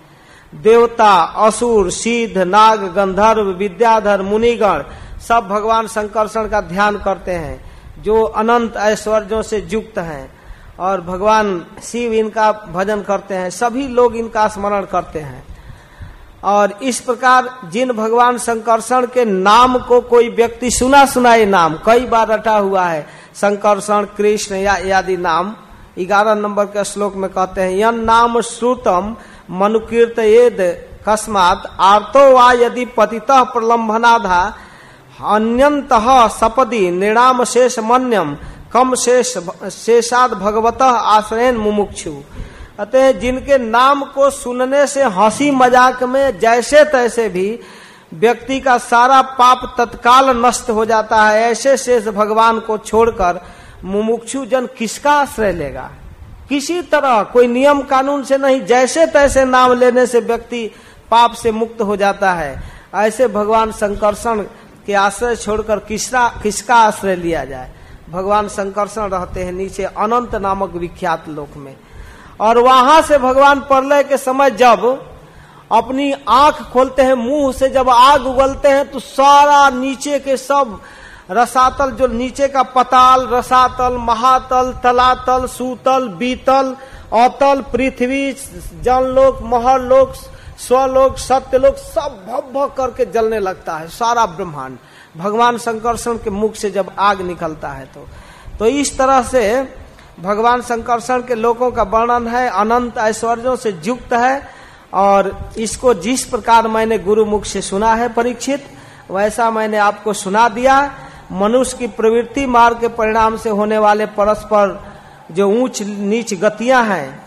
S1: देवता, असुर, सिद्ध, नाग, गंधर्व, विद्याधर, मुनिगण, सब भगवान संकर्षण का ध्यान करते हैं, जो अनंत ऐश्वर्यों से युक्त हैं। और भगवान शिव इनका भजन करते हैं, सभी लोग इनका स्मरण करते हैं। और इस प्रकार जिन भगवान संकर्षण के नाम को कोई व्यक्ति सुना सुनाए नाम, कई बार रटा हुआ है संकर्षण कृष्ण या आदि नाम, ग्यारह नंबर के श्लोक में कहते हैं, यन नाम श्रुतम मनुकीर्त कस्मात आर्तो वा यदि पतित प्रलम्भनाधा अन्यंत सपदि निर्णाम शेष मन्यम कम शेष शेषाद भगवत आश्रयन मुमुक्षु। अतः जिनके नाम को सुनने से हँसी मज़ाक में जैसे तैसे भी व्यक्ति का सारा पाप तत्काल नष्ट हो जाता है, ऐसे शेष भगवान को छोड़कर मुमुक्षु जन किसका आश्रय लेगा? किसी तरह कोई नियम कानून से नहीं, जैसे तैसे नाम लेने से व्यक्ति पाप से मुक्त हो जाता है। ऐसे भगवान संकर्षण के आश्रय छोड़कर किसका किसका आश्रय लिया जाए? भगवान संकर्षण रहते हैं नीचे अनंत नामक विख्यात लोक में। और वहाँ से भगवान प्रलय के समय जब अपनी आँख खोलते हैं, मुँह से जब आग उगलते हैं तो सारा नीचे के सब रसातल जो नीचे का पताल, रसातल, महातल, तलातल, सूतल, बीतल अतल पृथ्वी, जनलोक, महलोक, स्वलोक, सत्यलोक, सब भव भव करके जलने लगता है, सारा ब्रह्मांड। भगवान संकर्षण के मुख से जब आग निकलता है तो। तो इस तरह से भगवान संकर्षण के लोगों का वर्णन है, अनंत ऐश्वर्यों से युक्त है, और इसको जिस प्रकार मैंने गुरु मुख से सुना है परीक्षित, वैसा मैंने आपको सुना दिया। मनुष्य की प्रवृत्ति मार्ग के परिणाम से होने वाले परस्पर जो ऊंच नीच गतियाँ हैं,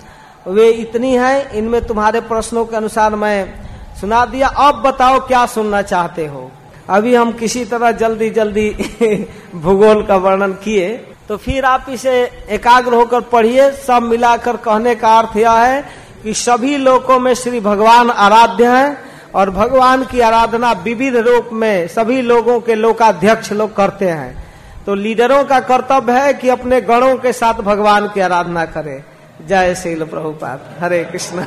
S1: वे इतनी हैं, इनमें तुम्हारे प्रश्नों के अनुसार मैं सुना दिया। अब बताओ क्या सुनना चाहते हो? अभी हम किसी तरह जल्दी जल्दी भूगोल का वर्णन किए तो फिर आप इसे एकाग्र होकर पढ़िए। सब मिलाकर कहने का अर्थ यह है कि सभी लोगों में श्री भगवान आराध्य हैं। और भगवान की आराधना विविध रूप में सभी लोगों के लोकाध्यक्ष लोग करते हैं। तो लीडरों का कर्तव्य है कि अपने गणों के साथ भगवान की आराधना करें। जय श्रील प्रभुपाद। हरे कृष्ण।